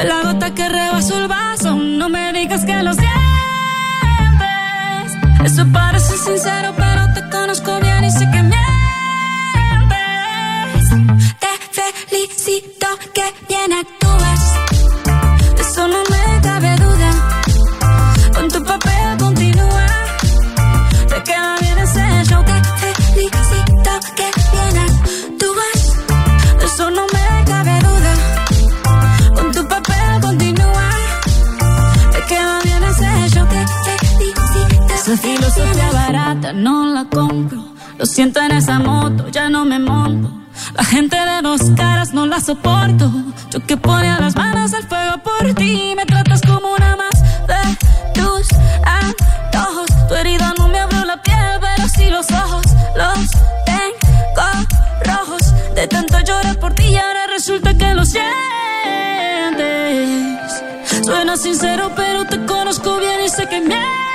Fue la gota que rebasó el vaso. No me digas que lo sientes. Eso parece sincero, pero siento en esa moto, ya no me monto. La gente de dos caras no la soporto. Yo que ponía las manos al fuego por ti. Me tratas como una más de tus antojos. Tu herida no me abrió la piel, pero sí los ojos. Los tengo rojos. De tanto llorar por ti y ahora resulta que lo sientes. Suena sincero, pero te conozco bien y sé que mientes.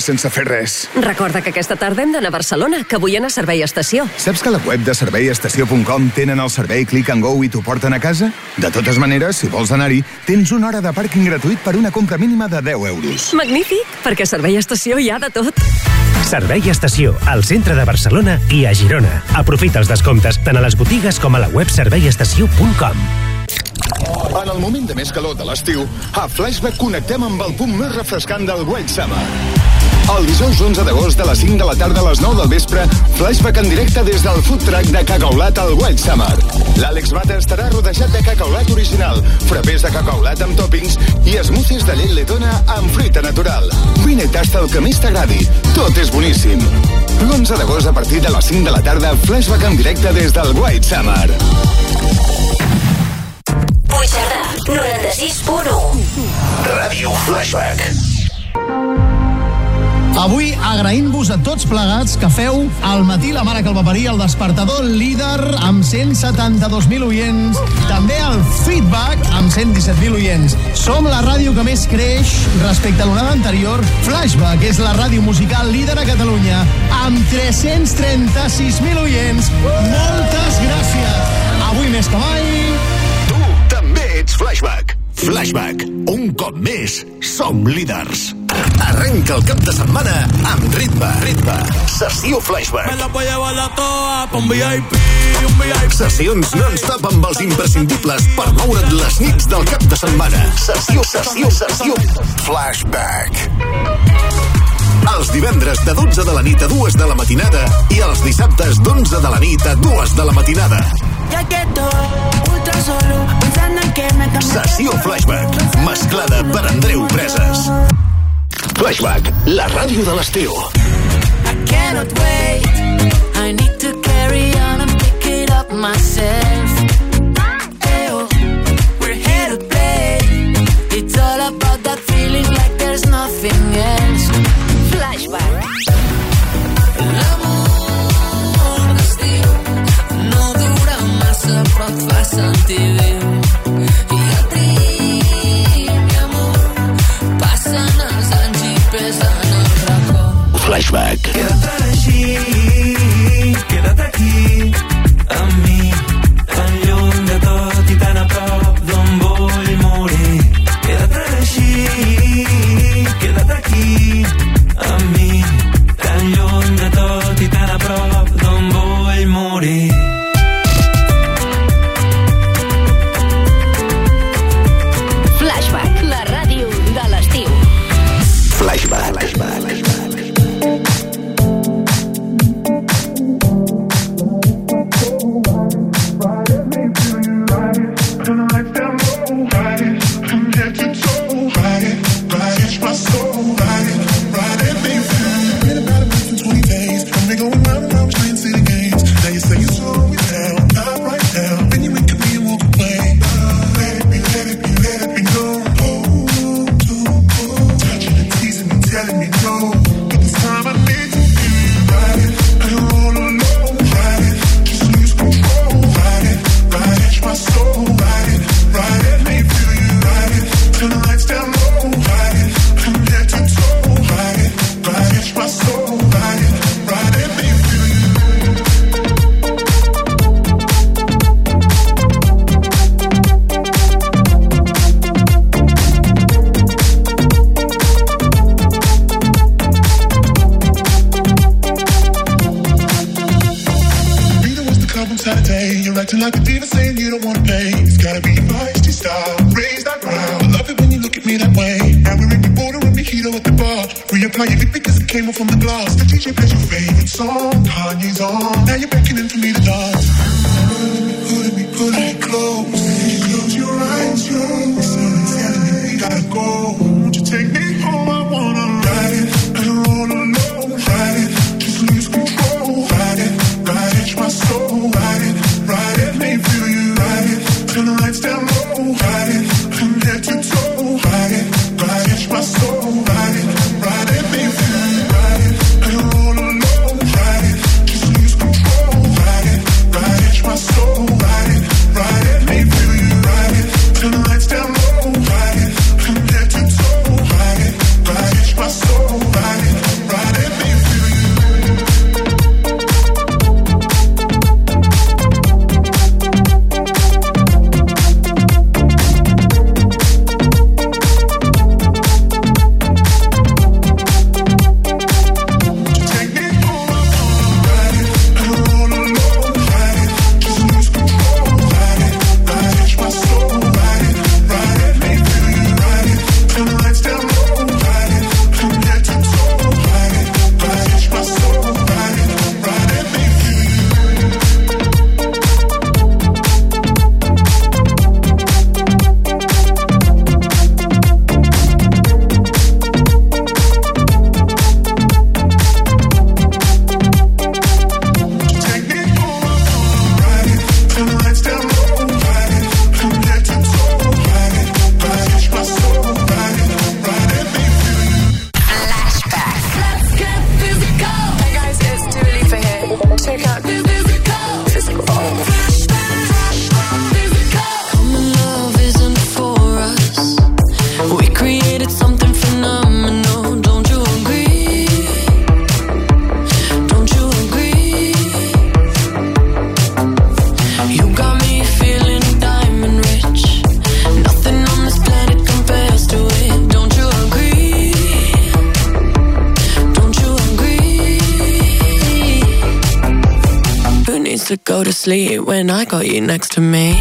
Sense fer res. Recorda que aquesta tarda hem d'anar a Barcelona, que vull anar a Servei Estació. Saps que a la web de serveiestació.com tenen el servei Click and Go i t'ho porten a casa? De totes maneres, si vols anar-hi, tens una hora de pàrquing gratuït per una compra mínima de 10 euros. Magnífic, perquè a Servei Estació hi ha de tot. Servei Estació, al centre de Barcelona i a Girona. Aprofita els descomptes tant a les botigues com a la web serveiestació.com. En el moment de més calor de l'estiu, a Flashback connectem amb el punt més refrescant del White Summer. El dijous 11 d'agost de les 5 de la tarda a les 9 del vespre, Flashback en directe des del food truck de Cacaulat al White Summer. L'Àlex Mata estarà rodejat de cacaulat original, frapés de cacaulat amb toppings i smoothies de llet letona amb fruita natural. Vine i tasta el que més t'agradi. Tot és boníssim. L'11 d'agost a partir de les 5 de la tarda, Flashback en directe des del White Summer. Puigcerdà, 96.1 Ràdio Flashback. Avui agraïm-vos a tots plegats que feu al matí la mare que el va parir, el despertador líder amb 172.000 oients, també el feedback amb 117.000 oients. Som la ràdio que més creix respecte a l'onada anterior. Flashback és la ràdio musical líder a Catalunya amb 336.000 oients. Moltes gràcies. Avui més que mai... Tu també ets Flashback. Flashback. Un cop més, som líders. Arrenca el cap de setmana amb ritme, ritme. Sessió Flashback. Me la voy a la toa pa un VIP, un VIP. Sessions non-stop amb els imprescindibles per moure't les nits del cap de setmana. Sessió, sessió, sessió. Flashback. Els divendres de 12 de la nit a 2 de la matinada i els dissabtes d'11 de la nit a 2 de la matinada. Ja que ultra solo, pensando en que me Sessió Flashback, mesclada per Andreu Preses. Flashback, la ràdio de l'estiu. I cannot wait, I need to carry on and pick it up myself. Next to me.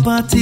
sympathie.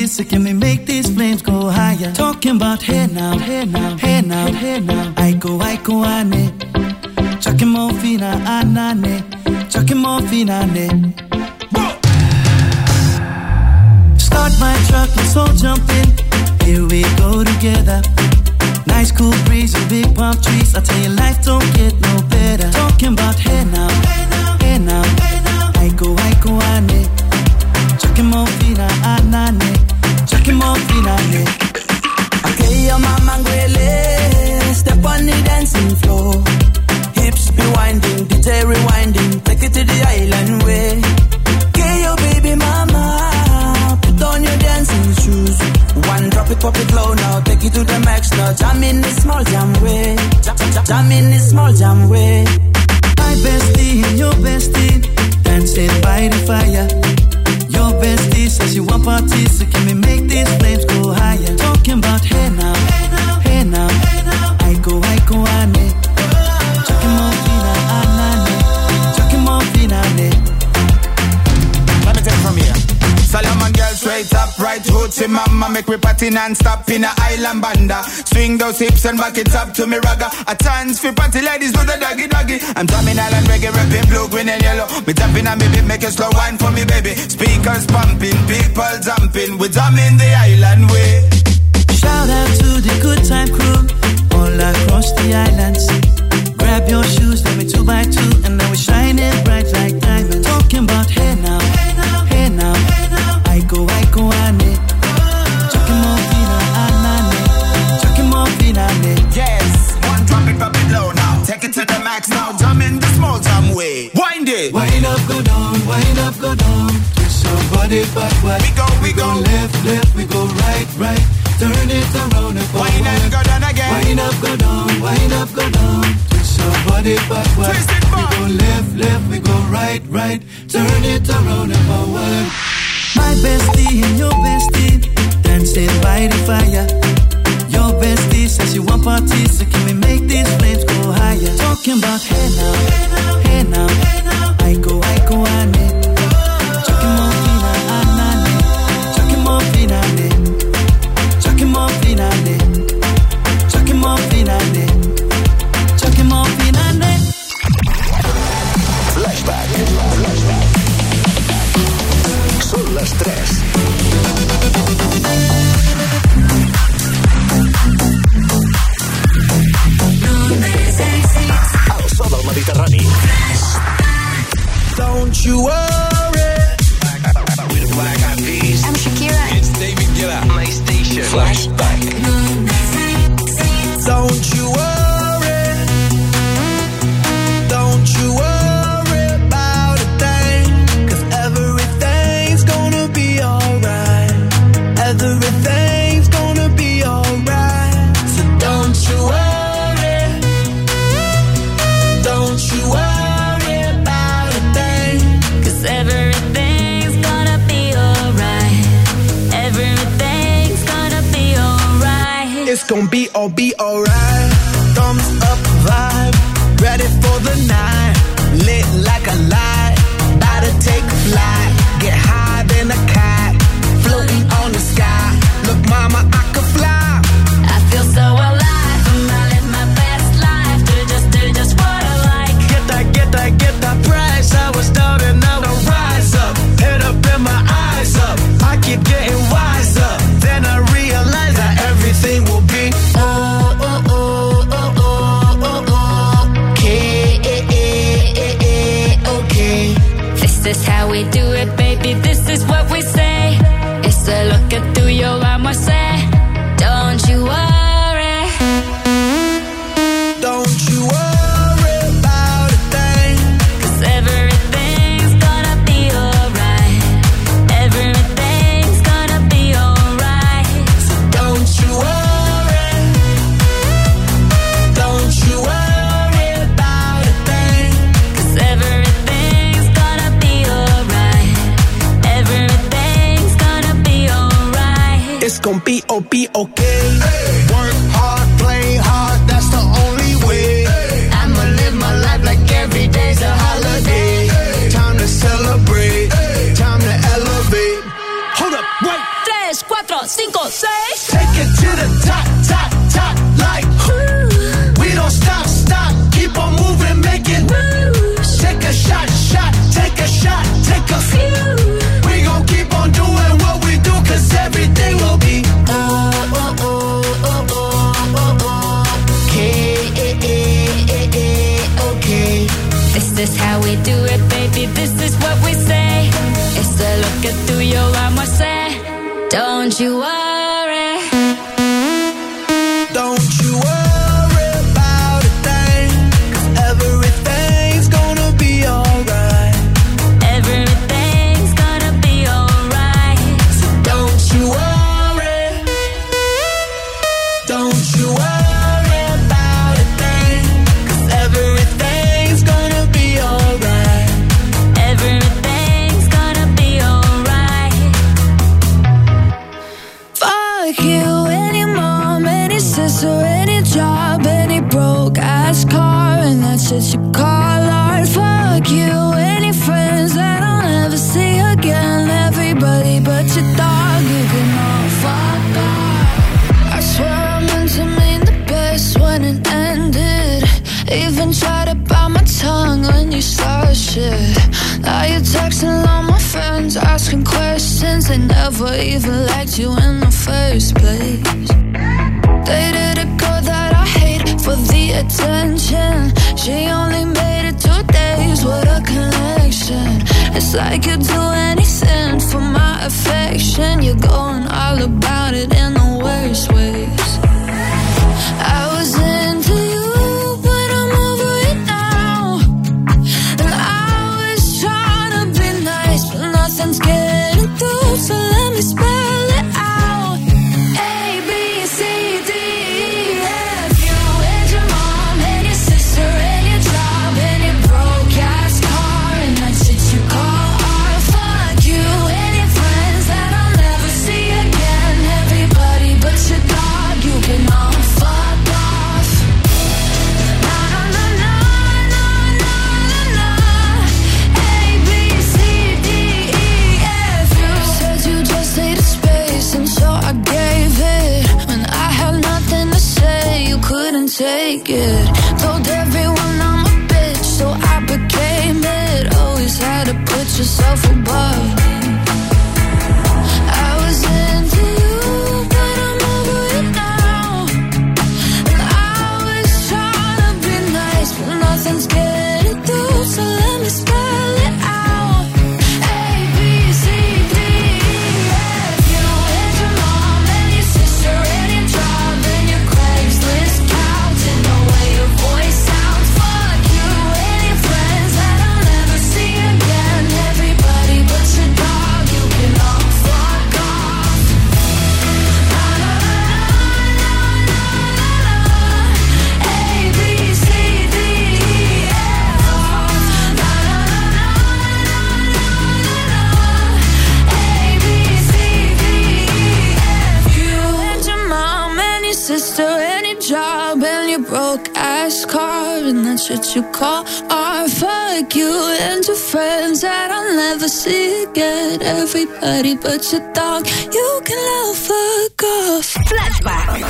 at everybody but your dog. You can love fuck off. Flashback.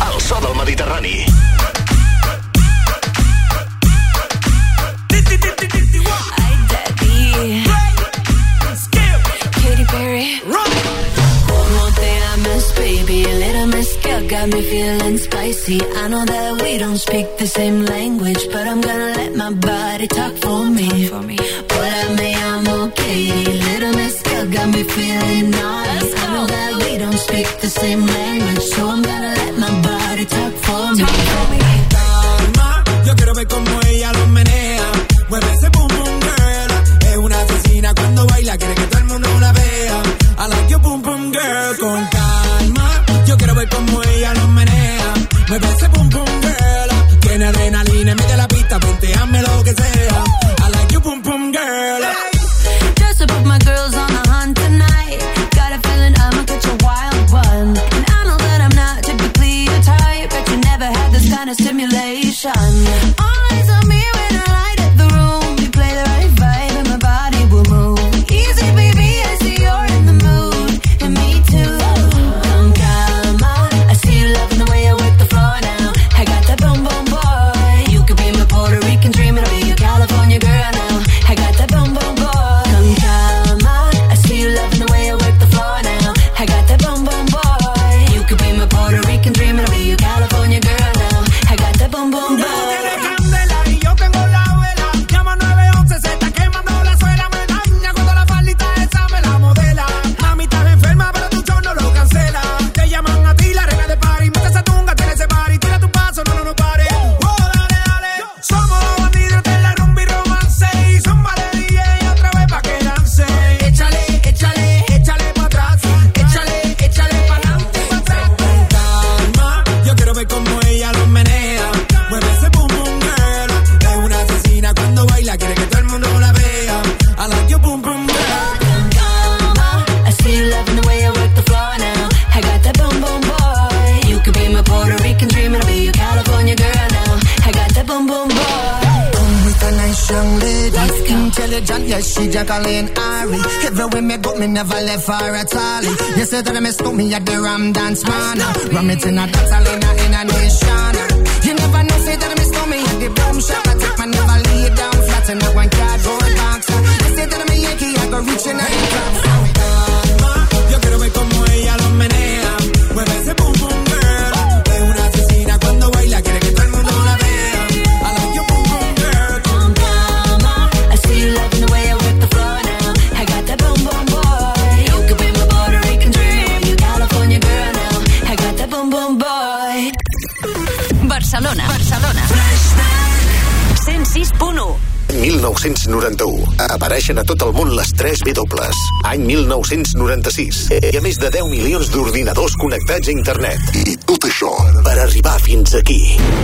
Al so del Mediterrani. Baby, a little miss girl got me feeling spicy. I know that we don't speak the same language, but I'm gonna let my body talk for me. Talk for me. feeling. I know that we don't speak the same language, so I'm gonna let my body talk for me. Talk for me. Never left for a tally. You say that I miss me at the Ram Dance Man. Ram it in a dance Apareixen a tot el món les 3 W. Any 1996. Hi ha més de 10 milions d'ordinadors connectats a internet. I tot això per arribar fins aquí.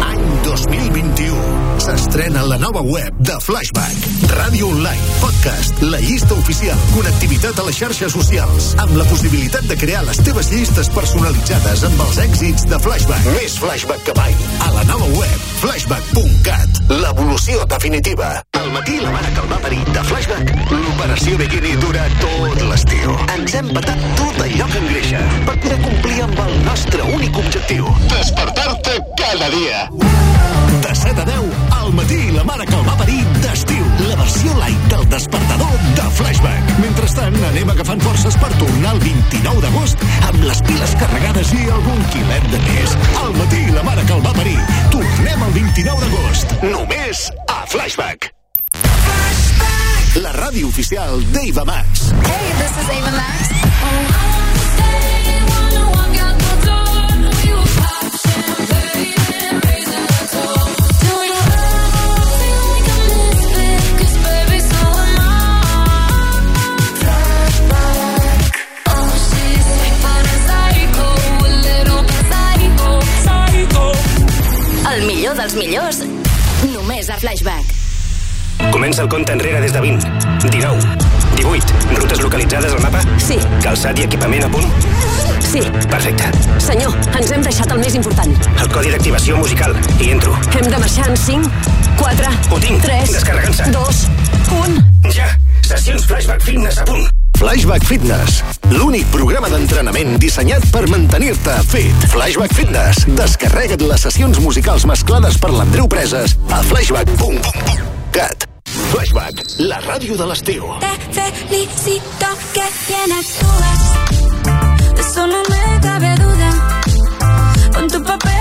Any 2021. S'estrena la nova web de Flashback. Ràdio online, podcast, la llista oficial, connectivitat a les xarxes socials, amb la possibilitat de crear les teves llistes personalitzades amb els èxits de Flashback. Més Flashback que mai. A la nova web, flashback.cat. L'evolució definitiva. Al matí la mare que el va parir de Flashback, l'operació Bikini dura tot l'estiu. Ens hem patat tot allò que engreixa per poder complir amb el nostre únic objectiu. Despertar-te cada dia. De 7 a 10, al matí la mare que el va parir d'estiu. La versió light del despertador de Flashback. Mentrestant, anem agafant forces per tornar el 29 d'agost amb les piles carregades i algun quilet de més. Al matí la mare que el va parir. Tornem el 29 d'agost. Només a Flashback. Ràdio oficial d'Eva Max. Hey, this is Ava Max. Millor dels millors, només a Flashback. Comença el compte enrere des de 20, 19, 18. Rutes localitzades al mapa? Sí. Calçat i equipament a punt? Sí. Perfecte. Senyor, ens hem deixat el més important. El codi d'activació musical. I entro. Hem de marxar en 5, 4, Ho tinc. 3, Descarregant-se. 2, 1... Ja. Sessions Flashback Fitness a punt. Flashback Fitness, l'únic programa d'entrenament dissenyat per mantenir-te fit. Flashback Fitness. Descarrega't les sessions musicals mesclades per l'Andreu Preses a flashback.cat. Flashback, la ràdio de l'estiu. Te felicito que bien actúas. De eso no me cabe duda. Con tu papel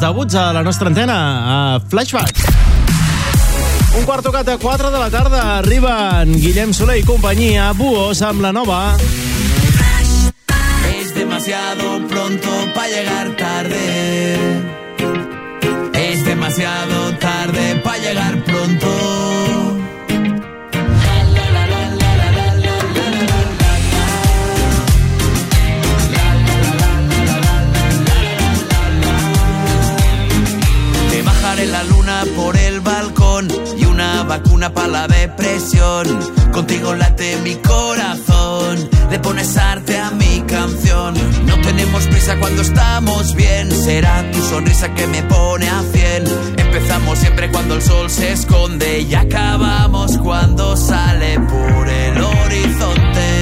debuts a la nostra antena, a Flashback. Un quart tocat a 4 de la tarda. Arriben Guillem Soler i companyia, Buos amb la nova... Es demasiado pronto pa llegar tarde. Es demasiado tarde pa llegar pronto. la cuna para la depresión. Contigo late mi corazón, le pones arte a mi canción. No tenemos prisa cuando estamos bien, será tu sonrisa que me pone a cien. Empezamos siempre cuando el sol se esconde y acabamos cuando sale por el horizonte.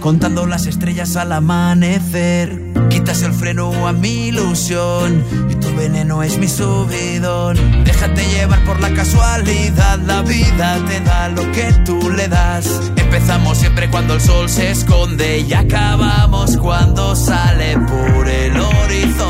contando las estrellas al amanecer. Quitas el freno a mi ilusión y tu veneno es mi subidón. Déjate llevar por la casualidad, la vida te da lo que tú le das. Empezamos siempre cuando el sol se esconde y acabamos cuando sale por el horizonte.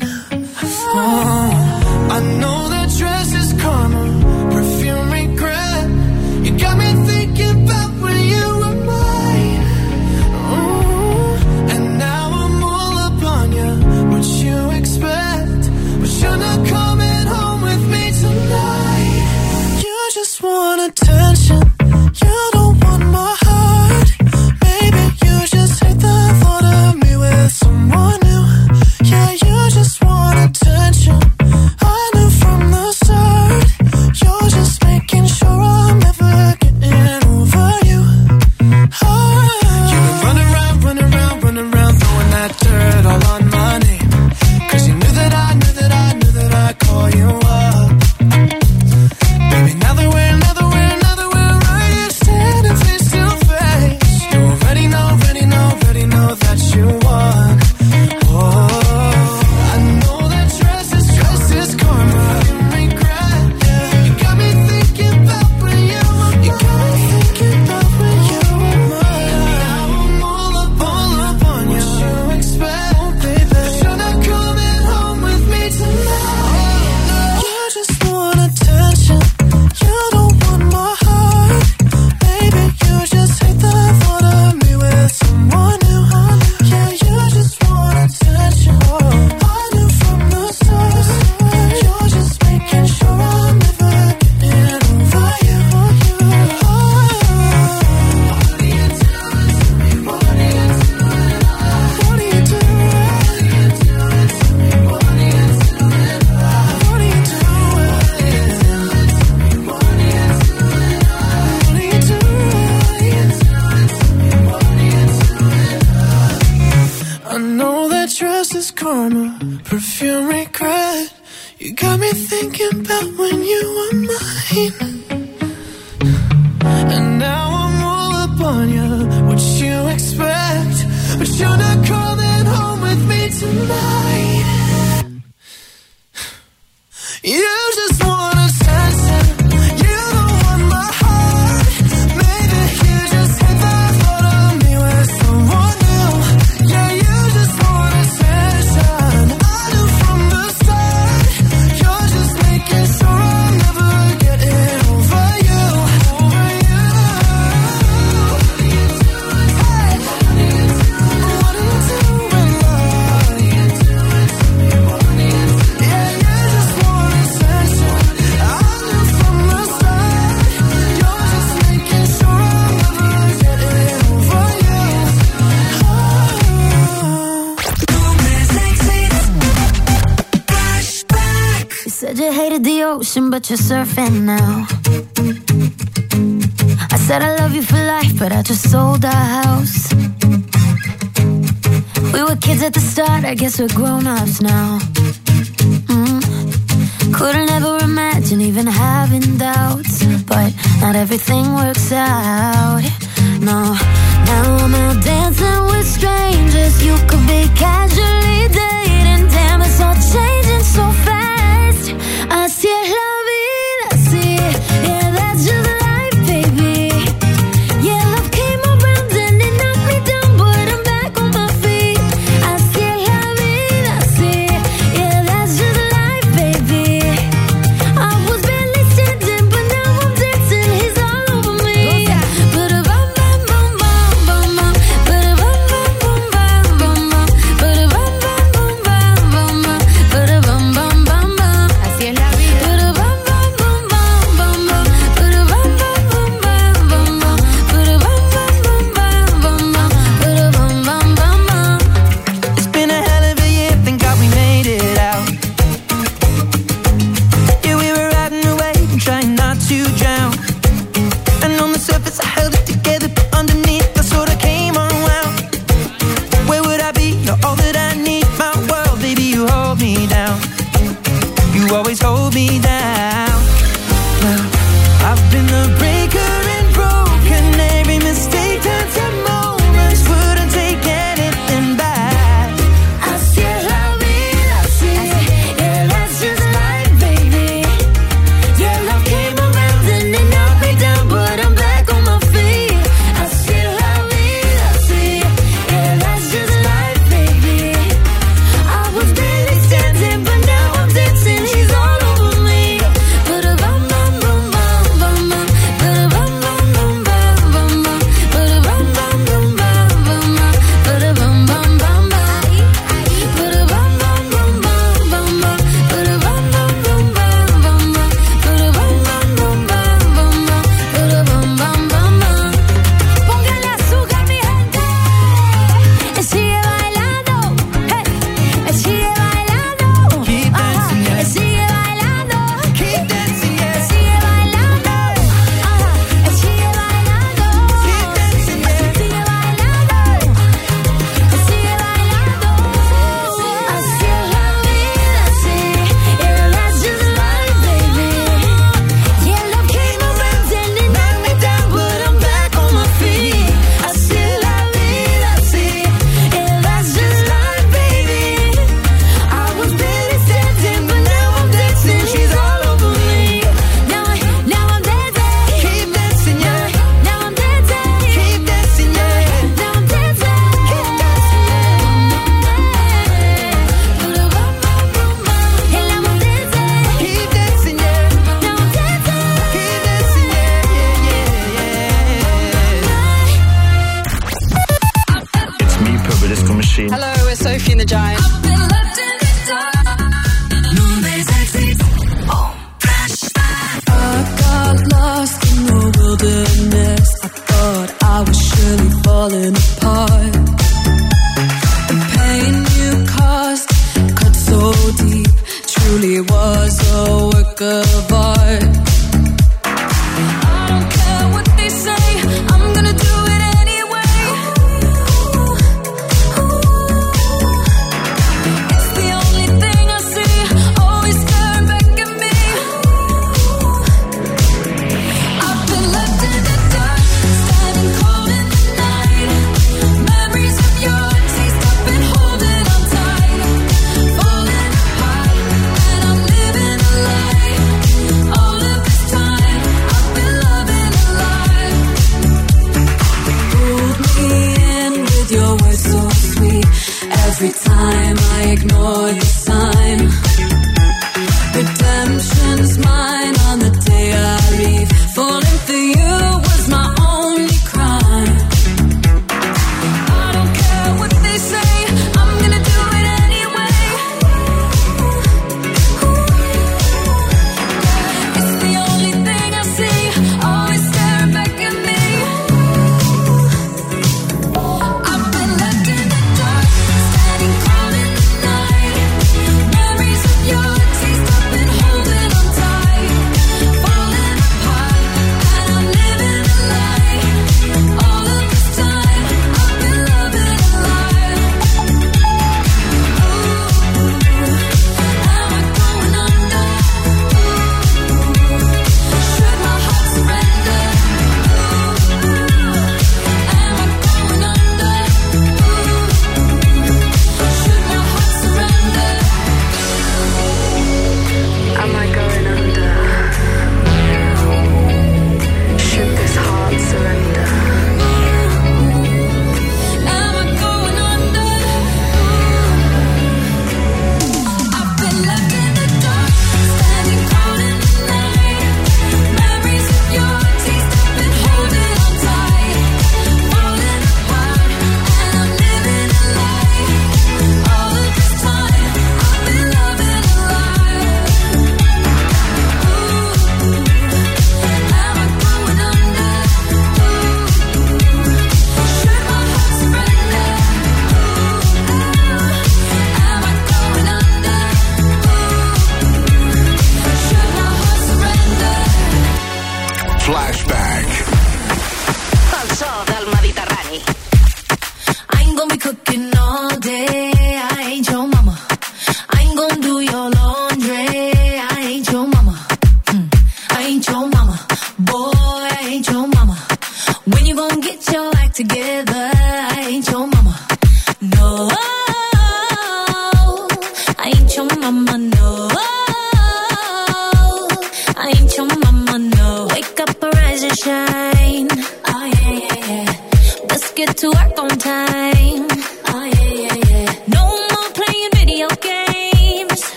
your surface.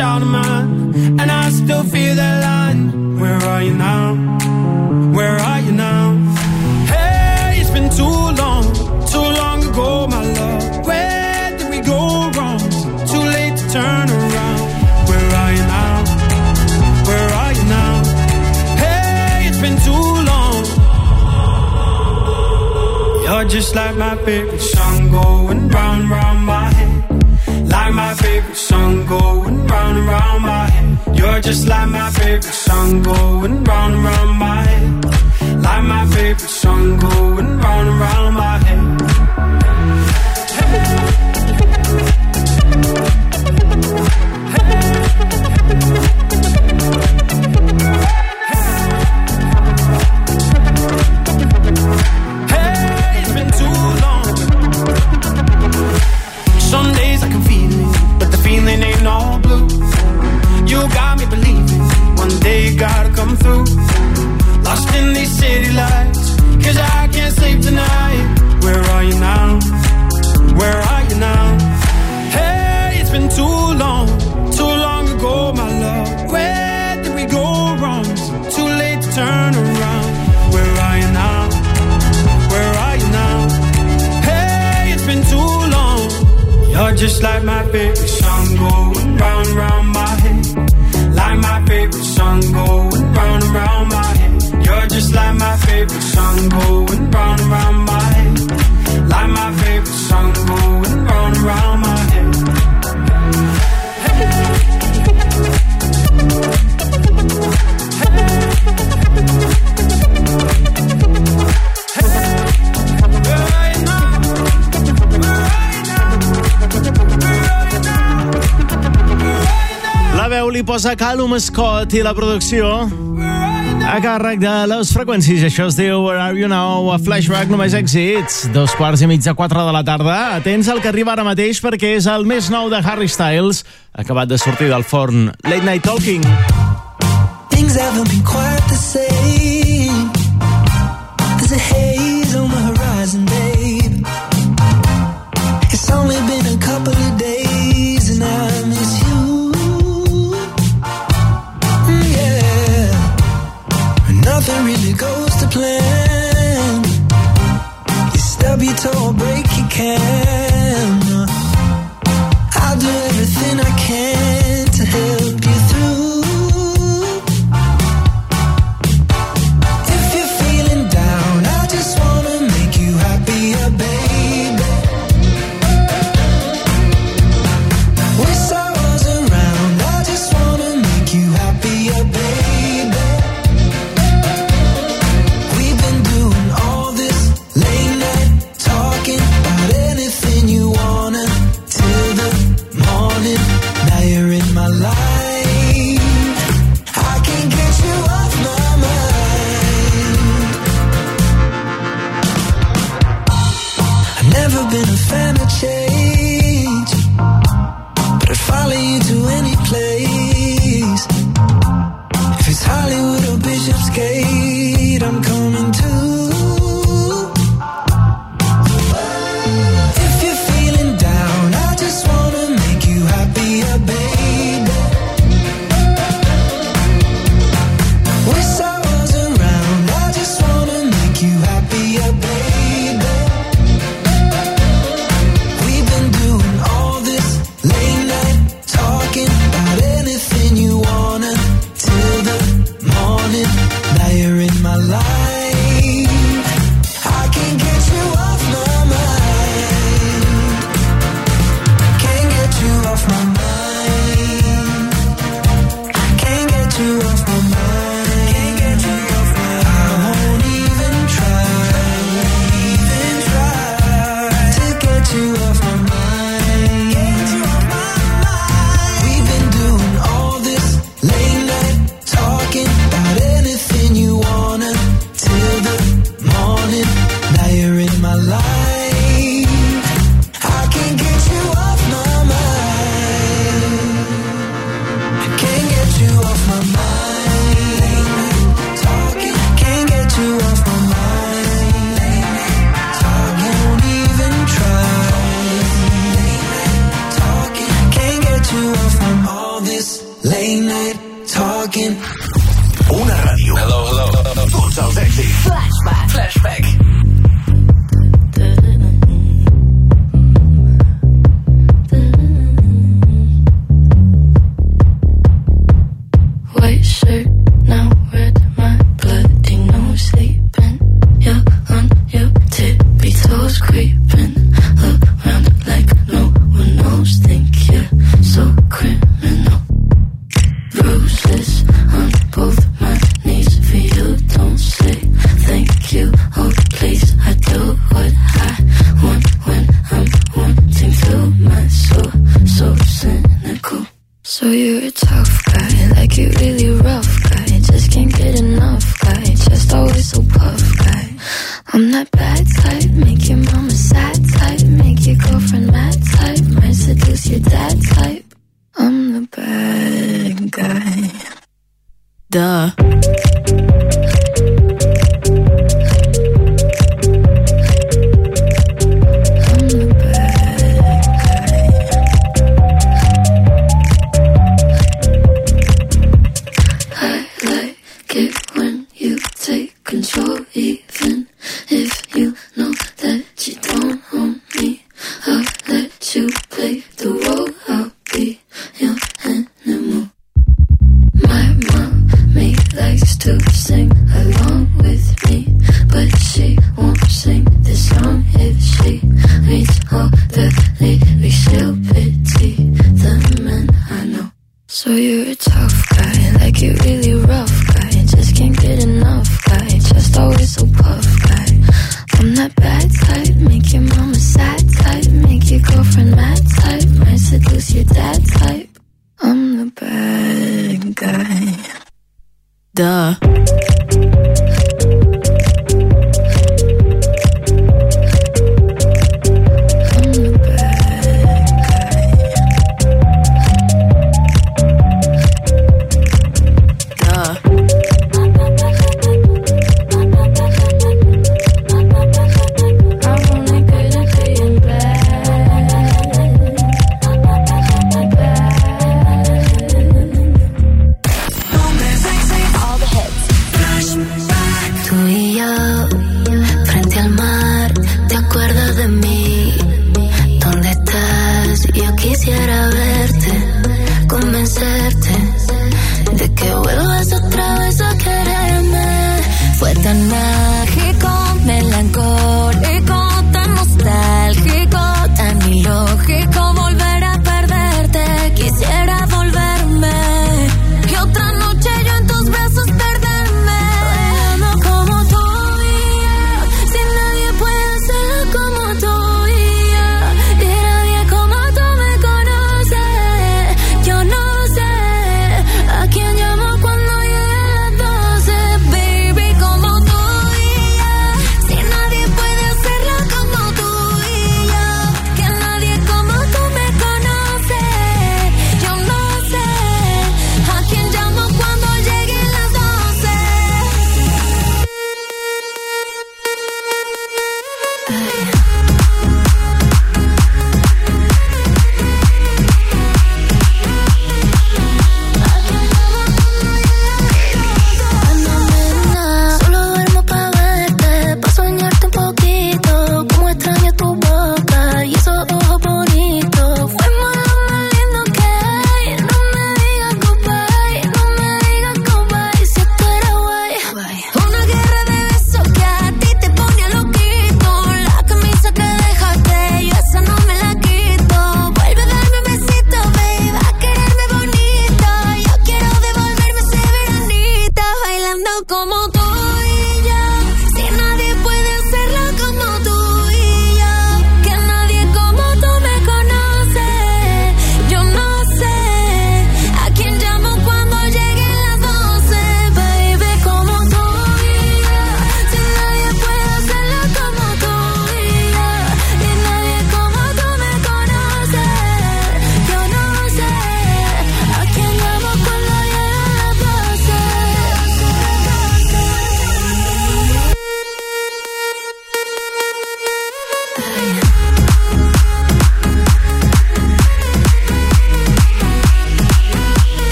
out of mind Scott i la producció a càrrec de les freqüències. Això es diu Where Are You Now? A Flashback només èxits. Dos quarts i mig de quatre de la tarda. Atents al que arriba ara mateix perquè és el més nou de Harry Styles, acabat de sortir del forn. Late Night Talking. Things haven't been quite the same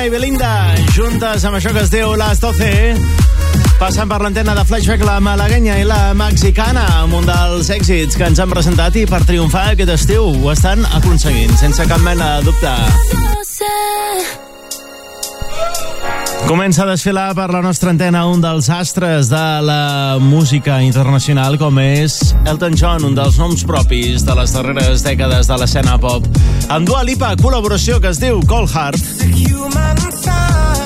Rihanna i Belinda, juntes amb això que es diu Les 12, passant per l'antena de Flashback la malaguenya i la mexicana, amb un dels èxits que ens han presentat i per triomfar aquest estiu ho estan aconseguint, sense cap mena de dubte. No sé. Comença a desfilar per la nostra antena un dels astres de la música internacional com és Elton John, un dels noms propis de les darreres dècades de l'escena pop. Amb Dua Lipa, col·laboració que es diu Cold Heart. The human side.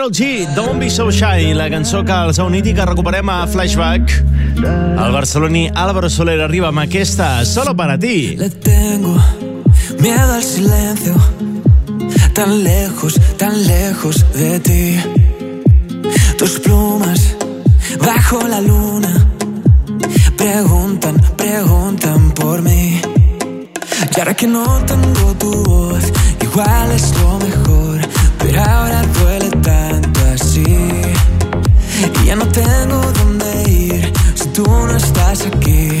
Carol G, Don't Be So Shy, la cançó que els ha unit i que recuperem a Flashback. El barceloní Álvaro Soler arriba amb aquesta, solo para ti. Le tengo miedo al silencio Tan lejos, tan lejos de ti Tus plumas bajo la luna Preguntan, preguntan por mí Y ahora que no tengo tu voz Igual es lo mejor Pero ahora duele Ya no tengo dónde ir. Si tú no estás aquí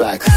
back.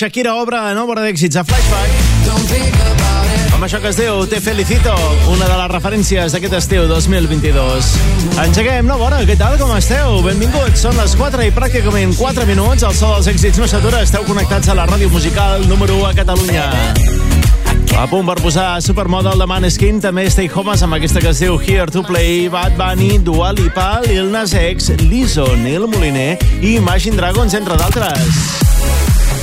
Shakira obre nova hora d'èxits a Flashback. Amb això que es diu Te Felicito, una de les referències d'aquest estiu 2022. Engeguem nova hora, què tal, com esteu? Benvinguts, són les 4 i pràcticament 4 minuts. El so dels èxits no s'atura, esteu connectats a la ràdio musical número 1 a Catalunya. A punt per posar Supermodel de Maneskin, també Stay Homes amb aquesta que es diu Here to Play, Bad Bunny, Dua Lipa, Lil Nas X, Lizzo, Neil Moliner i Imagine Dragons, entre d'altres.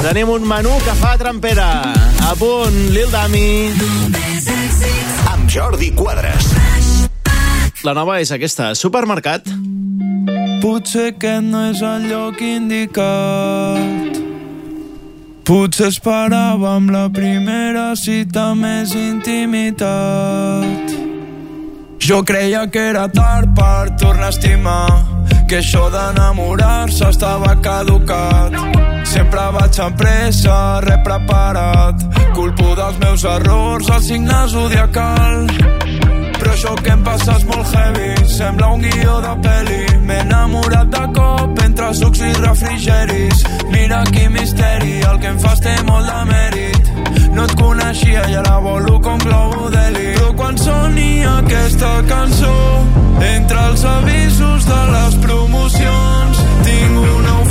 Tenim un menú que fa trampera. A punt, Lil Dami. Amb Jordi Quadres. La nova és aquesta, Supermercat. Potser aquest no és el lloc indicat. Potser esperàvem la primera cita més intimitat. Jo creia que era tard per tornar a estimar, que això d'enamorar-se estava caducat. Sempre vaig amb pressa, re preparat, culpo dels meus errors, el signe zodiacal. Però això que em passa és molt heavy. Sembla un guió de pel·li. M'he enamorat de cop entre sucs i refrigeris. Mira quin misteri El que em fas té molt de mèrit. No et coneixia i ara volo com globo d'heli. Però quan soni aquesta cançó Entre els avisos de les promocions Tinc una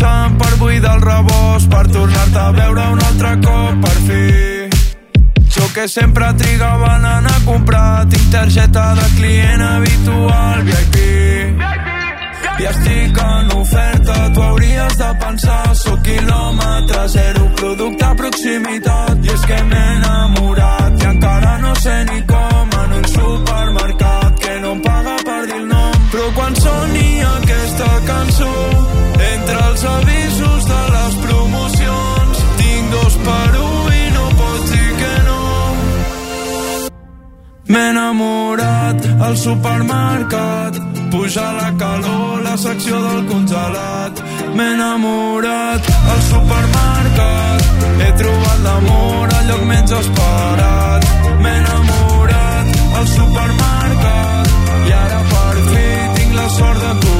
menjant per buidar el rebost per tornar-te a veure un altre cop per fi. Jo que sempre trigava en anar a comprar tinc targeta de client habitual VIP i estic en oferta tu hauries de pensar sóc quilòmetre zero producte a proximitat. I és que m'he enamorat i encara no sé ni com en un supermercat que no em paga per dir el nom. Però quan soni aquesta cançó entre els avisos de les promocions tinc dos per un i no pots dir que no. M'he enamorat al supermercat, puja la calor la secció del congelat. M'he enamorat al supermercat, he trobat l'amor al lloc menys esperat. M'he enamorat al supermercat i ara per fi tinc la sort de tu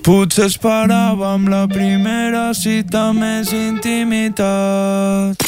Potser esperàvem la primera cita més intimitat.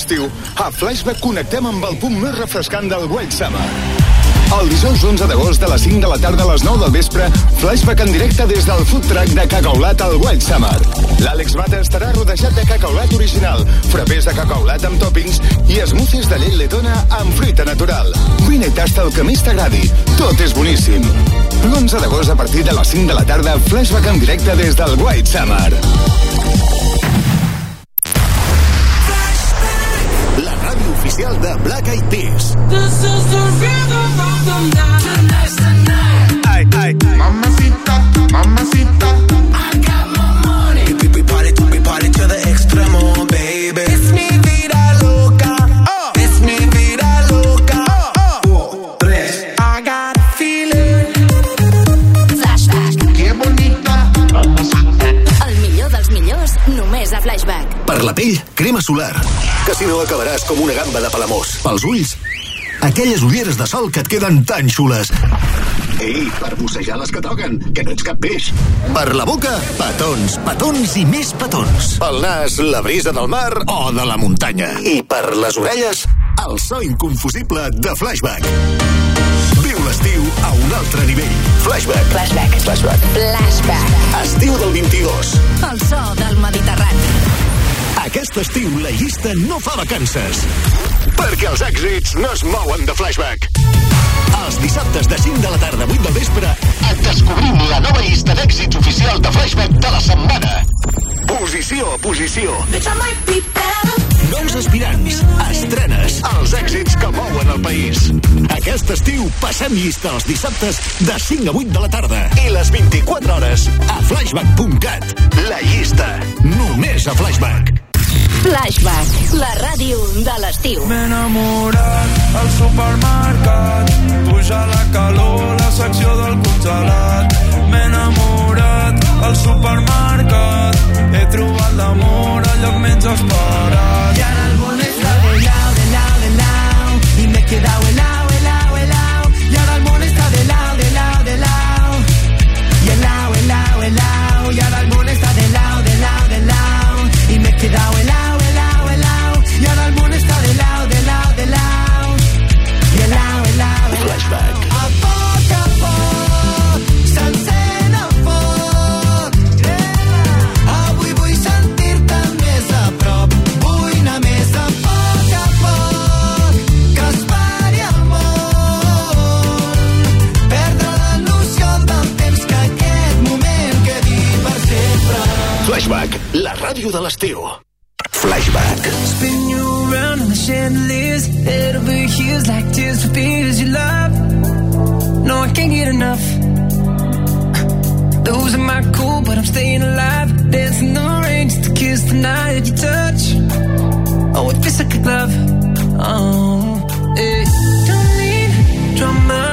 l'estiu, a Flashback connectem amb el punt més refrescant del Wild Summer. El dijous 11 d'agost de les 5 de la tarda a les 9 del vespre, flashback en directe des del food truck de Cacaulat al Wild Summer. L'Àlex Bata estarà rodejat de cacaulat original, frappés de cacaulat amb toppings i esmucis de llet letona amb fruita natural. Vine i tasta el que més t'agradi. Tot és boníssim. L'11 d'agost a partir de les 5 de la tarda, flashback en directe des del Wild Summer. Mega IPs. Si no acabaràs com una gamba de palamós. Pels ulls, aquelles ulleres de sol que et queden tan xules. Ei, per bussejar les que toquen, que no ets cap peix. Per la boca, petons, petons i més petons. Pel nas, la brisa del mar o de la muntanya. I per les orelles, el so inconfusible de Flashback. Viu l'estiu a un altre nivell. Flashback. Flashback. Flashback. Flashback. Estiu del 22. El so del Mediterrani. Aquest estiu la llista no fa vacances. Perquè els èxits no es mouen de flashback. Els dissabtes de 5 de la tarda a 8 del vespre et descobrim la nova llista d'èxits oficial de flashback de la setmana. Posició a posició. Nous aspirants, estrenes, els èxits que mouen el país. Aquest estiu passem llista els dissabtes de 5 a 8 de la tarda i les 24 hores a flashback.cat. La llista, només a Flashback. Flashback, la ràdio de l'estiu. M'he enamorat al supermercat Puja la calor, la secció del congelat M'he enamorat al supermercat He trobat l'amor al lloc menys esperat Y ahora el bono está de lado, de lado, de lado. Y me he ràdio de l'estiu. Flashback. Spin you around on the chandeliers Head over heels like tears for fears you love No, I can't get enough Losing my cool, but I'm staying alive Dancing in the rain just to kiss the night you touch Oh, it feels like a glove Oh, eh. Don't need drama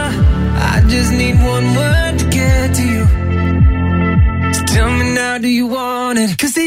I just need one word to get to you So tell me now, do you want it? Cause these dancing feet don't cry to the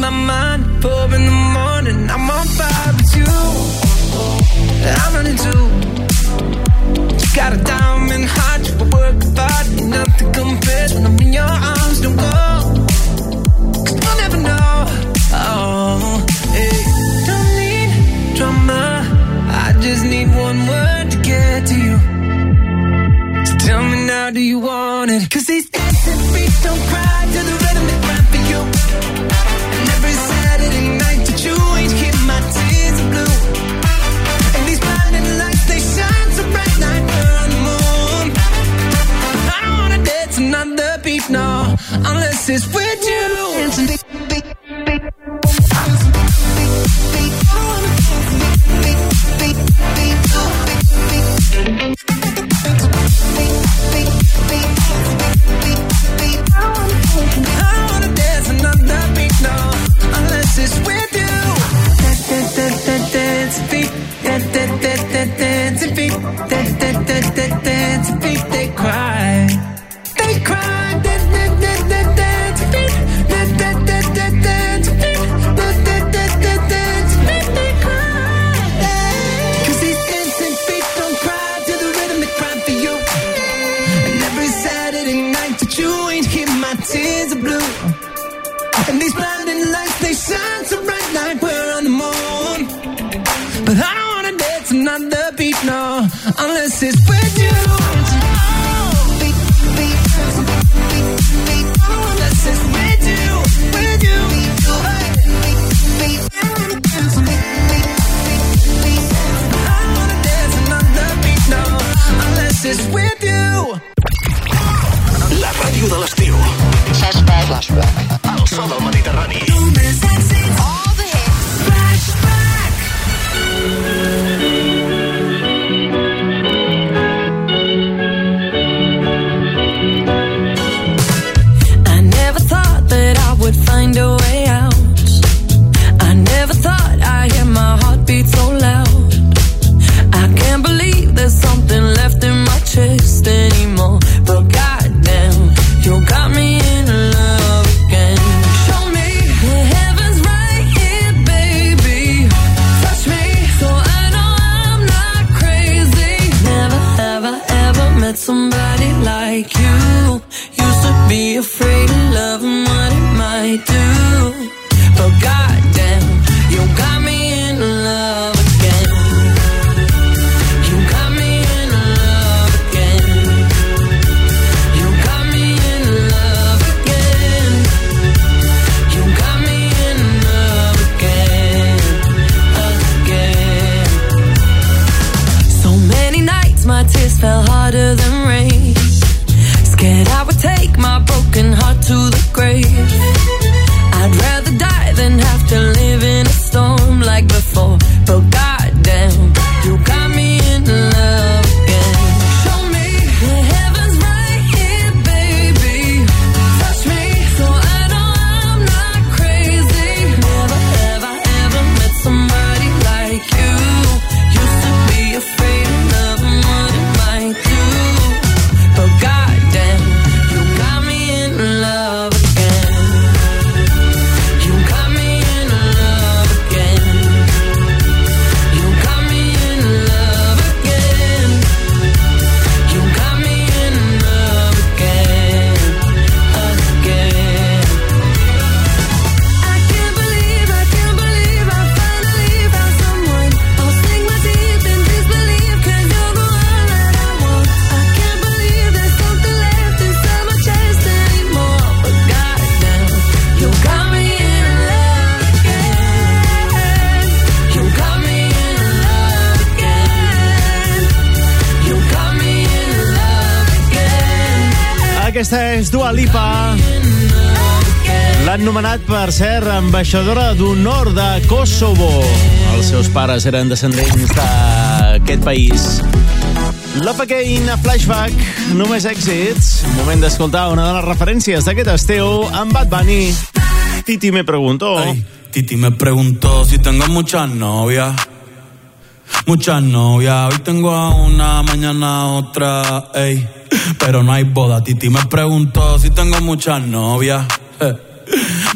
My mind? Four in the morning, I'm on fire with you. I'm running too. You got a diamond heart, you work ain't nothing compares when I'm in your arms. Don't go, cause you'll never know. Oh, hey. don't need drama. I just need one word to get to you. So tell me now, do you want it? Cause these dancing feet don't cry Is where to ambaixadora d'honor de Kosovo. Els seus pares eren descendents d'aquest país. Love Again, a Flashback, només èxits. Moment d'escoltar una de les referències d'aquest estiu amb Bad Bunny. Titi me preguntó. Titi me preguntó si tengo muchas novias. Muchas novias, hoy tengo a una, mañana a otra, ey. Pero no hay boda. Titi me preguntó si tengo muchas novias. eh.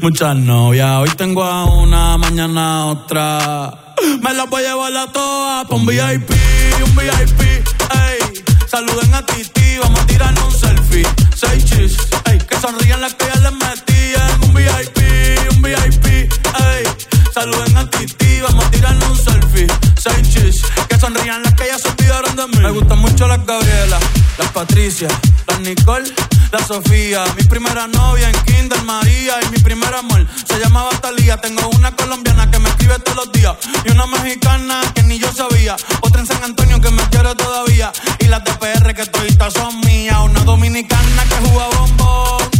Muchas novias, hoy tengo a una, mañana otra. Me las voy a llevar a todas pa' un VIP, un VIP, ey. Saluden a Titi, vamos a tirarnos un selfie. Seis chis, ey. Que sonrían las que ya les metí en un VIP, un VIP, ey. Saluden a Titi, vamos a tirarnos un selfie. Seis chis, que sonrían las que ya se olvidaron de mí. Me gustan mucho las Gabriela, las Patricia, las Nicole, la Sofía. Mi primera novia en Kinder María y mi primer amor se llamaba Talía. Tengo una colombiana que me escribe todos los días y una mexicana que ni yo sabía. Otra en San Antonio que me quiere todavía y las de PR que todavía son mías. Una dominicana que juega bombón,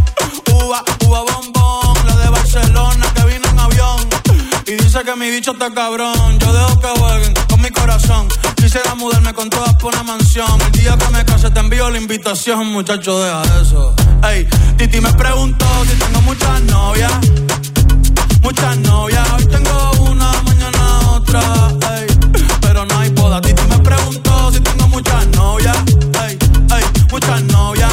uva, uva bombón. La de Barcelona que vino en avión y dice que mi bicho está cabrón. Yo dejo que jueguen corazón. Quisiera mudarme con todas por una mansión. El día que me case te envío la invitación, muchacho, deja eso. Ey, Titi me preguntó si tengo muchas novias. Muchas novias, hoy tengo una, mañana otra. Ey, pero no hay boda. Titi me preguntó si tengo muchas novias. Ey, ey, muchas novias,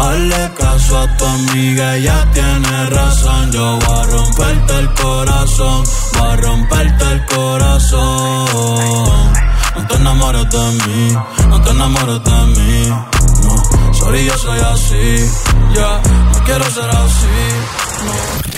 Hazle caso a tu amiga, ella tiene razón. Yo voy a romperte el corazón, voy a romperte el corazón. No te enamores de mí, no te enamores de mí. No, sorry, yo soy así. Ya, no quiero ser así. No.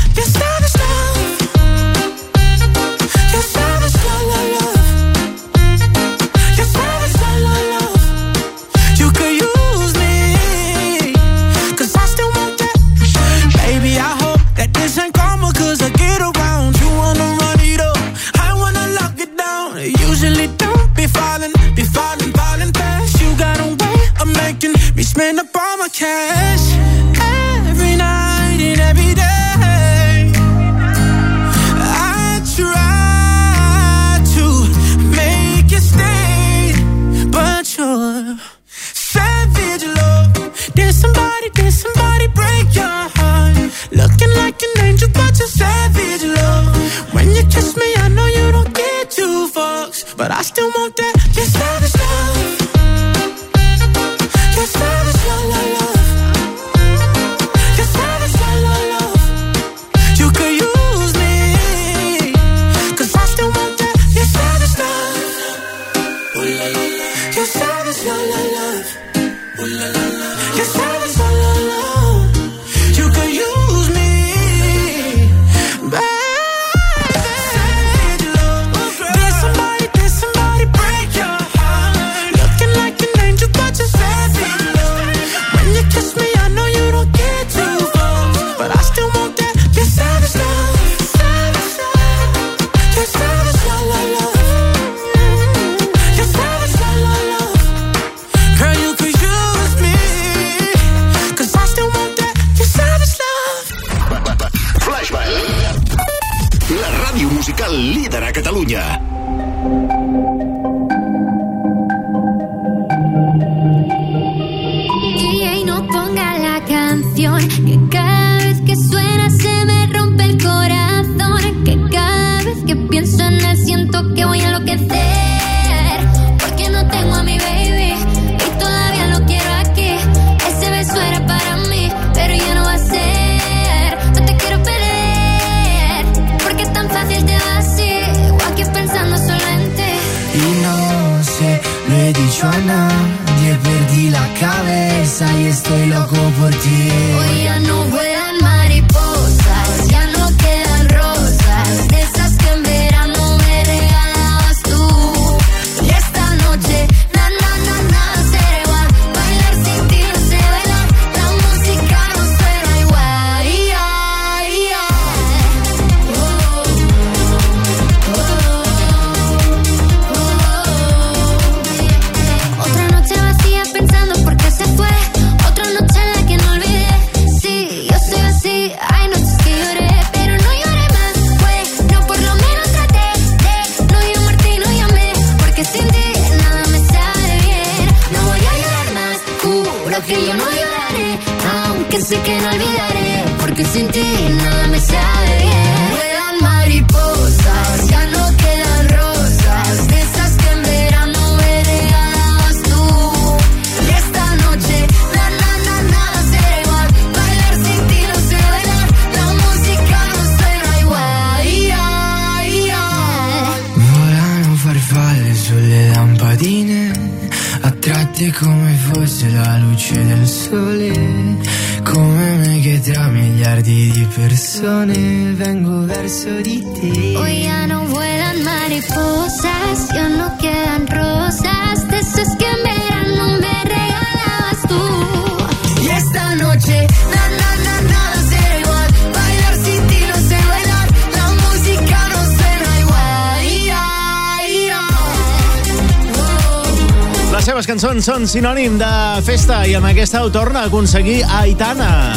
són sinònim de festa i amb aquesta ho torna a aconseguir Aitana.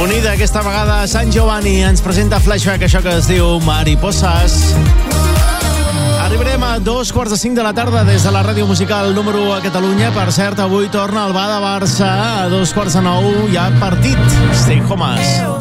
Unida aquesta vegada a Sant Giovanni ens presenta flashback això que es diu Mariposas. Arribarem a dos quarts de cinc de la tarda des de la ràdio musical número 1 a Catalunya. Per cert, avui torna el Bada Barça a dos quarts de nou. Hi ha partit. Stay homes. Eo.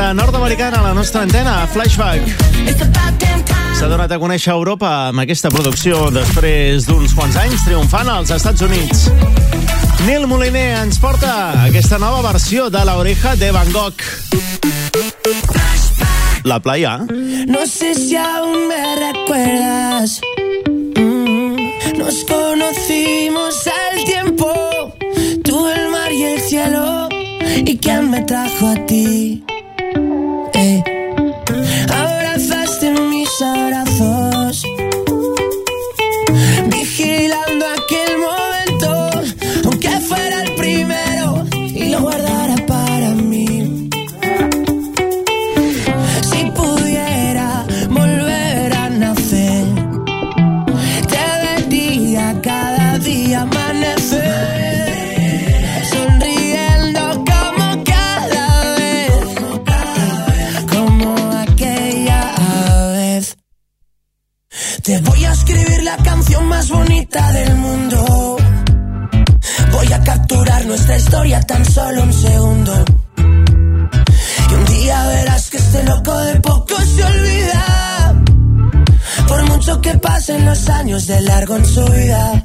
artista nord-americana a la nostra antena, Flashback. S'ha donat a conèixer Europa amb aquesta producció després d'uns quants anys triomfant als Estats Units. Nil Moliner ens porta aquesta nova versió de La oreja de Van Gogh. La playa. No sé si aún me recuerdas mm, Nos conocimos al tiempo Tú, el mar y el cielo ¿Y quién me trajo a ti? canción más bonita del mundo. Voy a capturar nuestra historia tan solo un segundo. Y un día verás que este loco de poco se olvida. Por mucho que pasen los años de largo en su vida.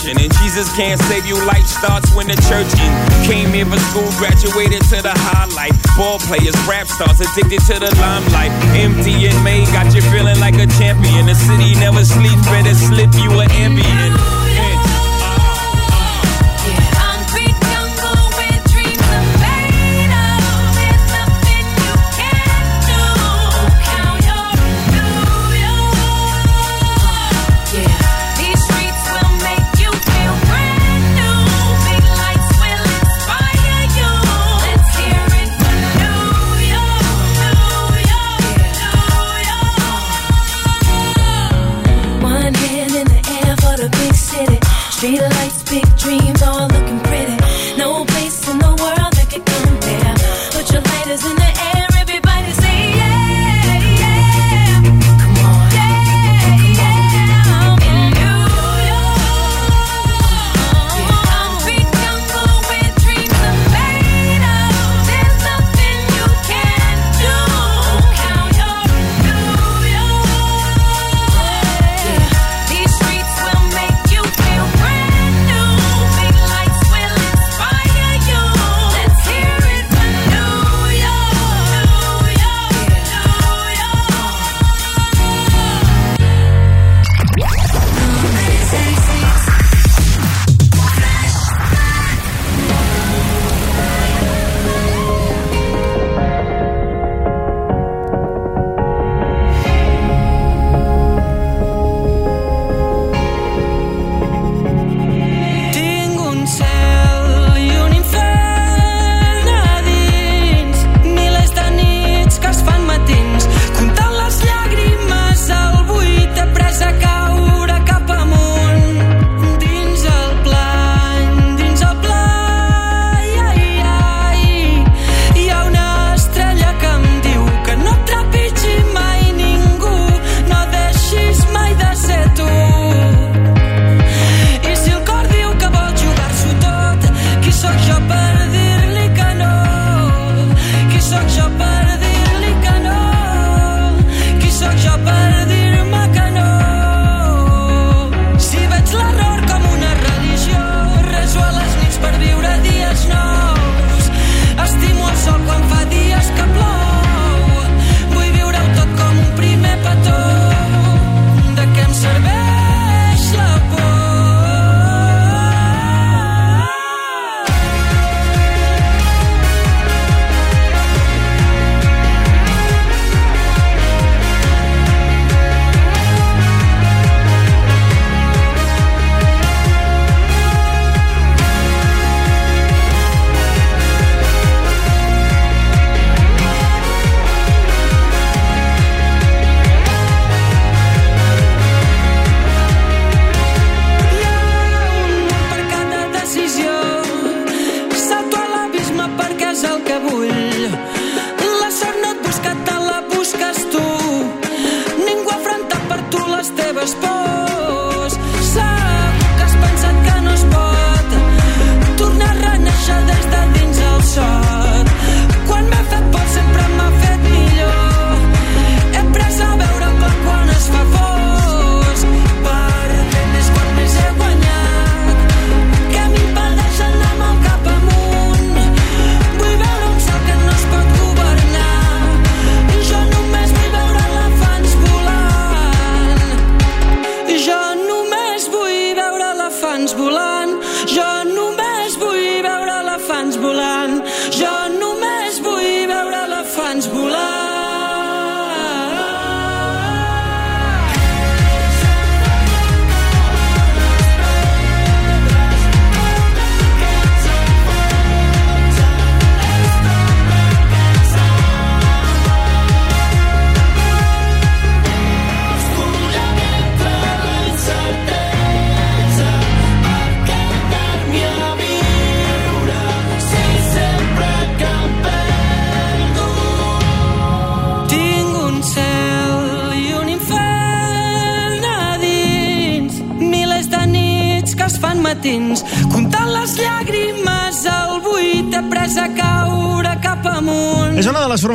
And Jesus can't save you. Life starts when the church in. Came here for school, graduated to the highlight. Ball players, rap stars, addicted to the limelight. Empty and made, got you feeling like a champion. The city never sleeps, better slip you an ambient.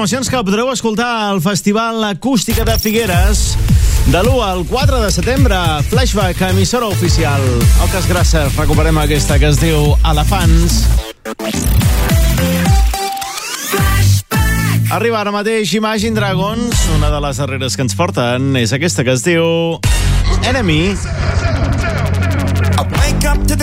Formacions que podreu escoltar al Festival Acústica de Figueres de l'1 al 4 de setembre. Flashback, emissora oficial. Oques grasses, recuperem aquesta que es diu Elefants. Arriba ara mateix Imagine Dragons. Una de les darreres que ens porten és aquesta que es diu Enemy.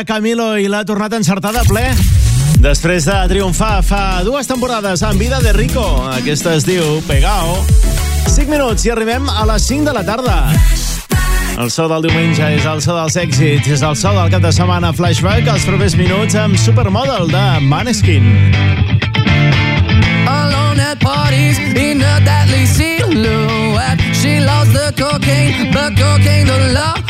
de Camilo i l'ha tornat a encertar de ple. Després de triomfar fa dues temporades amb Vida de Rico, aquesta es diu Pegao. 5 minuts i arribem a les 5 de la tarda. El so del diumenge és el so dels èxits, és el so del cap de setmana Flashback, els propers minuts amb Supermodel de Maneskin. alone at parties in a deadly silhouette. She loves the cocaine, but cocaine don't love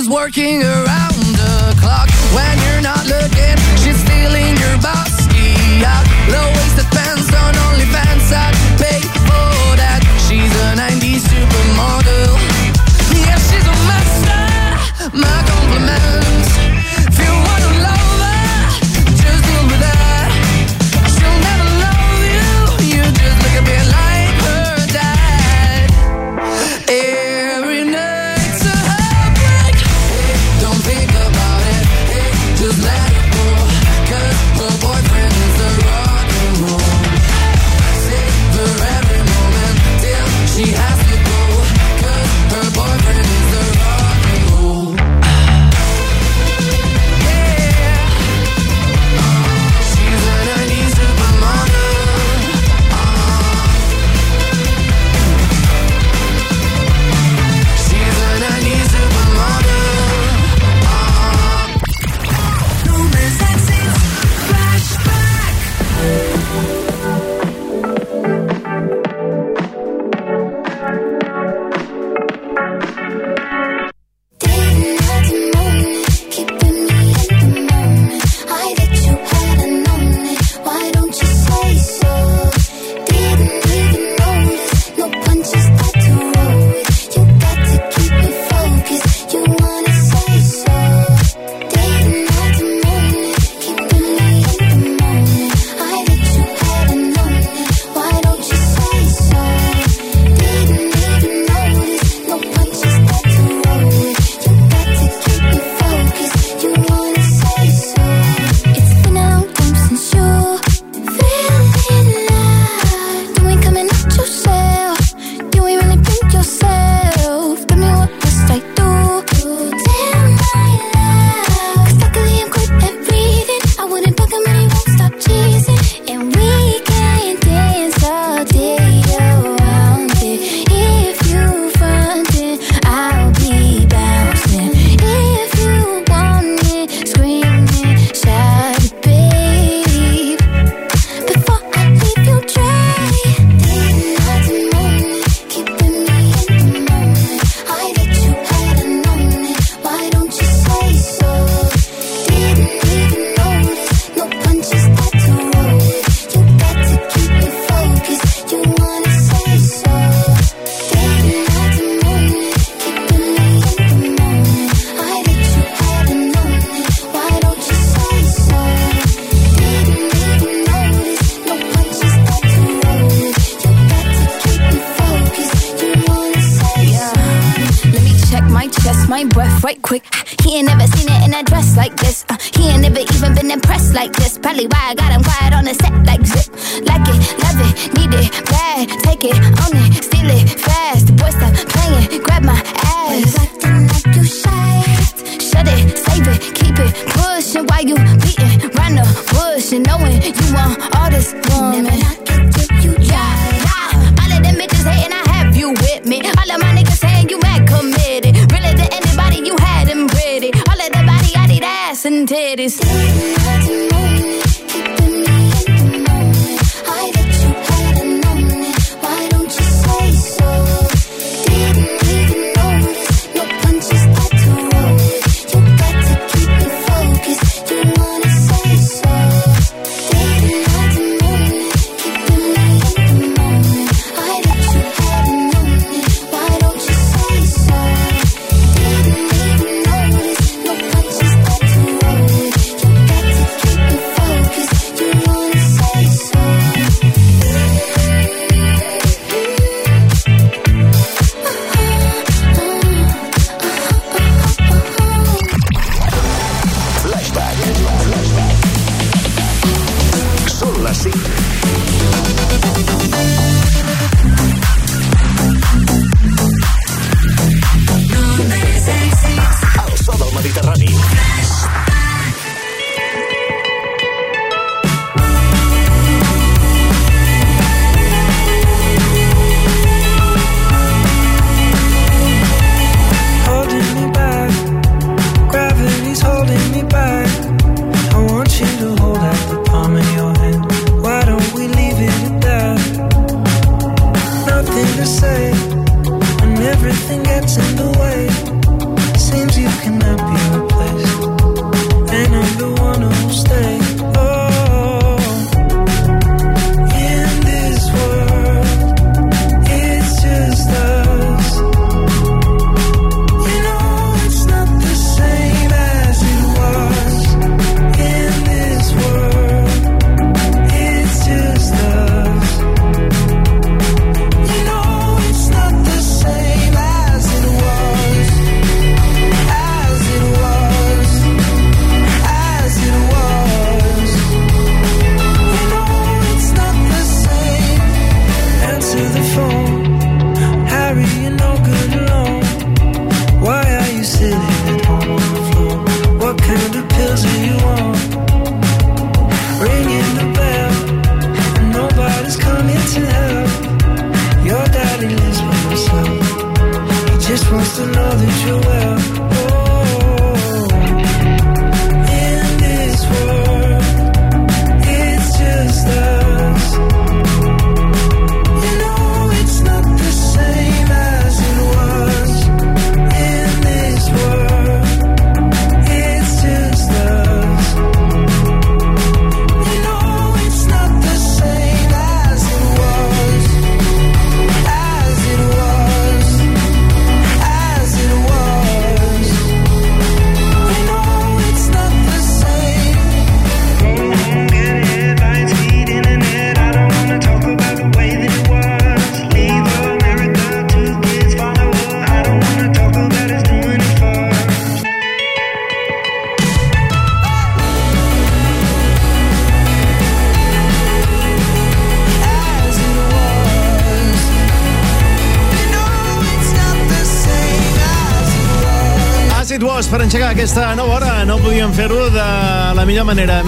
She's working around the clock. When you're not looking, she's stealing your bossy out. Low waisted pants on OnlyFans. I'd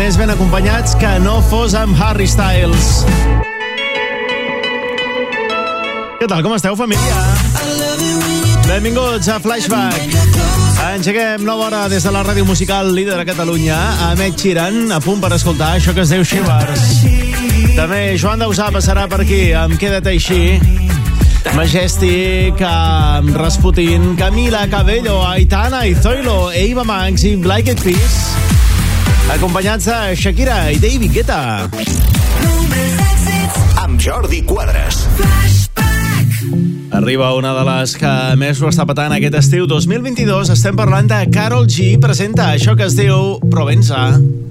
més ben acompanyats que no fos amb Harry Styles. Què tal, com esteu, família? Benvinguts a Flashback. Engeguem nova hora des de la ràdio musical líder a Catalunya, a Met a punt per escoltar això que es diu Shivers. També Joan Dausà passarà per aquí, amb Queda't així. Majestic, amb Rasputin, Camila Cabello, Aitana i Zoilo, Eva Manx i Black Eyed Peas acompanyats de Shakira i David Guetta. Amb Jordi Quadres. Arriba una de les que més ho està patant aquest estiu 2022. Estem parlant de Carol G. Presenta això que es diu Provença. Provenza.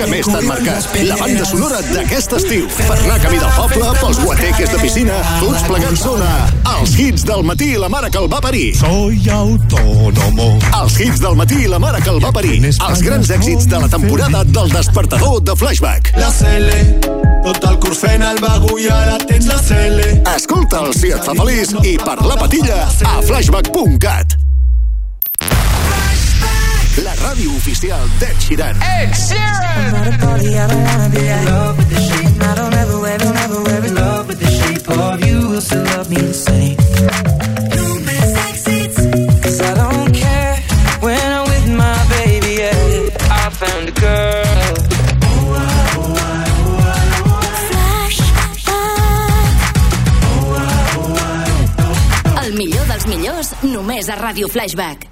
Que més t'han marcat, la banda sonora d'aquest estiu. Per anar a camí del poble, pels guateques de piscina, tots plegats sona els hits del matí i la mare que el va parir. Soy autónomo. Els hits del matí i la mare que el va parir. Els grans èxits de la temporada del despertador de Flashback. La Cele, tot el curs fent el bagul i ara tens la Cele. Escolta'l si et fa feliç i per la patilla a flashback.cat. oficial d'Ed Sheeran. Ed Sheeran. I'm at a party, I don't wanna be in love with the shape. I don't ever, ever, ever, ever in love with the shape of you. Will still love me the same. Cause I don't care when I'm with my baby. Yeah, I found a girl. El millor dels millors, només a Ràdio Flashback.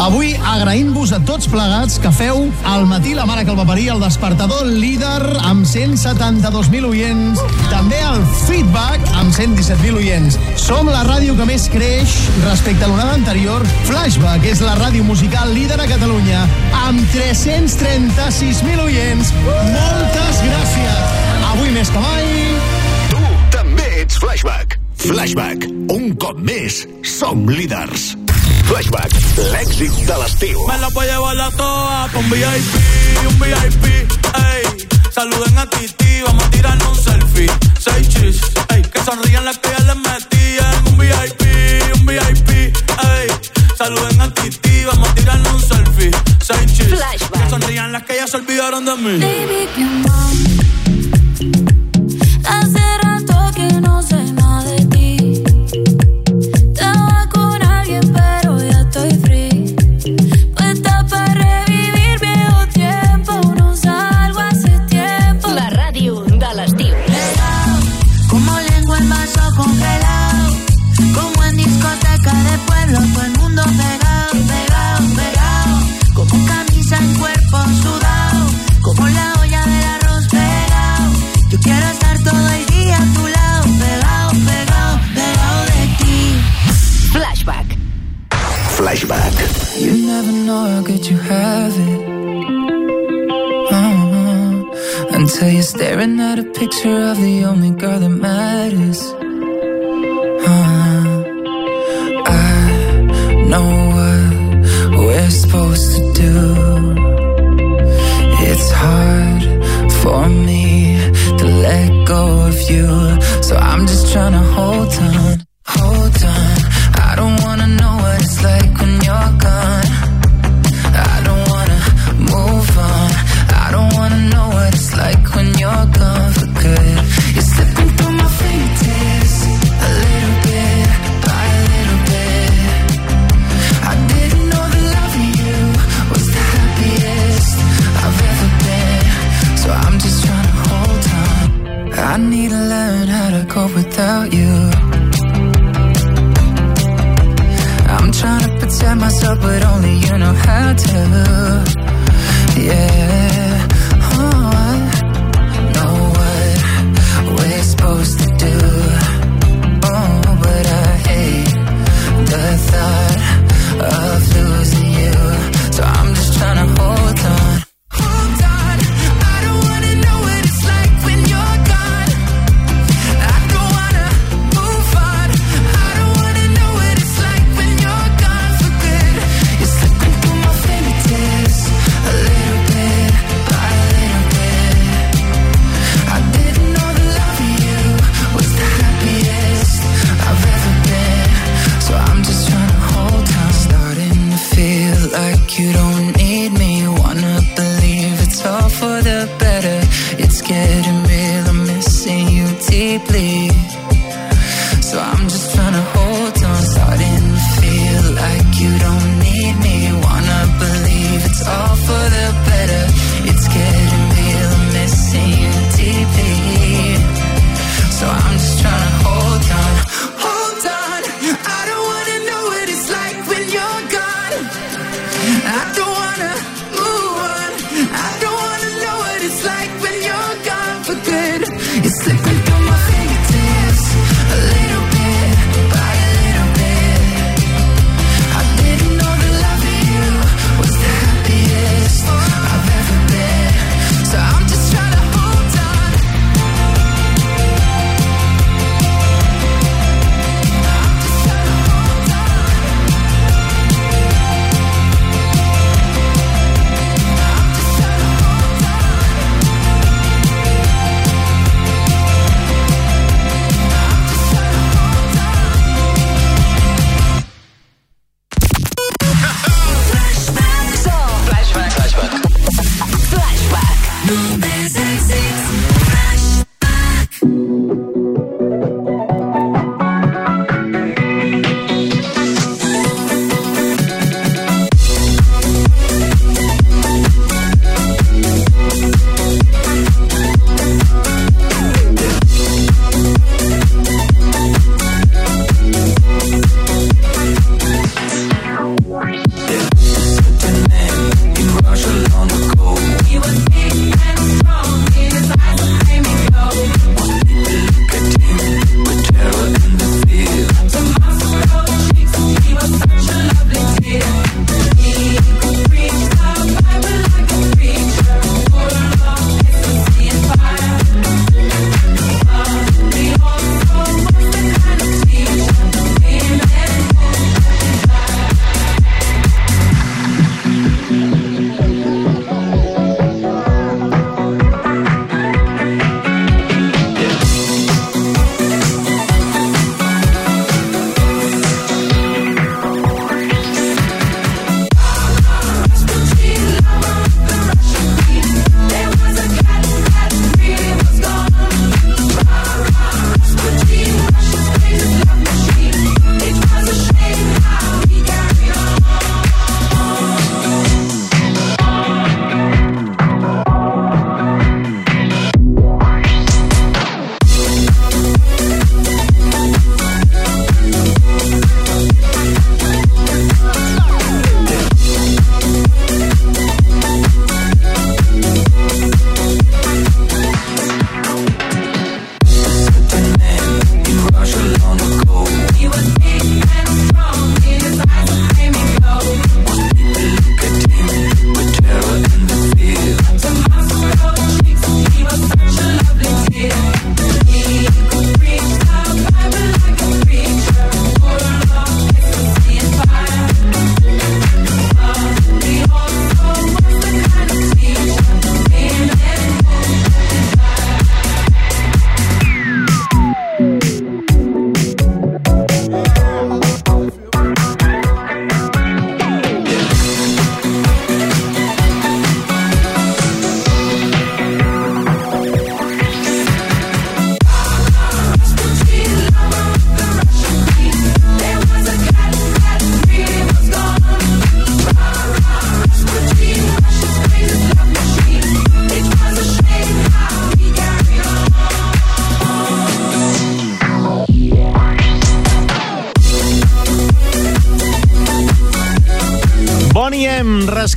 Avui agraïm-vos a tots plegats que feu al matí la mare que el va parir, el despertador líder amb 172.000 oients, també el feedback amb 117.000 oients. Som la ràdio que més creix respecte a l'onada anterior. Flashback és la ràdio musical líder a Catalunya amb 336.000 oients. Moltes gràcies. Avui més que mai... Tu també ets Flashback. Flashback. Un cop més, som líders. Flashback, l'èxit de l'estiu. Me la voy a llevar la toa un VIP, un VIP, ey. Saluden a Titi, vamos a tirarnos un selfie. Seis chis, ey. Que sonrían las que ya les metían. Un VIP, un VIP, ey. Saluden a Titi, vamos a tirarnos un selfie. Seis chis, que sonrían las que ya se olvidaron de mí. Baby,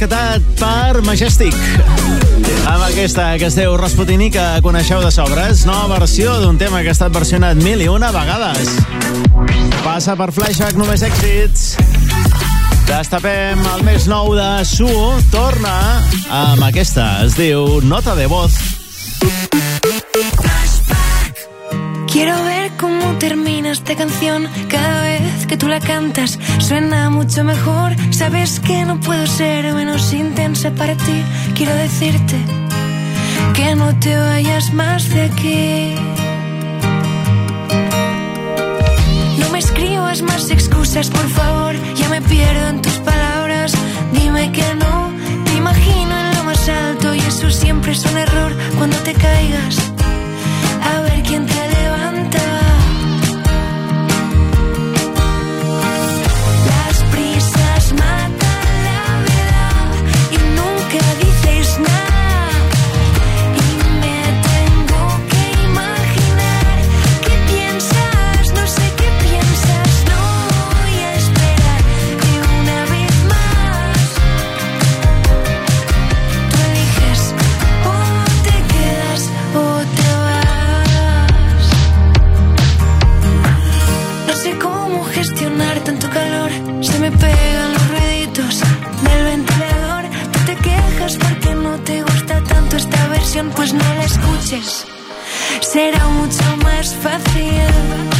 rescatat per Majestic. Amb aquesta que es diu Rasputini, que coneixeu de sobres, nova versió d'un tema que ha estat versionat mil i una vegades. Passa per Flashback, només èxits. Destapem el més nou de Su, torna amb aquesta, es diu Nota de Voz. Quiero ver cómo termina esta canción. Cada que tú la cantas suena mucho mejor. Sabes que no puedo ser menos intensa para ti. Quiero decirte que no te vayas más de aquí. No me escribas más excusas, por favor. Ya me pierdo en tus palabras. Dime que no. Te imagino en lo más alto y eso siempre es un error cuando te caigas. A ver quién te levanta. Nunca dices nada. pues no la escuches. Será mucho más fácil.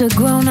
years ago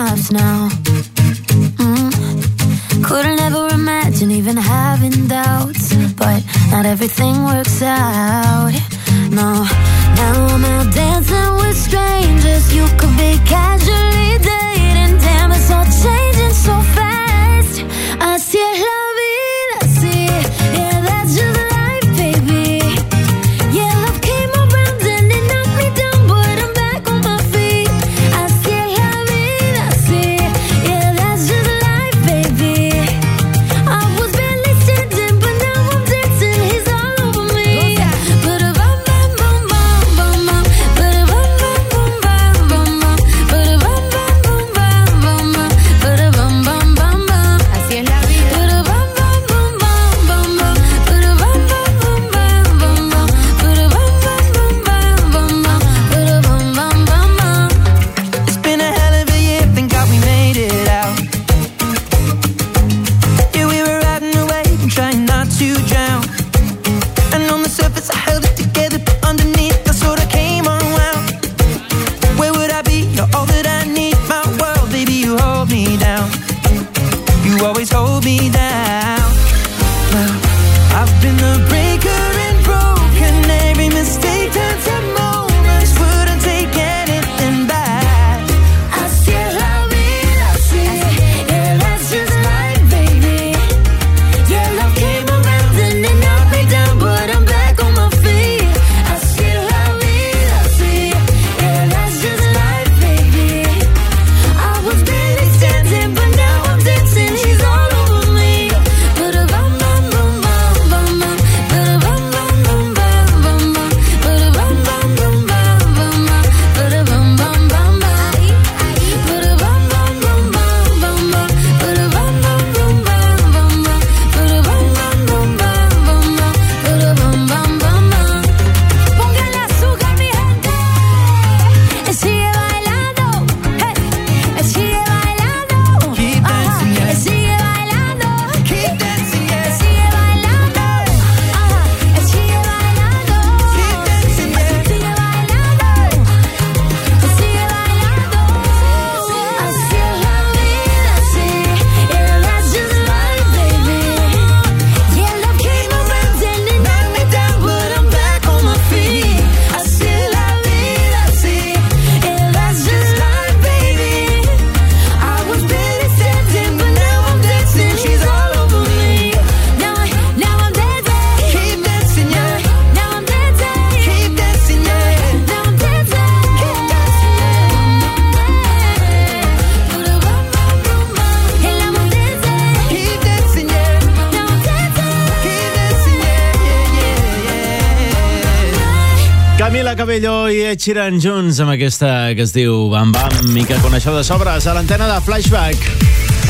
Sheeran junts amb aquesta que es diu Bam Bam i que coneixeu de sobres a l'antena de Flashback.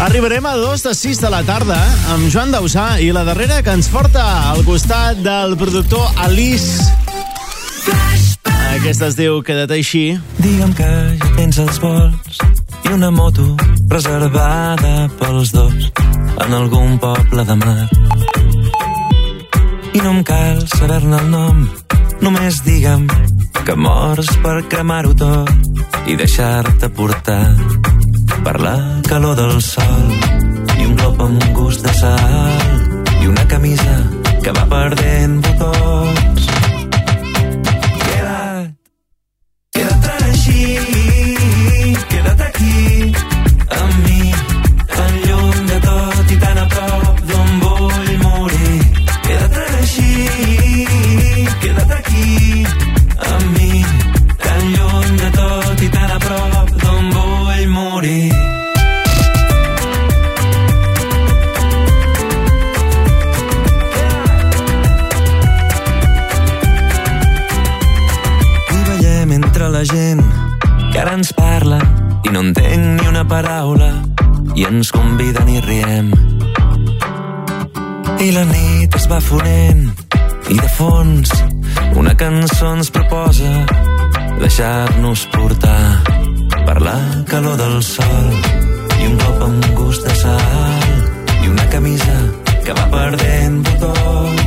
Arribarem a dos de sis de la tarda amb Joan Dausà i la darrera que ens porta al costat del productor Alice. Aquesta es diu Queda't així. Digue'm que ja tens els vols i una moto reservada pels dos en algun poble de mar. I no em cal saber-ne el nom, només digue'm que mors per cremar-ho tot i deixar-te portar per la calor del sol i un glop amb gust de sal i una camisa que va perdent botons conviden i riem. I la nit es va fonent i de fons una cançó ens proposa deixar-nos portar per la calor del sol i un cop amb gust de sal i una camisa que va perdent botons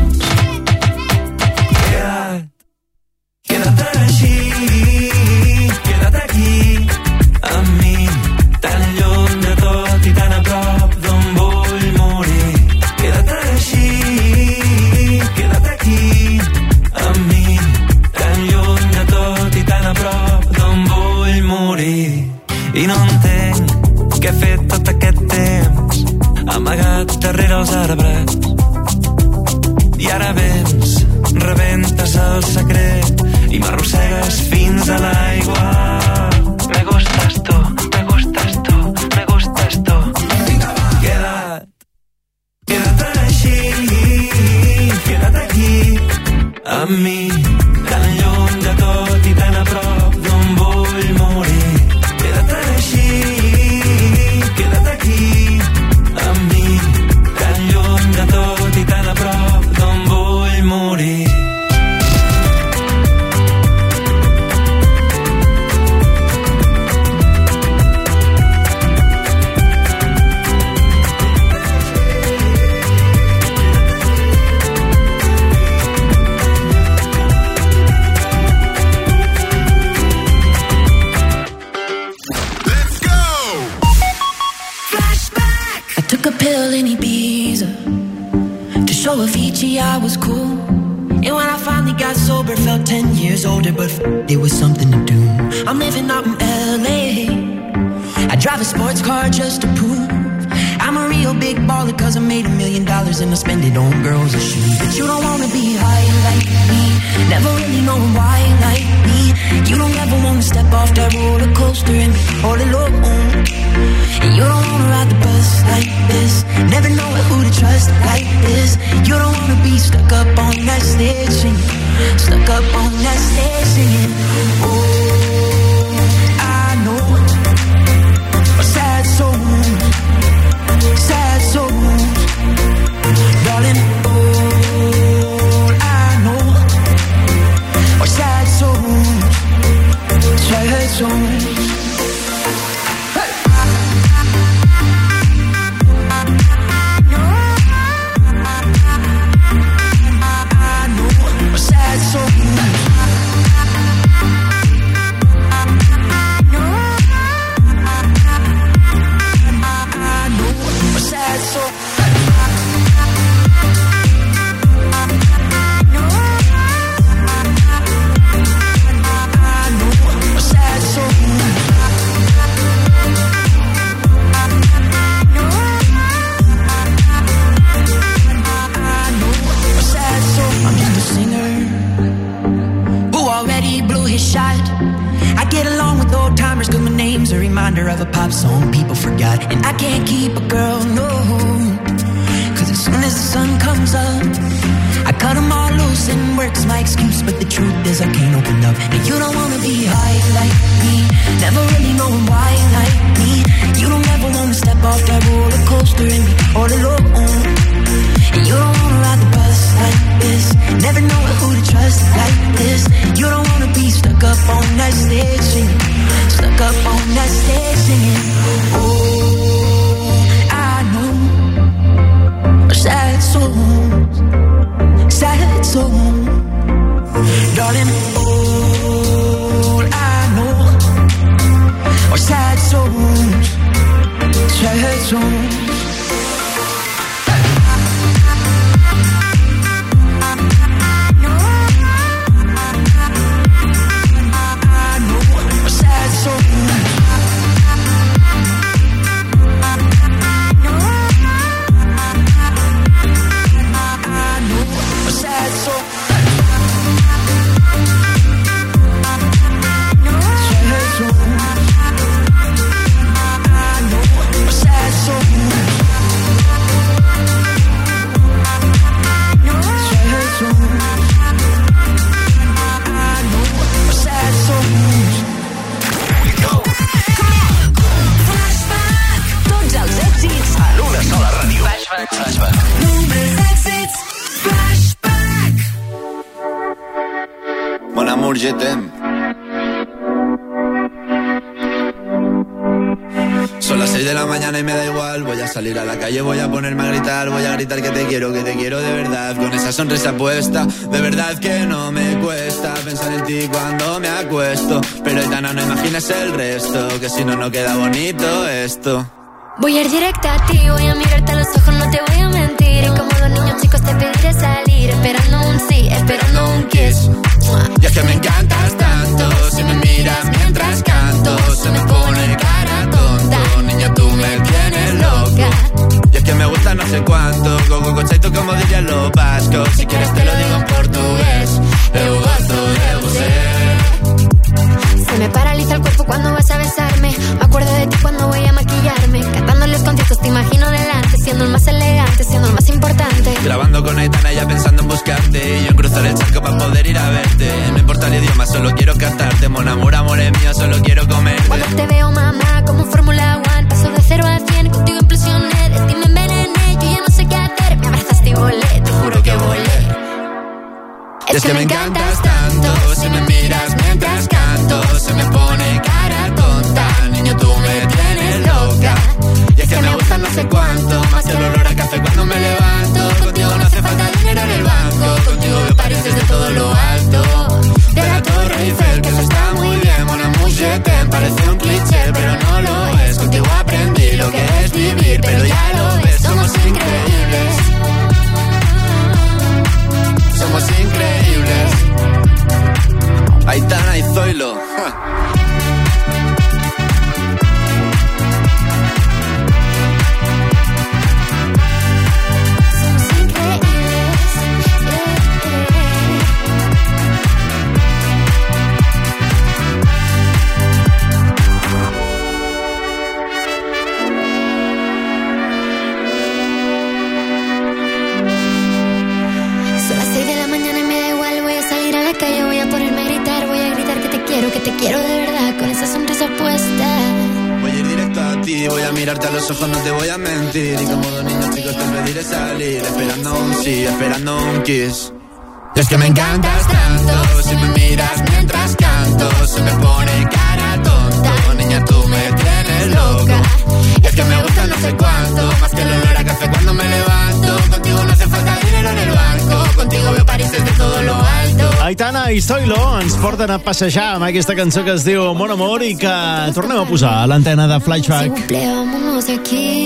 passejar amb aquesta cançó que es diu Mon Amor i que tornem a posar a l'antena de Flashback.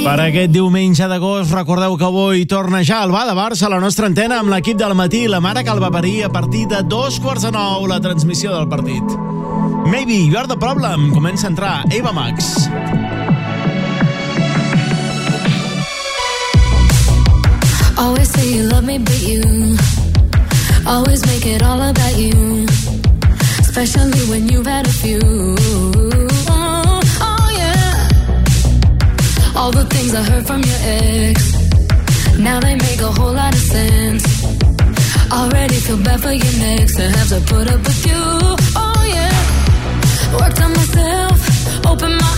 Per aquest diumenge d'agost, recordeu que avui torna ja al Bar de Barça la nostra antena amb l'equip del matí i la mare que el va parir a partir de dos quarts de nou la transmissió del partit. Maybe You're the Problem comença a entrar Eva Max. Always say you love me, but you Always make it all about you especially when you've had a few. Oh, oh yeah. All the things I heard from your ex, now they make a whole lot of sense. Already feel bad for your next to have to put up with you. Oh yeah. Worked on myself, open my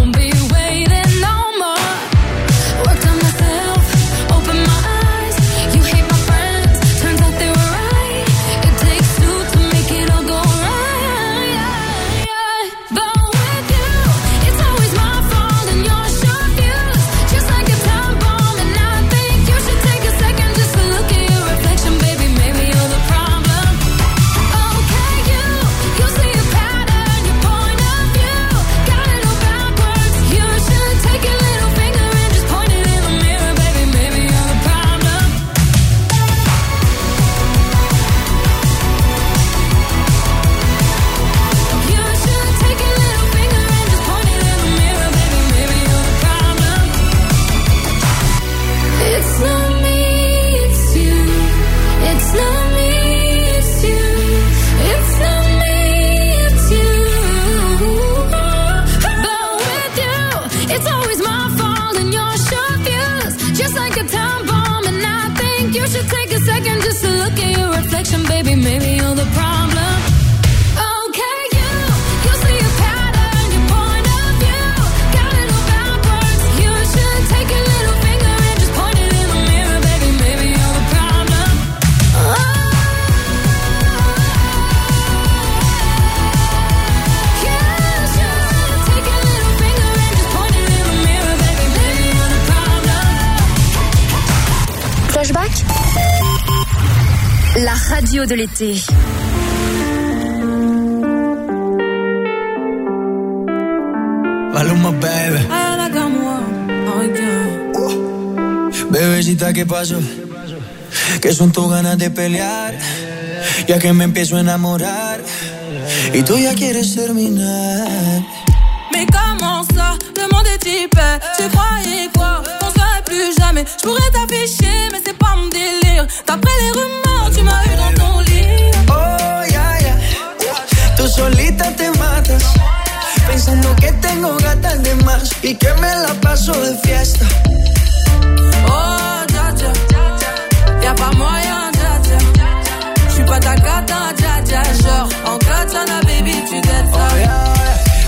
De l'été. Maluma, baby. Bebecita, ¿qué pasó? Que son tus ganas de pelear. Ya que me empiezo a enamorar. Y tú ya quieres terminar. Mais comment ça, le monde est hyper? Tu croyais quoi, qu'on serait plus jamais? Je pourrais t'afficher, mais c'est pas mon délire D'après les rumeurs, tu m'as eu Pensando que tengo gatas de más. Y que me la paso de fiesta. Oh, dja dja Y'a pas moyen, dja dja J'suis pas ta cata, dja dja Genre, en katana, baby, tu dettes ça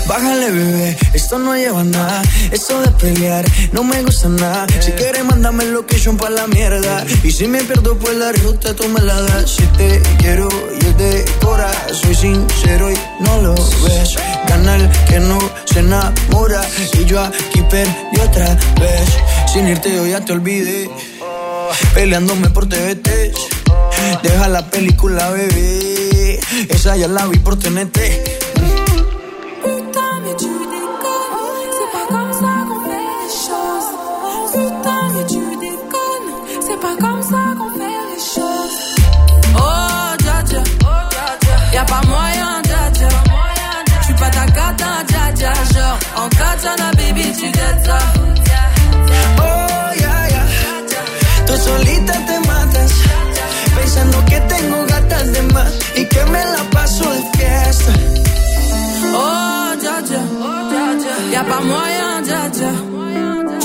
Bájale, bebé, esto no lleva nada. Esto de pelear no me gusta nada. Si quieres, mándame location pa' la mierda. Y si me pierdo por la ruta, tú me la das. Si te quiero, yo de cora. Soy sincero y no lo ves. Que no se enamora. Y yo aquí perdí otra vez. Sin irte, yo ya te olvidé. Peleándome por TVT. Deja la película, bebé. Esa ya la vi por TNT.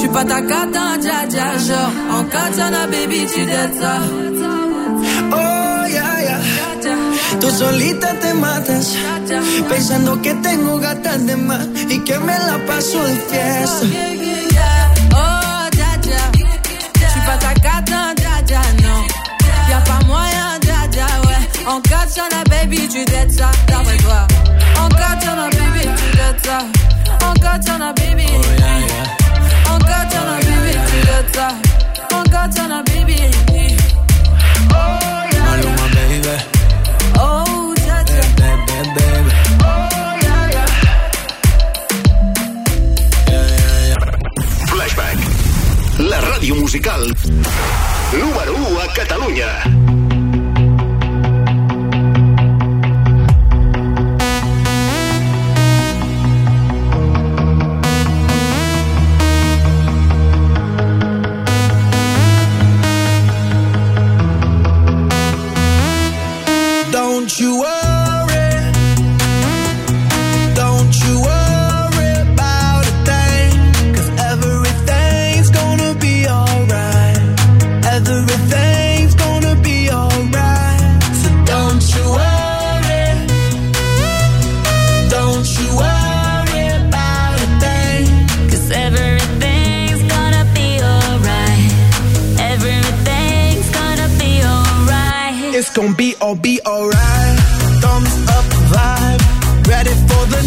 J'suis pas ta cata, dja dja Genre, en katana, baby, tu ça Oh, ya, ya. Tú solita te matas. Pensando que tengo gatas de más. Y que me la paso de fiesta. Oh, dja dja J'suis pas ta cata, dja dja, non Y'a pas moyen, dja dja, ouais En katana, baby, tu ça D'après toi En katana, baby, tu ça En katana, baby. Oh, dja dja musical número 1 a Catalunya. Gonna be all right Everything's gonna be all right So don't you worry. Don't you worry about a thing. 'cause everything's gonna be all right Everything's gonna be all right It's gonna be all be alright.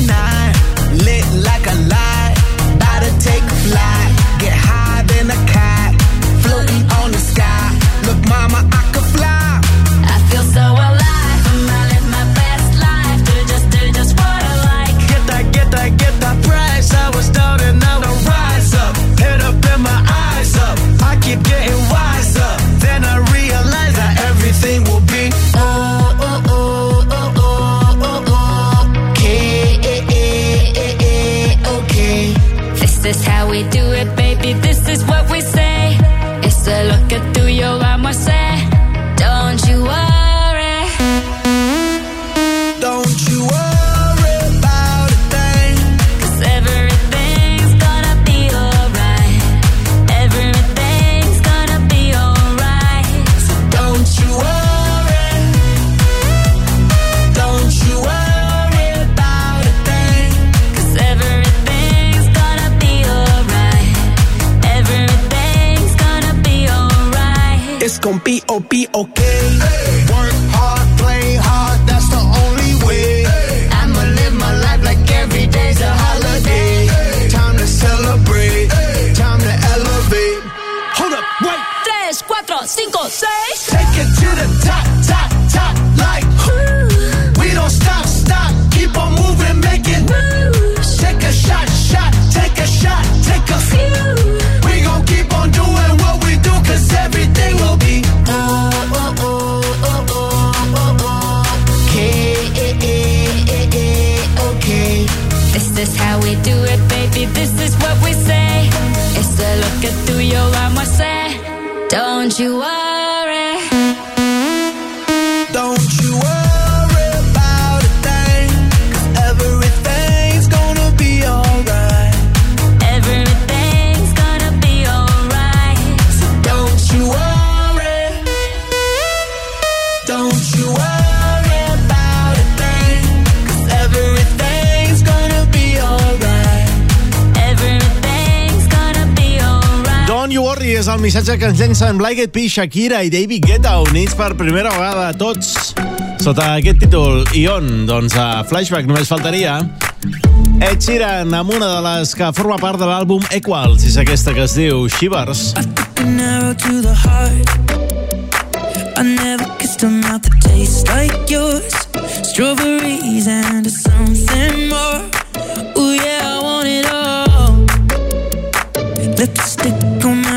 Lit like a light, to take flight. Get high than a cat, floating on the sky. Look, mama, I compete you up missatge que ens llença en Black P, Shakira i David Guetta units per primera vegada tots sota aquest títol. I on? Doncs a Flashback només faltaria. Ed Sheeran amb una de les que forma part de l'àlbum Equals, és aquesta que es diu Shivers. I never kissed a mouth that tastes like yours Strawberries and something more Ooh yeah, I want it all on my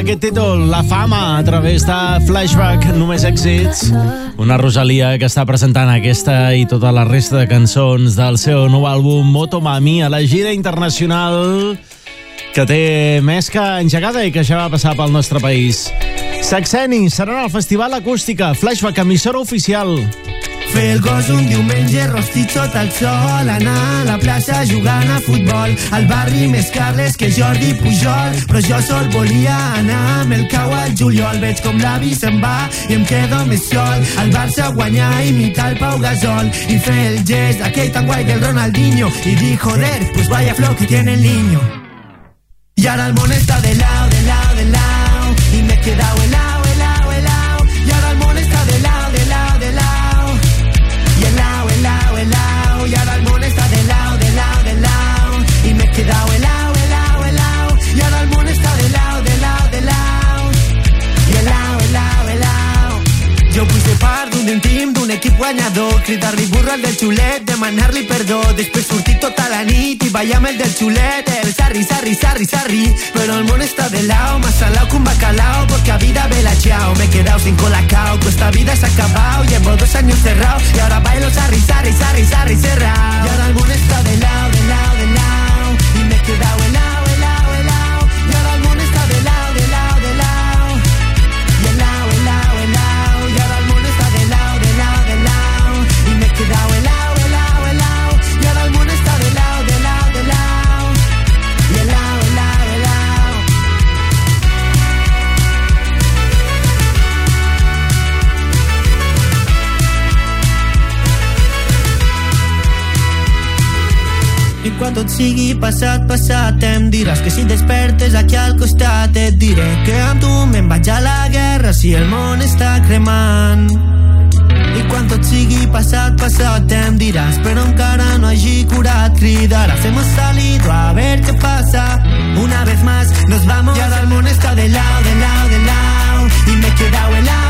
d'aquest títol, La Fama, a través de Flashback, només èxits. Una Rosalia que està presentant aquesta i tota la resta de cançons del seu nou àlbum Motomami a la gira internacional que té més que engegada i que ja va passar pel nostre país. Saxeni serà al Festival Acústica, Flashback, emissora oficial. Fer el gos un diumenge rostit sota el sol Anar a la plaça jugant a futbol. Al barri més Carles que Jordi Pujol Però jo sol volia anar amb el cau al juliol. Veig com l'avi se'n va i em quedo més sol. Al Barça guanyar i imitar el Pau Gasol. I fer el gest aquell tan guai del Ronaldinho. I dir joder, pues vaya flow que tiene el niño Y ahora el món está burro al del xulet, demanar-li perdó Després sortir tota la nit i ballar amb el del xulet El sarri, sarri, sarri, sarri. Però el món està de lao, más salao que un bacalao Porque a vida ve la chao. Me he quedado sin colacao, que esta vida se ha acabado. Llevo dos años cerrado y ahora bailo sarri, sarri, sarri, sarri, cerrado Y ahora el món està de lao, de lao, de lao Y me he quedado helado, tot sigui passat, passat. Em diràs que si despertes aquí al costat et diré que amb tu me'n vaig a la guerra si el món està cremant. I quan tot sigui passat, passat em diràs però encara no hagi curat. Cridar hacemos salido a ver qué pasa. Una vez más nos vamos. Y ahora el món está de lado, de lado, de lado. Y me he quedado helado,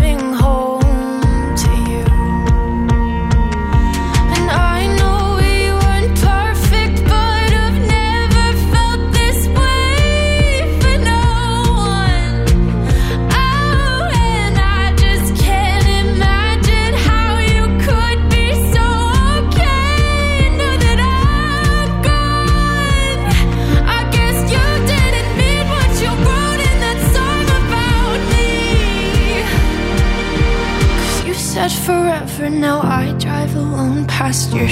now I drive alone past your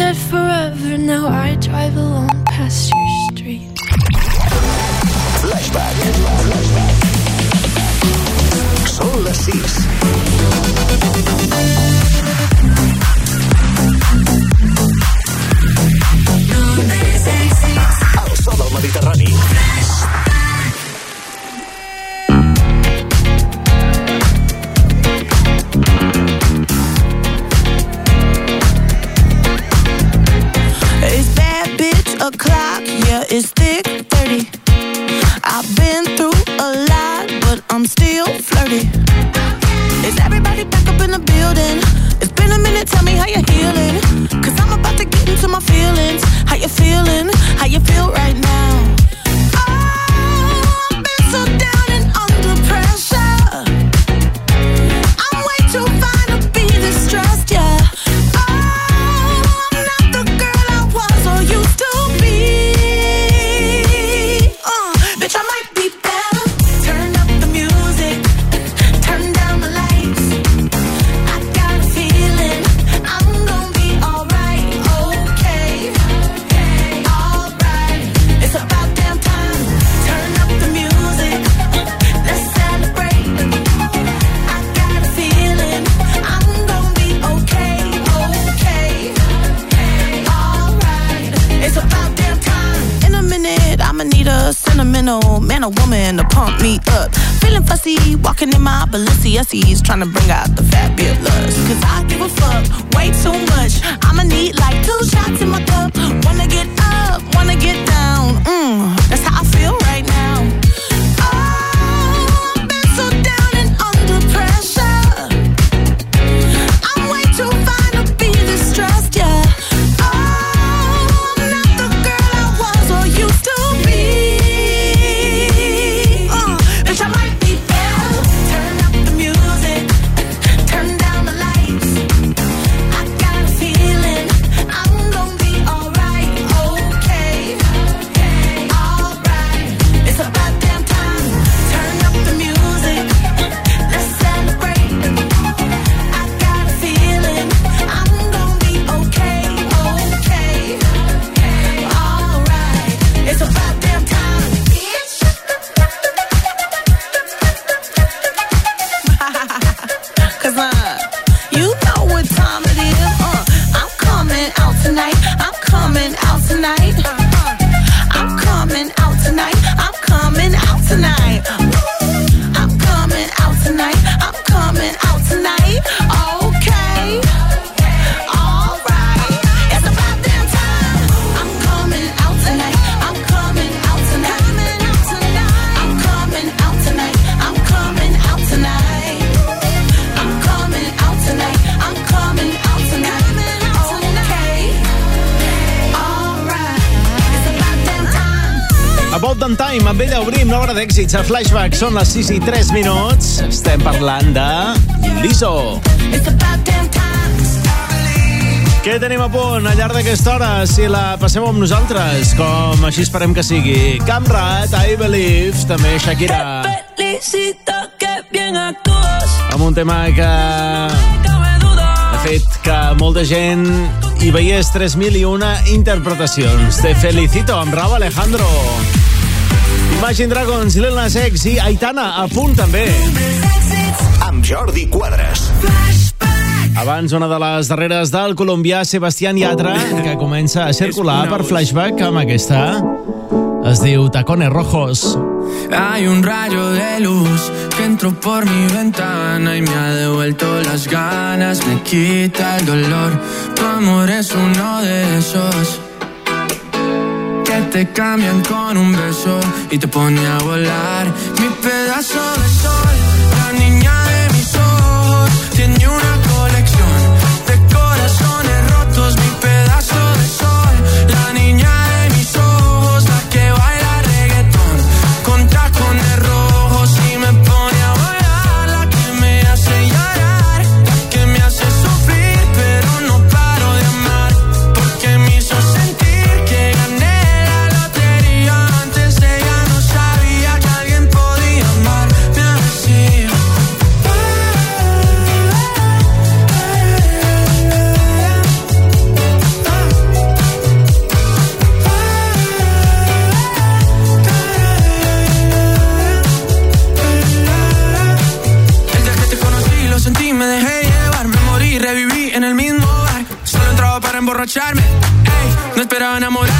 said forever, now I drive alone. Kids a Flashback. Són les 6 i 3 minuts. Estem parlant de Lizzo. Què tenim a punt al llarg d'aquesta hora? Si la passem amb nosaltres, com així esperem que sigui. Camrat, I Believe, també Shakira. Que bien. Amb un tema que... De fet, que molta gent hi veiés 3.000 i una interpretacions. Te felicito, amb Rau Alejandro. Alejandro. Imagine Dragons, Lil Nas X i Aitana, a punt també. Amb Jordi Quadres. Abans, una de les darreres del colombià Sebastián Yatra, que comença a circular per flashback amb aquesta. Es diu Tacones Rojos. Hay un rayo de luz que entró por mi ventana y me ha devuelto las ganas, me quita el dolor. Tu amor es uno de esos te cambian con un beso y te pone a volar. Mi pedazo de sol, la niña de mis ojos, tiene una cosa pero enamorado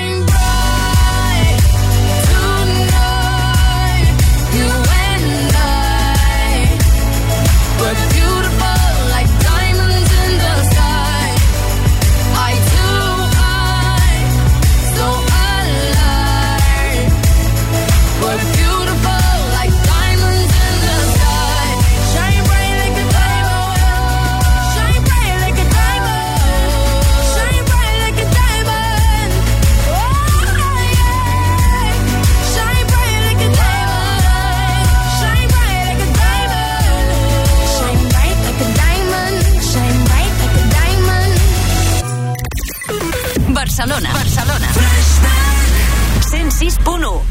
106.1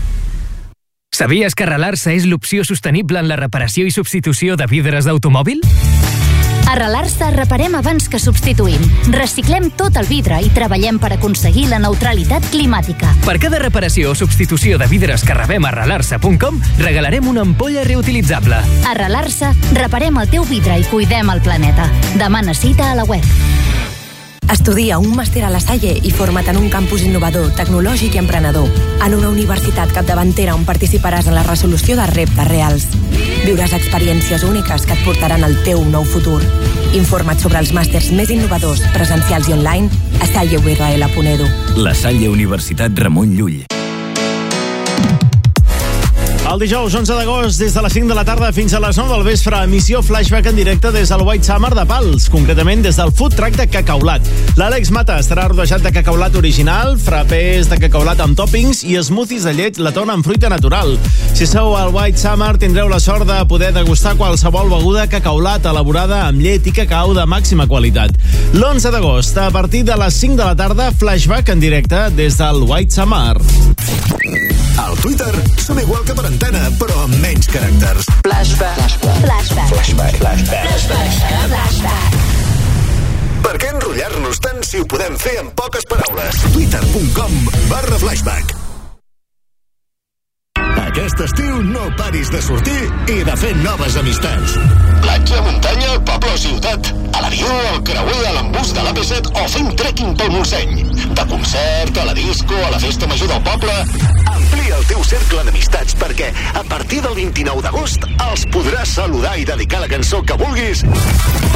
Sabies que arrelar-se és l'opció sostenible en la reparació i substitució de vidres d'automòbil? A Relar-se reparem abans que substituïm. Reciclem tot el vidre i treballem per aconseguir la neutralitat climàtica. Per cada reparació o substitució de vidres que rebem a relar-se.com, regalarem una ampolla reutilitzable. A Relar-se reparem el teu vidre i cuidem el planeta. Demana cita a la web. Estudia un màster a la Salle i forma't en un campus innovador, tecnològic i emprenedor. En una universitat capdavantera on participaràs en la resolució de reptes reals. Viuràs experiències úniques que et portaran al teu nou futur. Informa't sobre els màsters més innovadors, presencials i online a salleurl.edu. La Salle Universitat Ramon Llull. El dijous 11 d'agost, des de les 5 de la tarda fins a les 9 del vespre, emissió flashback en directe des del White Summer de Pals, concretament des del food truck de cacaulat. L'Àlex Mata estarà rodejat de cacaulat original, frapés de cacaulat amb toppings i smoothies de llet latona amb fruita natural. Si sou al White Summer, tindreu la sort de poder degustar qualsevol beguda cacaulat elaborada amb llet i cacau de màxima qualitat. L'11 d'agost, a partir de les 5 de la tarda, flashback en directe des del White Summer. Al Twitter som igual que per antena, però amb menys caràcters. Flashback. Flashback. Flashback. Flashback. Flashback. Per què enrotllar-nos tant si ho podem fer en poques paraules? Twitter.com barra flashback. Aquest estiu no paris de sortir i de fer noves amistats. Platja, muntanya, poble o ciutat. A l'avió, al creuer, a l'embús de l'AP7 o fent trekking pel Montseny. De concert, a la disco, a la festa major del poble... Amplia el teu cercle d'amistats perquè a partir del 29 d'agost els podràs saludar i dedicar la cançó que vulguis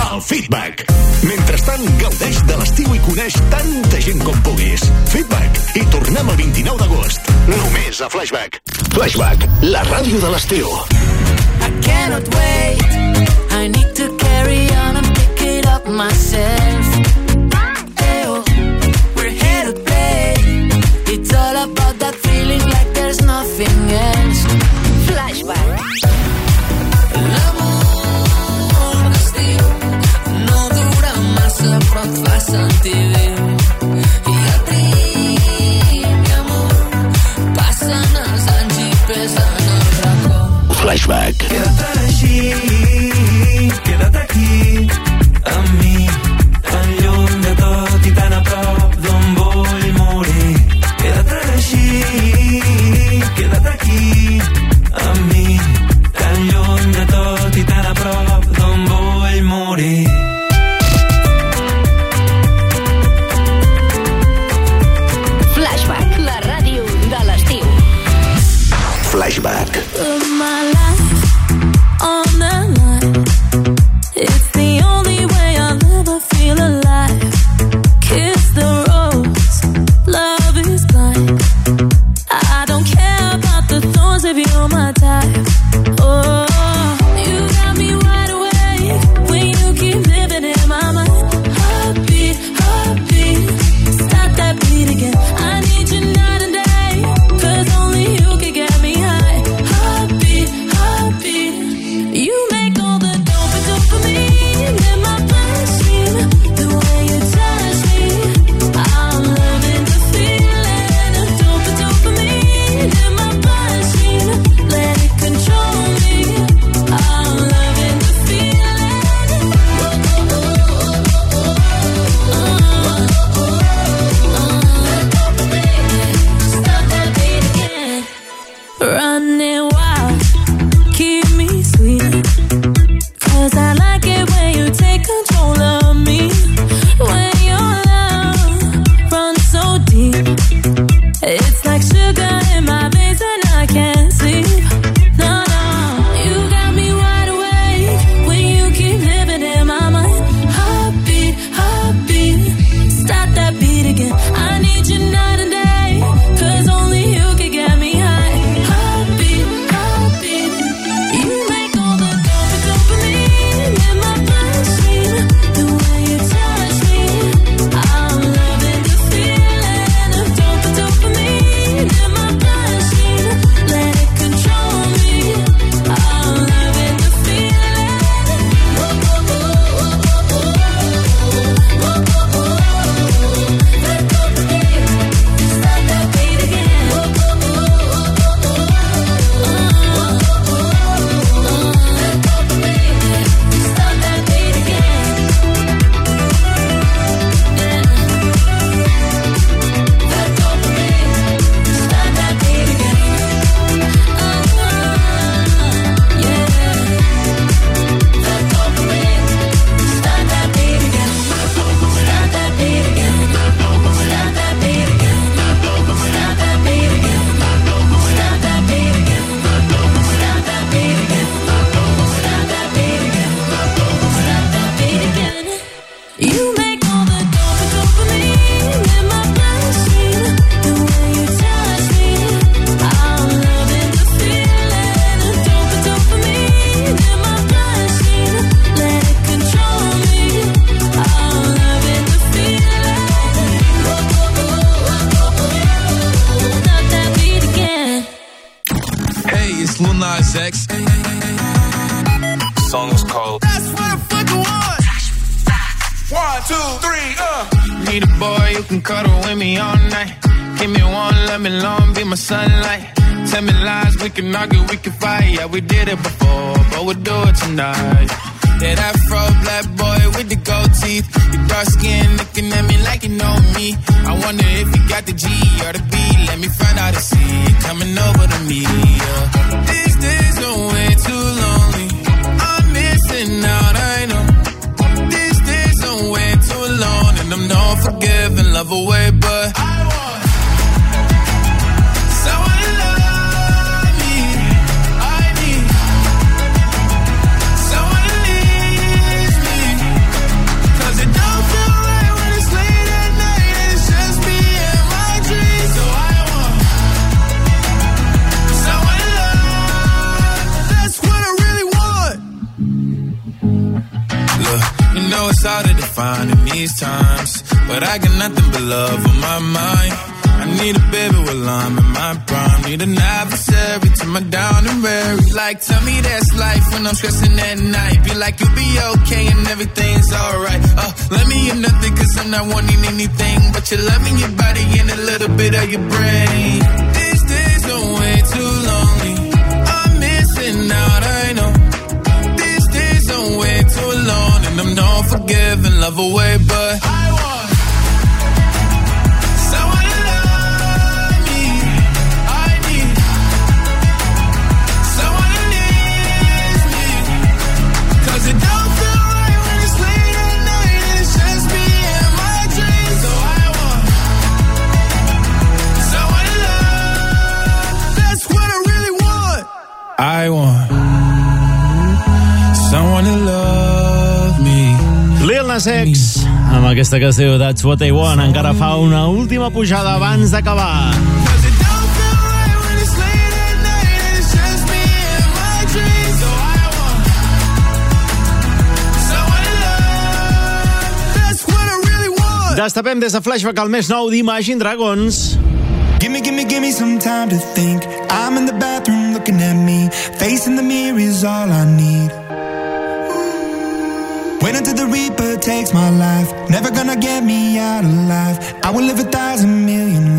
al Feedback. Mentrestant, gaudeix de l'estiu i coneix tanta gent com puguis. Feedback. I tornem el 29 d'agost. Només a Flashback. Flashback, la ràdio de l'estiu. I cannot wait. I need to carry on and pick it up myself. Ayo, we're here to play. It's all about that feeling like there's nothing else. Flashback. L'amor d'estiu no dura massa però et fa sentir viu. Flashback. Quédate així, queda't aquí, amb mi, aquesta que es diu That's What I Want encara fa una última pujada abans d'acabar. Destapem des de Flashback al més nou d'Imagine Dragons. Gimme, gimme, gimme some time to think I'm in the bathroom looking at me Facing the mirror is all I need takes my life. Never gonna get me out alive. I will live a thousand million lives.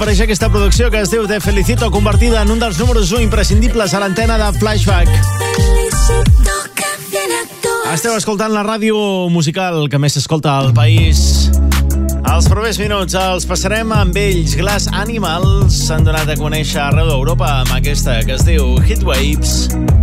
ofereix aquesta producció que es diu Te Felicito, convertida en un dels números 1 imprescindibles a l'antena de Flashback. Esteu escoltant la ràdio musical que més s'escolta al país. Els propers minuts els passarem amb ells. Glass Animals s'han donat a conèixer arreu d'Europa amb aquesta que es diu Heatwaves. Waves.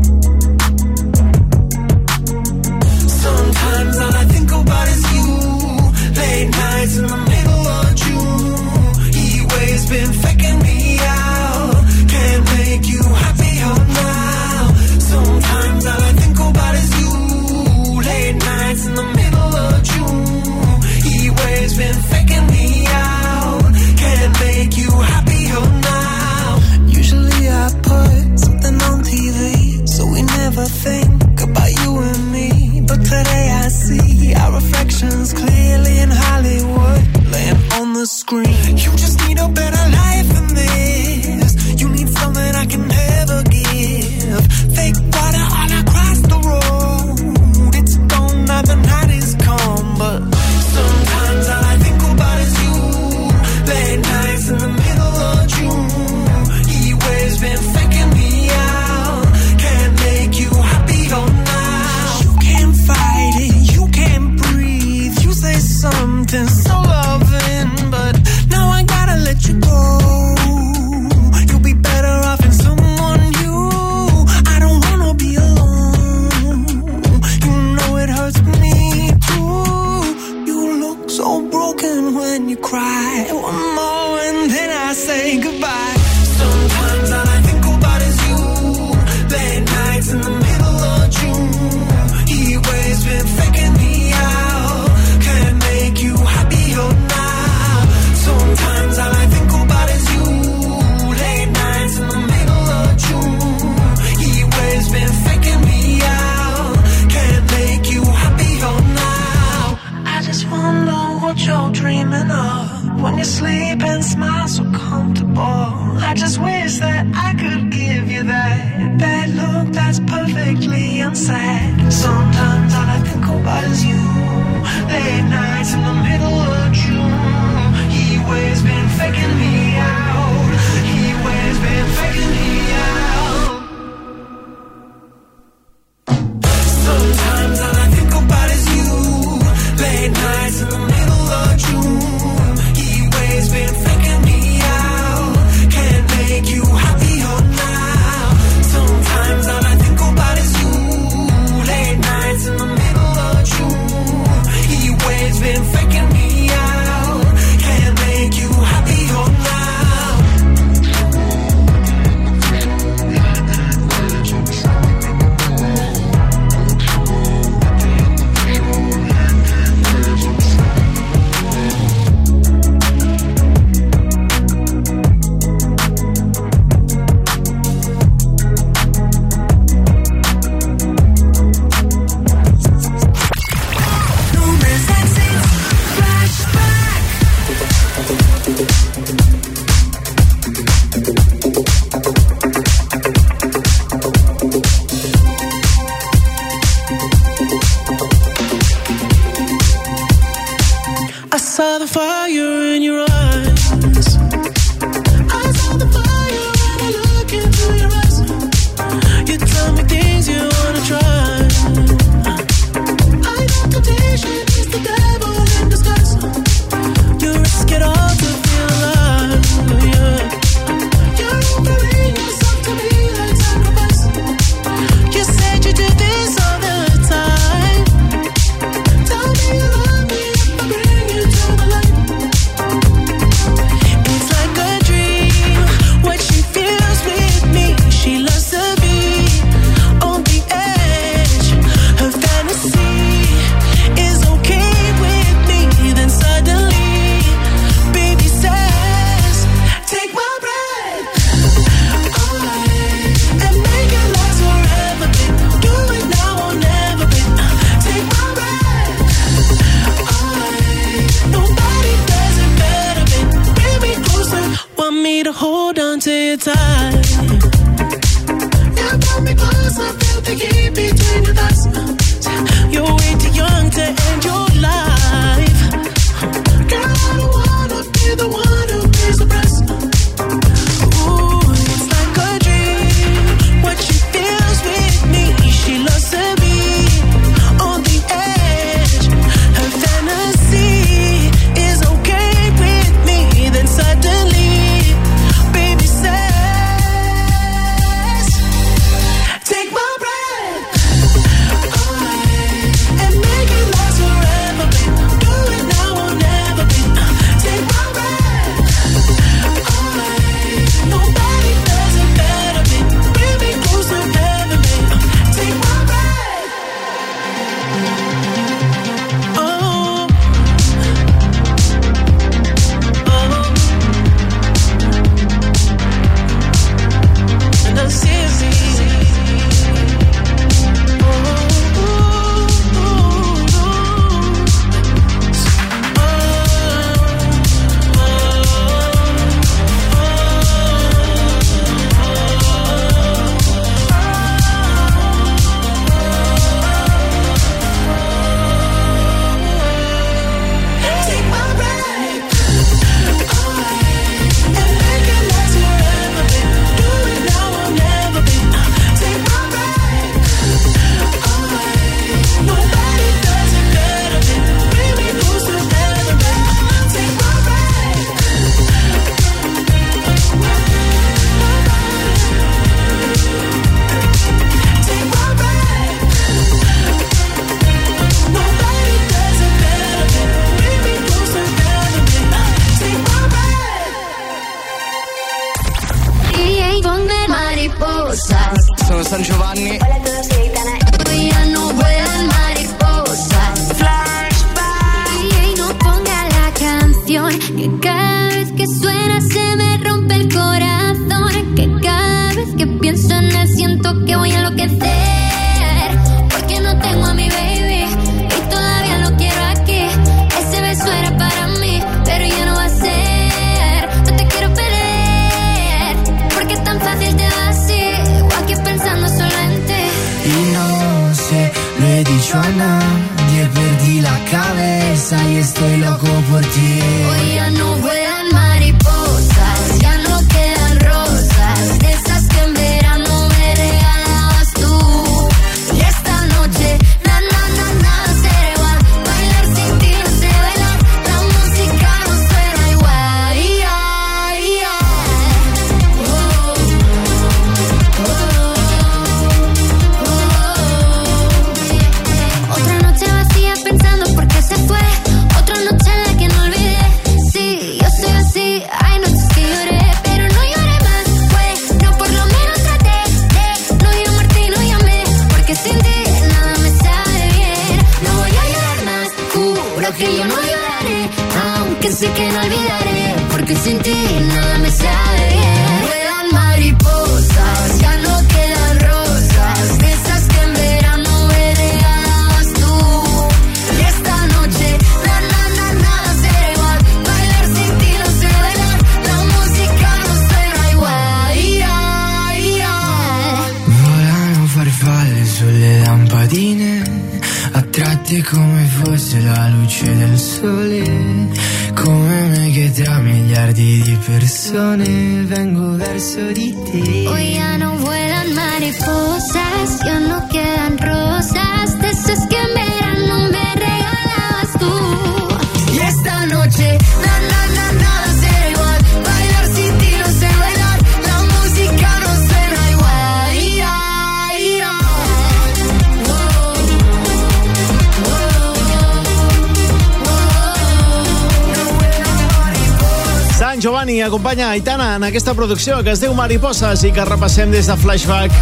aquesta producció que es diu Mariposas i que repassem des de Flashback.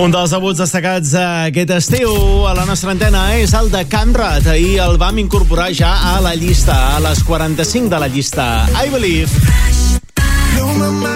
Un dels debuts destacats aquest estiu a la nostra antena és el de Camrat. Ahir el vam incorporar ja a la llista, a les 45 de la llista. I Believe. No.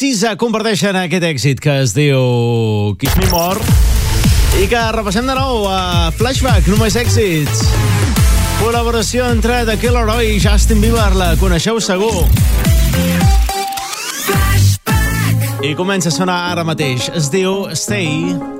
Sisa eh, comparteixen aquest èxit que es diu Kiss Me More i que repassem de nou a Flashback, només èxits. Col·laboració entre The Killer Roy i Justin Bieber, la coneixeu segur. Flashback. I comença a sonar ara mateix. Es diu Stay...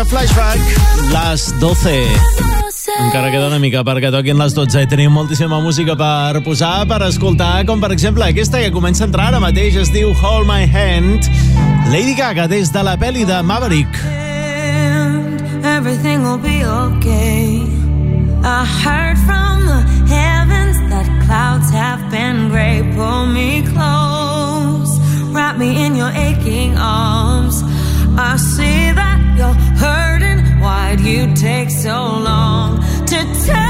A Flashback, les 12. Encara queda una mica perquè toquin les 12 i tenim moltíssima música per posar, per escoltar, com per exemple aquesta que comença a entrar ara mateix, es diu Hold My Hand, Lady Gaga des de la pel·li de Maverick. everything will be okay. I heard from the heavens that clouds have been gray. Pull me close, wrap me in your aching arms. I see that. Why'd you take so long to tell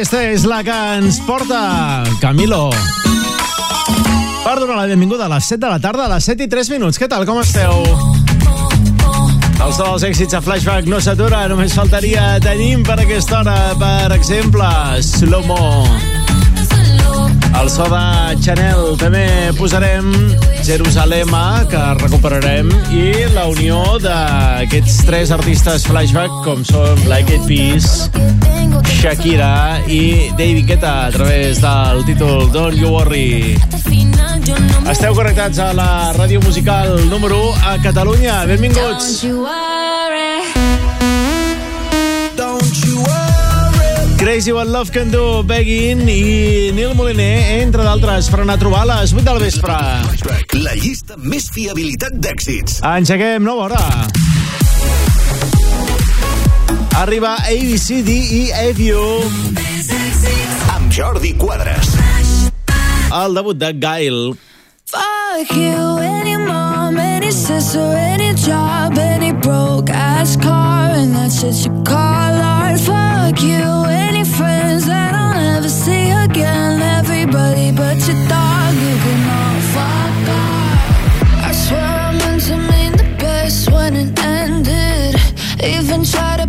aquesta és la que ens porta Camilo. Per donar la benvinguda a les 7 de la tarda, a les 7 i 3 minuts. Què tal, com esteu? Els dos èxits a Flashback no s'atura, només faltaria tenim per aquesta hora, per exemple, Slow Mo. El so de Chanel. També posarem Jerusalema, que recuperarem, i la unió d'aquests tres artistes flashback, com són Black Eyed Peas, Shakira i David Guetta, a través del títol Don't You Worry. Esteu connectats a la ràdio musical número 1 a Catalunya. Benvinguts. Crazy What Love Can Do, Beggin i Nil Moliner, entre d'altres, per anar a trobar a les 8 del vespre. La llista més fiabilitat d'èxits. Engeguem nova hora. Arriba ABCDEFU. Amb Jordi Quadres. El debut de Gail. Fuck you, any any sister, any job, any broke ass car, and that's shit you call art. Fuck you, any friends that I'll never see again. Everybody but your dog, you can all fuck off. I swear I meant to mean the best when it ended. Even tried to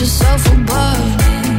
Yourself above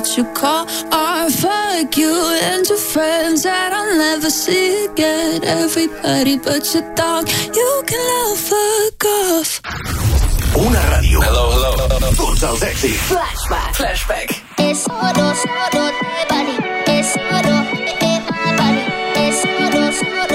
that you call art. Fuck you and your friends that I'll never see again. Everybody but your dog, you can love fuck off. Una ràdio. Hello, hello. Tots els èxits. Flashback. Flashback. Es oro, oro de Bali. Es oro de Bali. Es oro, oro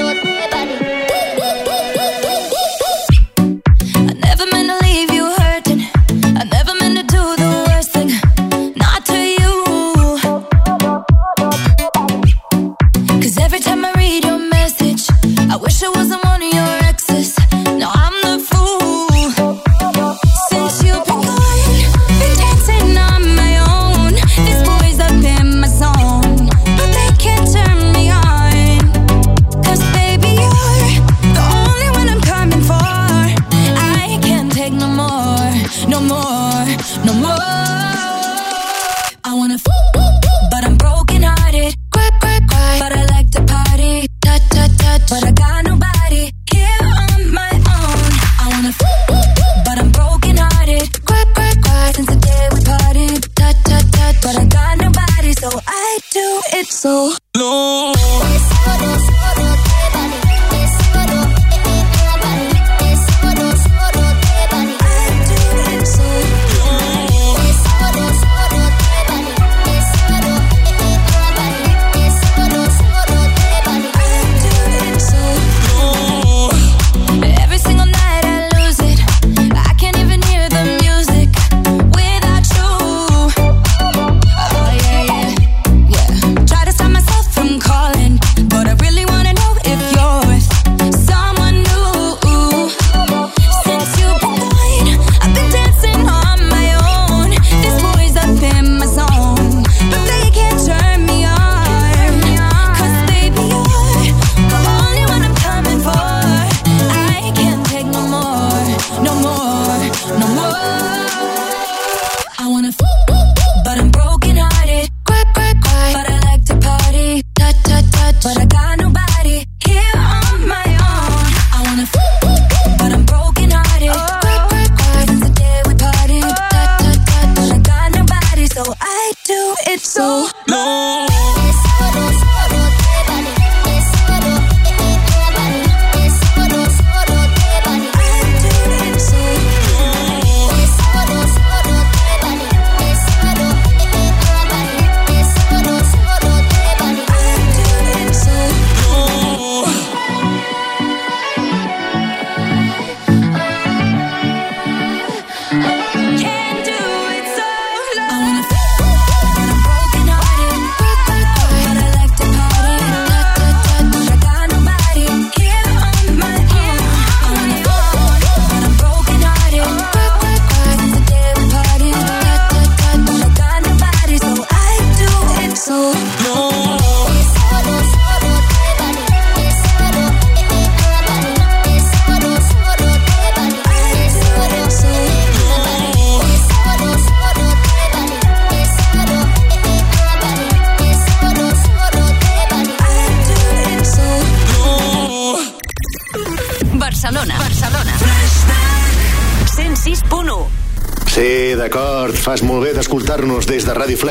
so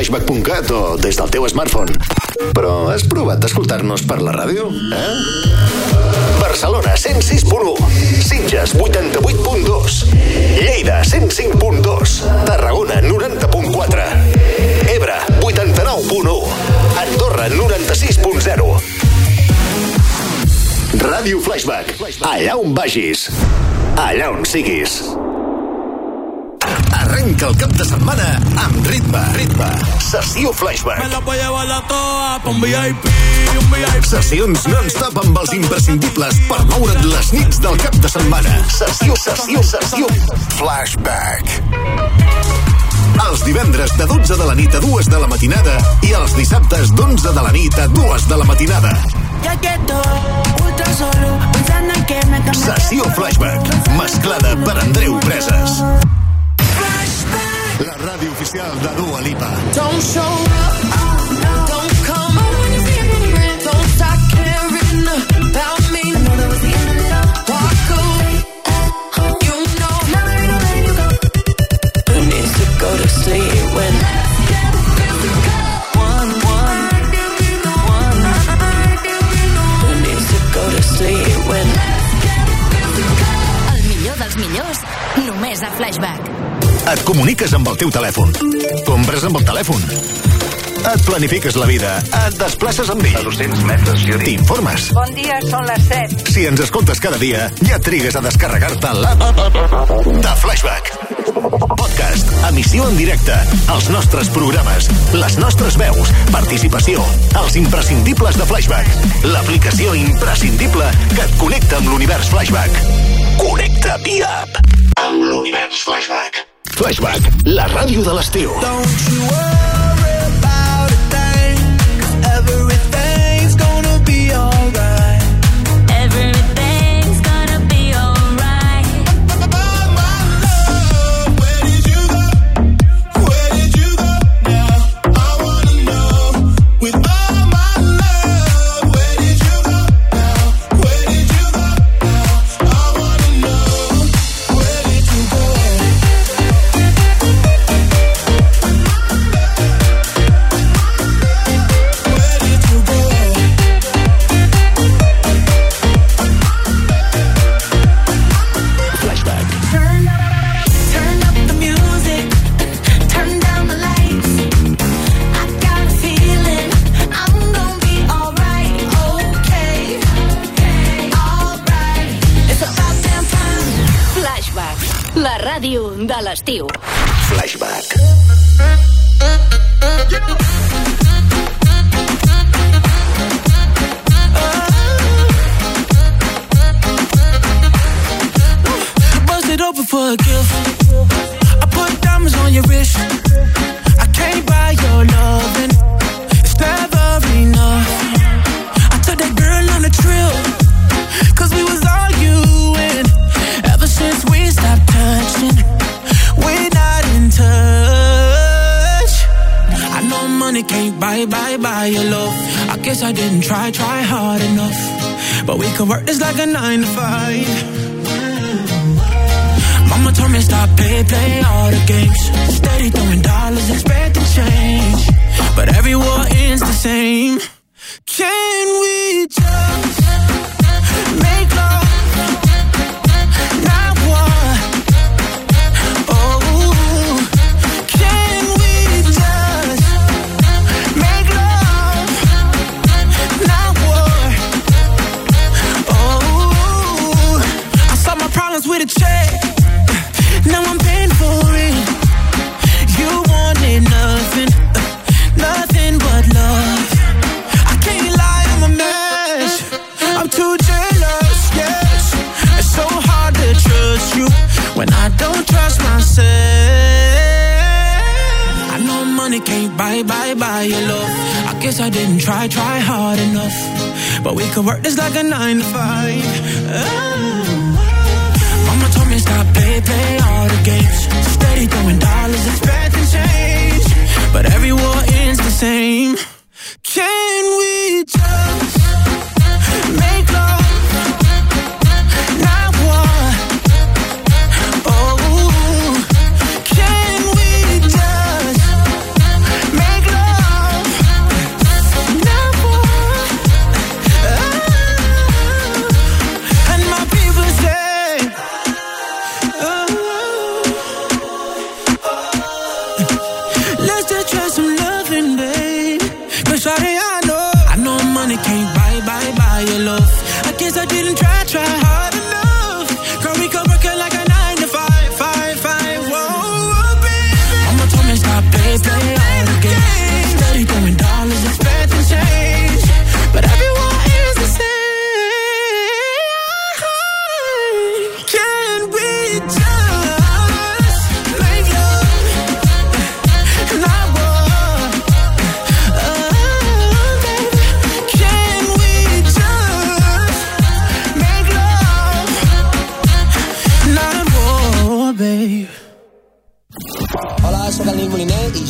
cashback.com Flashback. Me la voy a llevar la toa con un mm. VIP, un VIP. Sessions non-stop amb els imprescindibles per moure't les nits del cap de setmana. Sessió, sessió, sessió. Flashback. Els divendres de 12 de la nit a 2 de la matinada i els dissabtes d'11 de la nit a 2 de la matinada. Ya que ultra solo, pensando en que me Sessió Flashback, mesclada per Andreu Preses. la ràdio oficial de Dua Lipa. Don't show up. Flashback. Et comuniques amb el teu telèfon. Compres amb el telèfon. Et planifiques la vida. Et desplaces amb ell. A 200 metres, Juri. T'informes. Bon dia, són les 7. Si ens escoltes cada dia, ja trigues a descarregar-te l'app de Flashback. Podcast, emissió en directe, els nostres programes, les nostres veus, participació, els imprescindibles de Flashback, l'aplicació imprescindible que et connecta amb l'univers Flashback. Connecta via app. Flashback. Flashback, la ràdio de l'estiu. Don't you worry.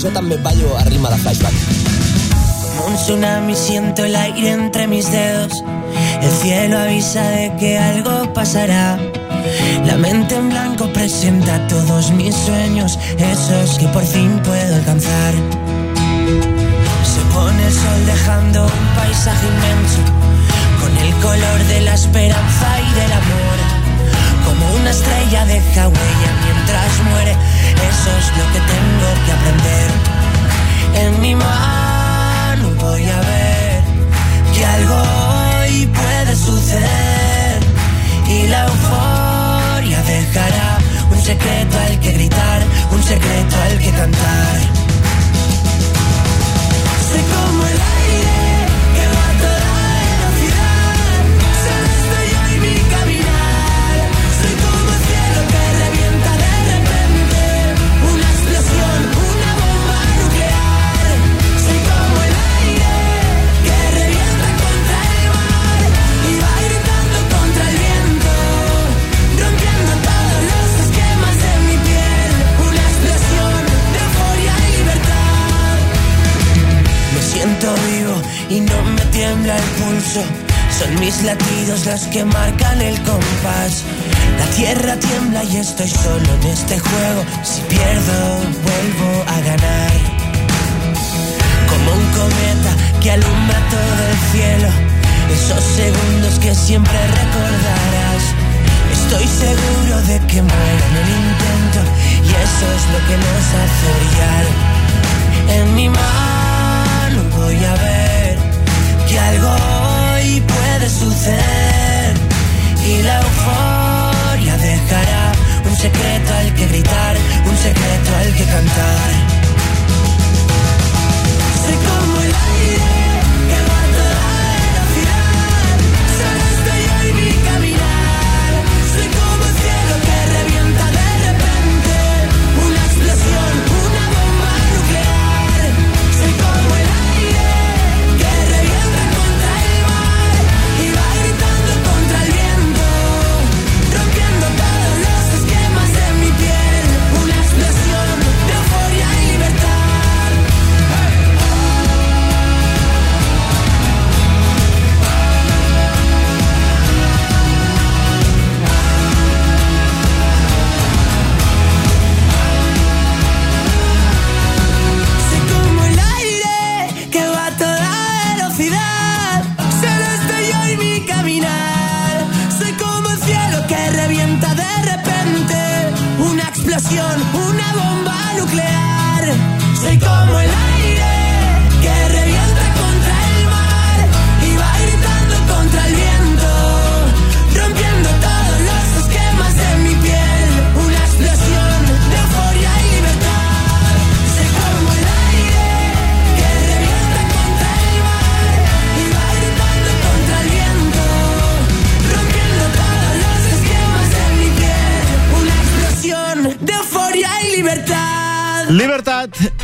Jo també ballo a ritme de flashback. Como un tsunami siento el aire entre mis dedos. El cielo avisa de que algo pasará. La mente en blanco presenta todos mis sueños, esos que por fin puedo alcanzar. Se pone el sol dejando un paisaje inmenso, con el color de la esperanza y del amor. Como una estrella deja huella mientras muere, eso es lo que tengo que aprender. En mi mano voy a ver que algo hoy puede suceder y la euforia dejará un secreto al que gritar, un secreto al que cantar. Soy y no me tiembla el pulso. Son mis latidos los que marcan el compás. La tierra tiembla y estoy solo en este juego. Si pierdo, vuelvo a ganar. Como un cometa que alumbra todo el cielo. Esos segundos que siempre recordarás. Estoy seguro de que muero en el intento. Y eso es lo que nos hace brillar. En mi mano voy a ver algo hoy puede suceder y la euforia dejará un secreto al que gritar, un secreto al que cantar. Como el aire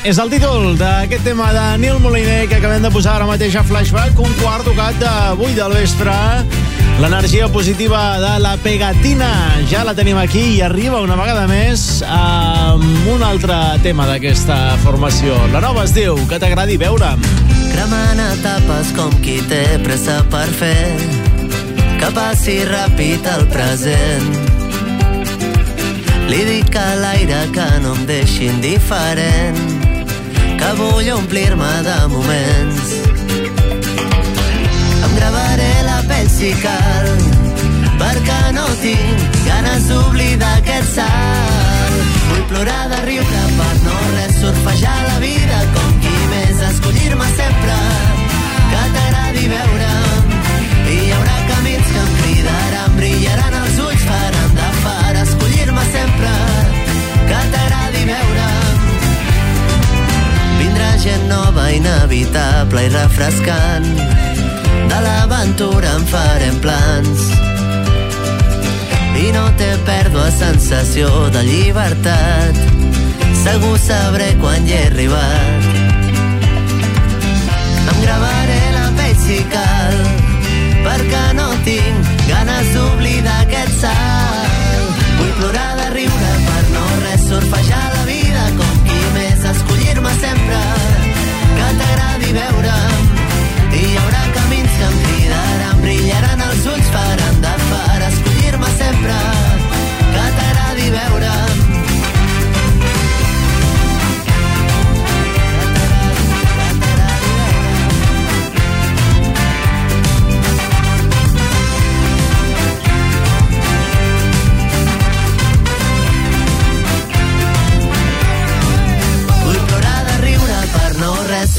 és el títol d'aquest tema de Nil Moliner que acabem de posar ara mateix a Flashback, un quart tocat 8 del vespre. L'energia positiva de la pegatina ja la tenim aquí i arriba una vegada més amb un altre tema d'aquesta formació. La nova es diu Que t'agradi veure. Cremant etapes com qui té pressa per fer que passi ràpid el present. Li dic a l'aire que no em deixi indiferent, que vull omplir-me de moments. Em gravaré la pell si cal, perquè no tinc ganes d'oblidar aquest salt. Vull plorar de riure per no res, surfejar la vida com qui més, escollir-me sempre que t'agradi veure'm. Hi haurà camins que em cridaran, brillaran gent nova, inevitable i refrescant. De l'aventura en farem plans. I no té pèrdua sensació de llibertat. Segur sabré quan hi he arribat. Em gravaré la pell si cal, perquè no tinc ganes d'oblidar aquest salt. Vull plorar de riure per no res surfejar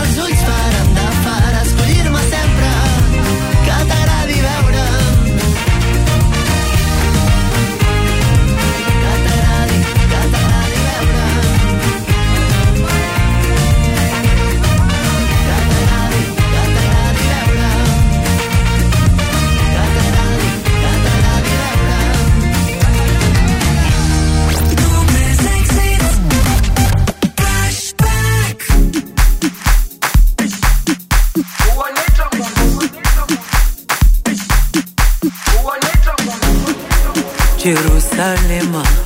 els Italema.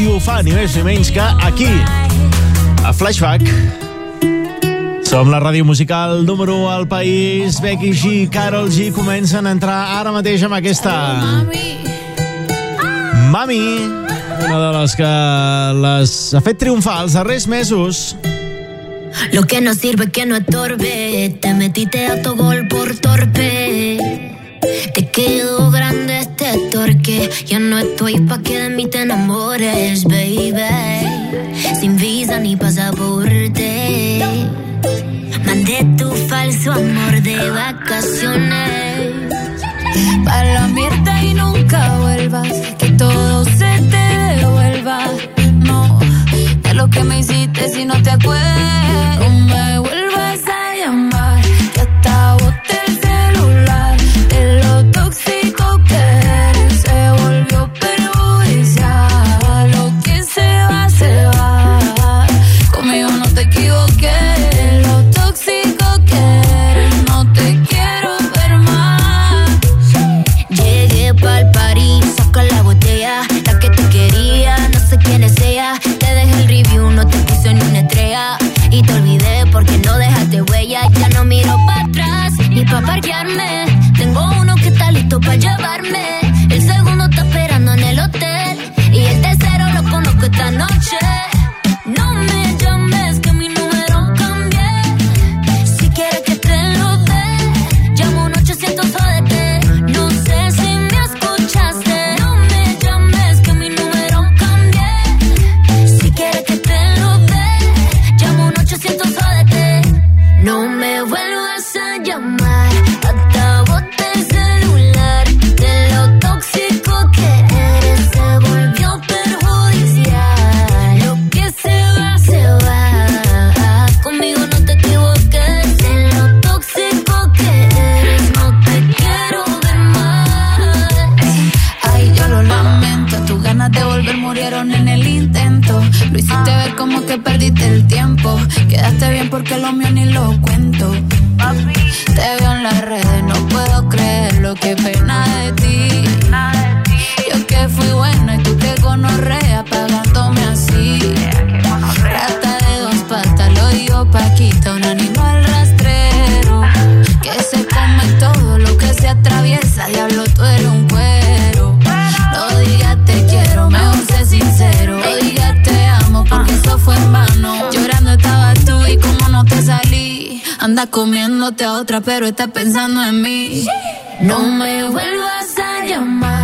i ho fa ni més ni menys que aquí, a Flashback. Som la ràdio musical número 1 al país. Becky G i Carol G comencen a entrar ara mateix amb aquesta... Mami, una de les que les ha fet triomfar els darrers mesos. Lo que no sirve que no estorbe Te metiste a tu gol por torpe Te quedó grande este torque. Ya no estoy pa' que de mí te enamores, baby. Sin visa ni pasaporte. Mandé tu falso amor de vacaciones. Pa' la mierda y nunca vuelvas. Que todo se te devuelva. No, de lo que me hiciste si no te acuerdas. Comiéndote a otra, pero estás pensando en mí. No me vuelvas a llamar,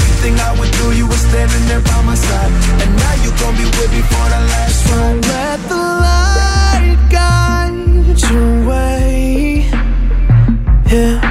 I went through, you were standing there by my side. And now you gon' be with me for the last ride. Let the light guide your way. Yeah.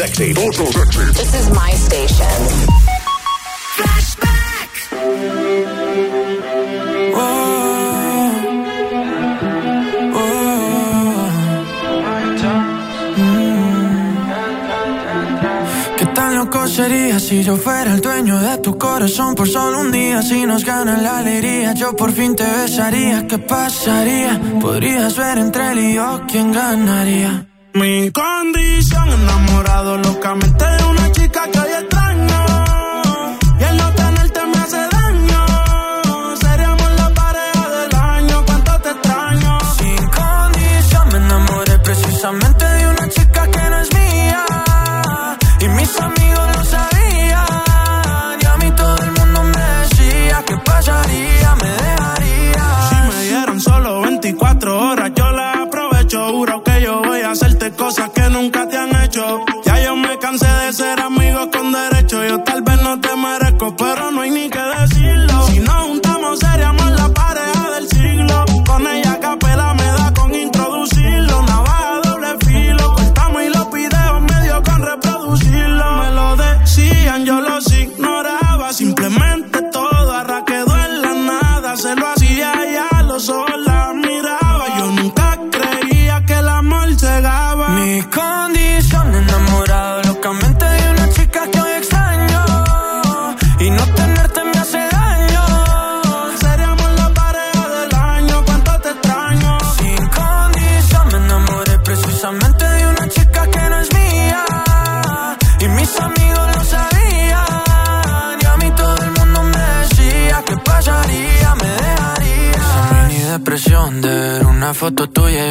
Els èxits. This is my station. ¿Qué tan loco sería si yo fuera el dueño de tu corazón por solo un día? Si nos gana la alegría, yo por fin te besaría. ¿Qué pasaría? Podrías ver entre él y yo quién ganaría. Mi condición enamorado locamente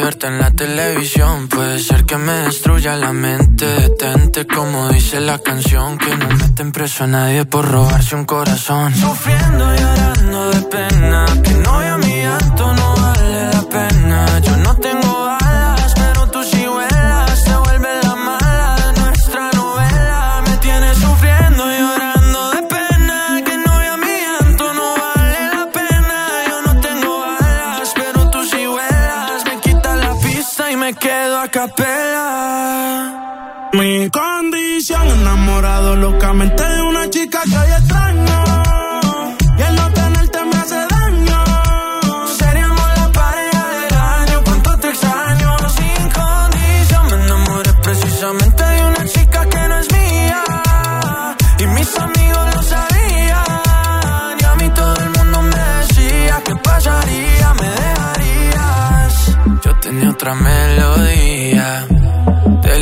verte en la televisión. Puede ser que me destruya la mente. Detente como dice la canción. Que no meten preso a nadie por robarse un corazón. Sufriendo y llorando de pena. Que no Mi condición enamorado locamente de una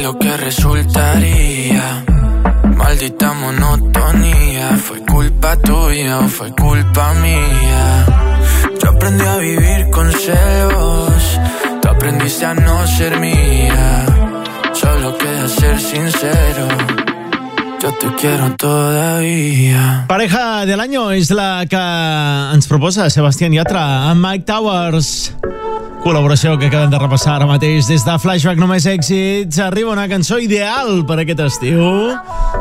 lo que resultaría. Maldita monotonía, fue culpa tuya o fue culpa mía. Yo aprendí a vivir con celos, tú aprendiste a no ser mía. Solo queda ser sincero, yo te quiero todavía. Pareja del año és la que ens proposa Sebastián Yatra amb Mike Towers. Col·laboració que acabem de repassar ara mateix des de Flashback Només Èxits. Arriba una cançó ideal per aquest estiu.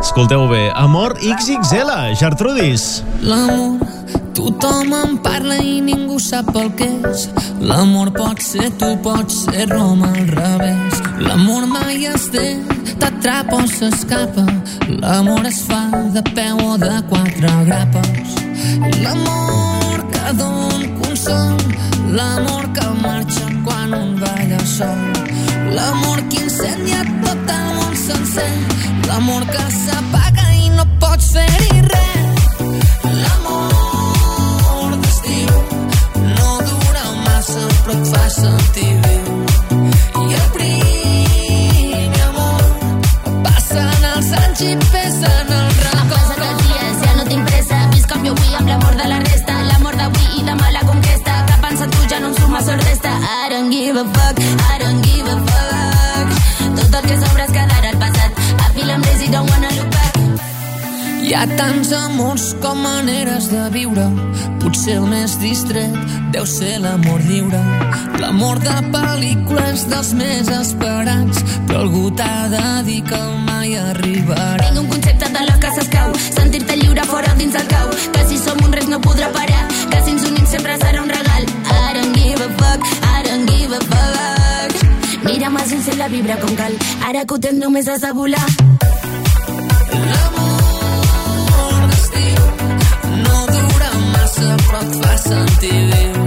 Escolteu bé, Amor XXL, Gertrudis. L'amor, tothom en parla i ningú sap el que és. L'amor pot ser tu, pot ser Roma al revés. L'amor mai es té, t'atrapa o s'escapa. L'amor es fa de peu o de quatre grapes. L'amor que don consol, l'amor que marxa quan un balla sol. L'amor que incendia tot el món sencer, l'amor que s'apaga i no pots fer-hi res. L'amor d'estiu no dura massa però et fa sentir viu. I el primer amor passen els anys i pesen give a fuck, I don't give a fuck. Tot el que sobra es quedarà al passat. I feel I'm lazy, don't wanna look back. Hi ha tants amors com maneres de viure. Potser el més distret deu ser l'amor lliure. L'amor de pel·lícula és dels més esperats, però algú t'ha de dir que mai arribarà. Tinc un concepte de la que s'escau. Sentir-te lliure fora dins el cau. Que si som un res no podrà parar. Que si ens unim sempre serà un regal. I don't give a fuck, I don't give a fuck. Mira'm als ulls i la vibra com cal. Ara que ho tens només has de volar. L'amor d'estiu no dura massa però et fa sentir viu.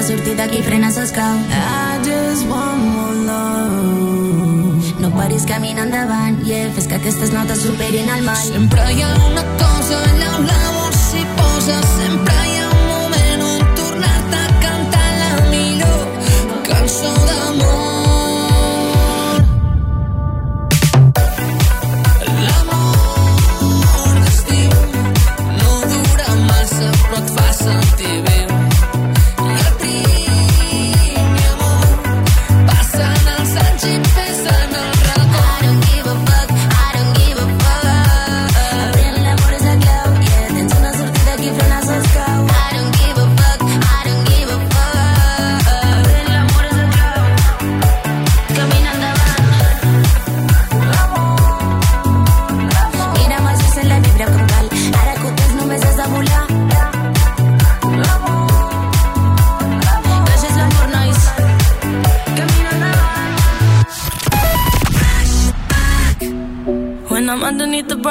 Una sortida aquí frena s'escau. I just want more love. No paris camina endavant, yeah, fes que aquestes notes superin el mal. Sempre hi ha una cosa allà on l'amor s'hi posa, sempre hi ha un moment on tornar-te a cantar la millor cançó d'amor.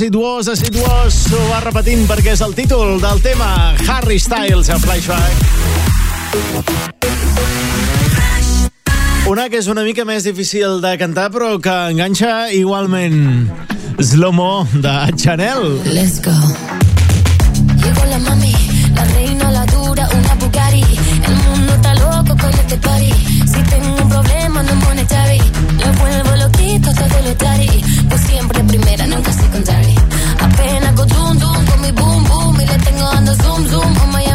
assiduós, assiduós, ho va repetint perquè és el títol del tema Harry Styles a Flashback. Una que és una mica més difícil de cantar però que enganxa igualment. Slomo de Chanel. Let's go. Llegó la mami, la reina, la dura, una bugari. El mundo está loco con este party. Si tengo un problema no es monetary. Lo vuelvo loquito todo lo daddy. Pues siempre primera, nunca secondary. zoom zoom on my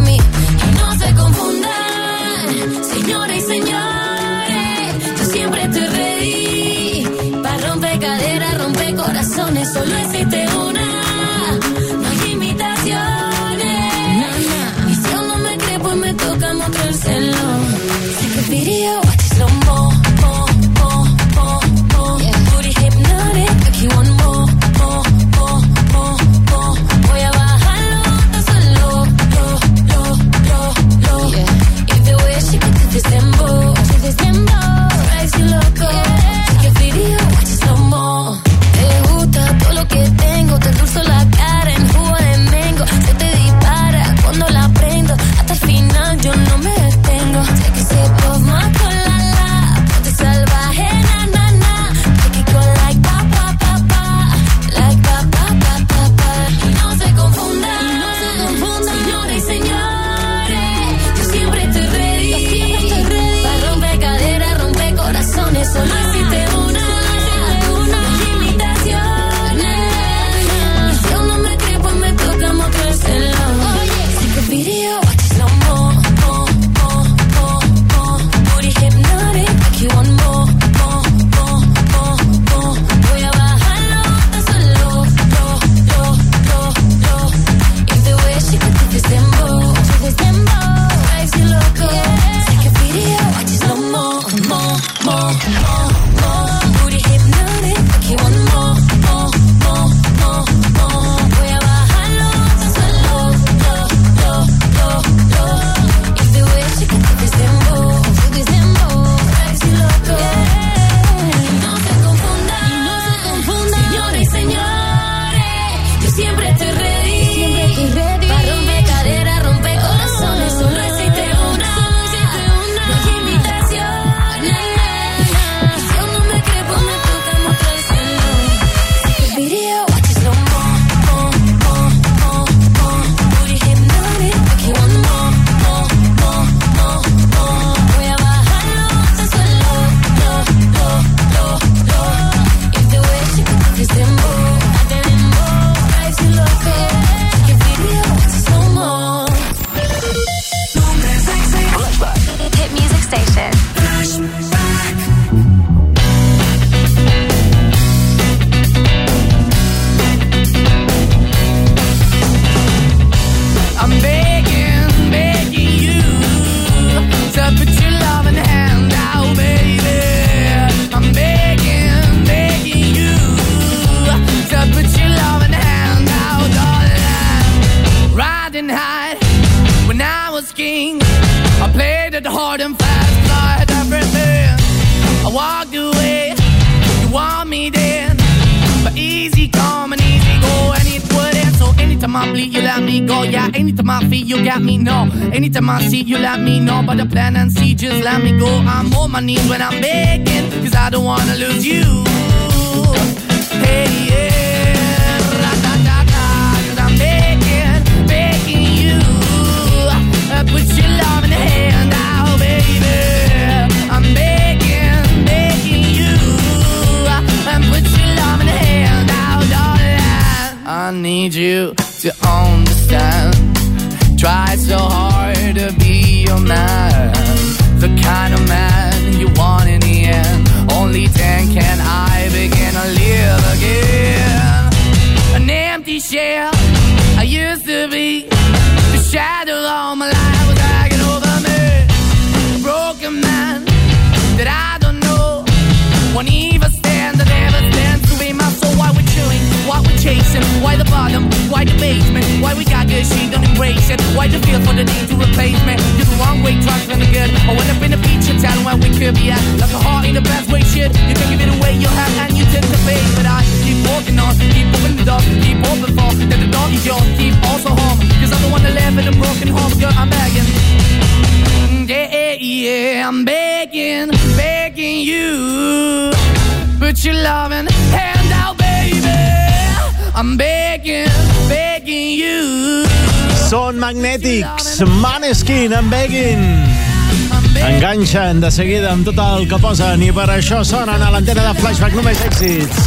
enganxen de seguida amb tot el que posen i per això sonen a l'antena de Flashback només èxits.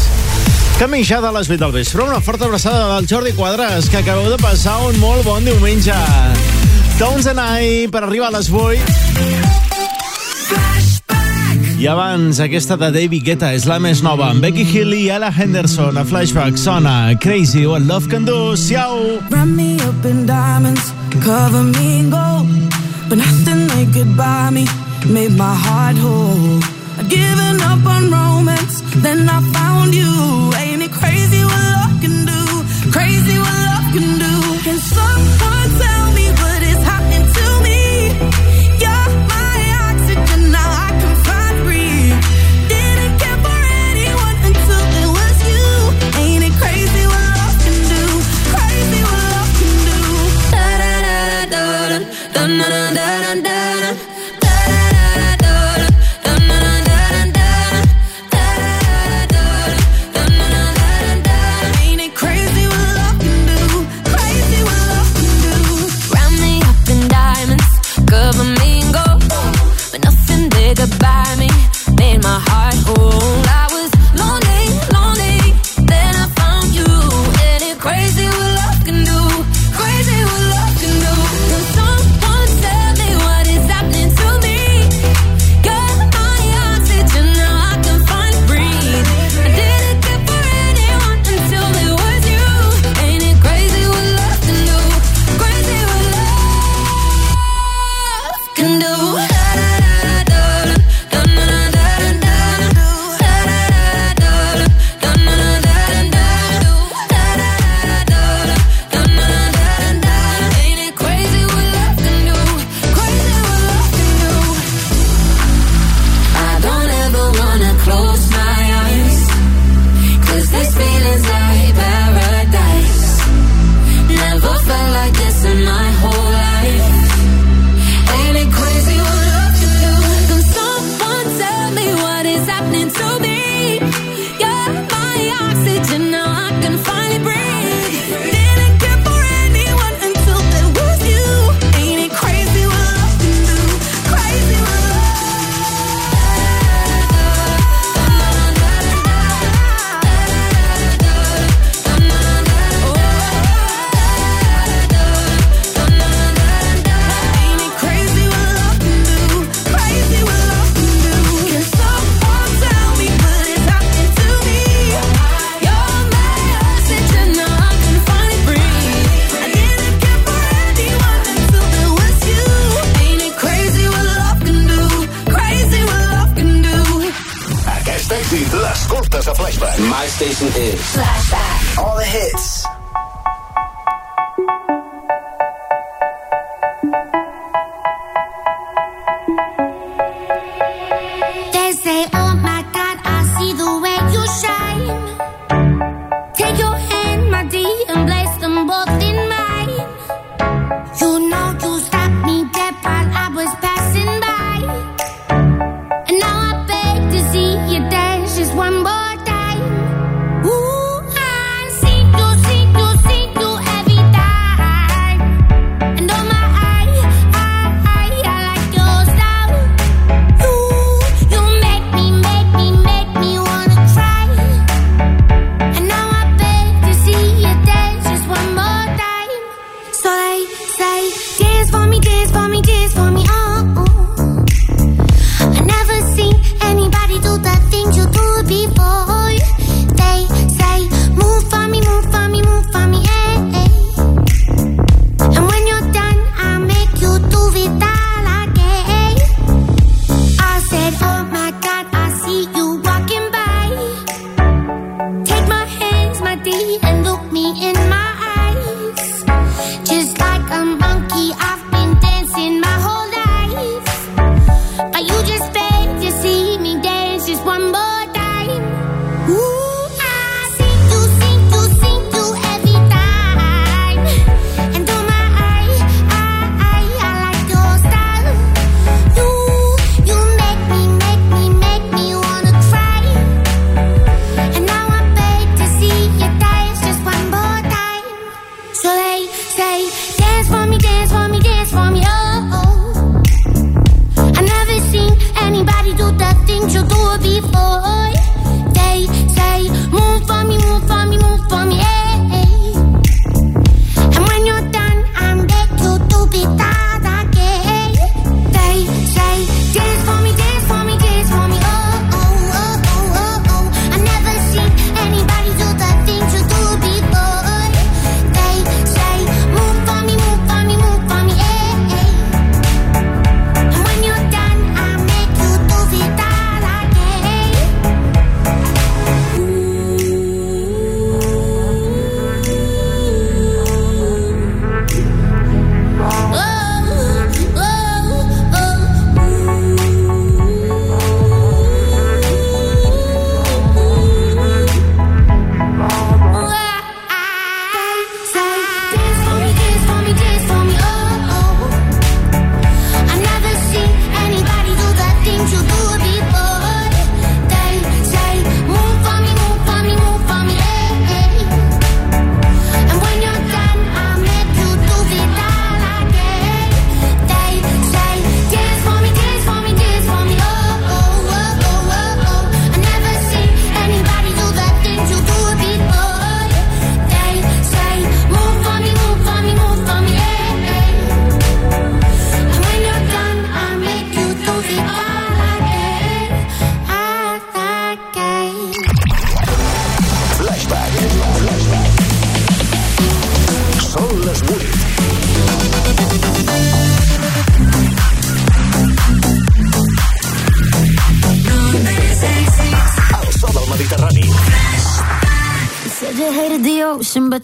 Camí ja de les 8 del vespre, una forta abraçada del Jordi Quadres, que acabeu de passar un molt bon diumenge. Don't and per arribar a les 8. I abans, aquesta de David Guetta és la més nova, amb Becky Hill i Ella Henderson. A Flashback sona Crazy What Love Can Do. Siau! Run me up in diamonds, cover me in gold, but nothing they could buy me. made my heart whole. I'd given up on romance, then I found you. Ain't it crazy what love can do? Crazy what love can do. Can someone tell?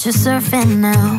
You're surfing now.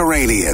Mediterranean.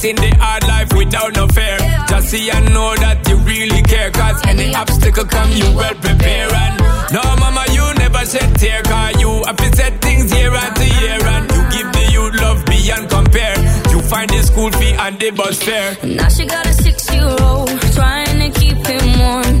Facing the hard life without no fear. Just see and know that you really care. Cause any obstacle come, you well prepare. And no, mama, you never shed tear. Cause you have been set things year after year. And you give the youth love beyond compare. You find the school fee and the bus fare. Now she got a six year old, trying to keep him warm.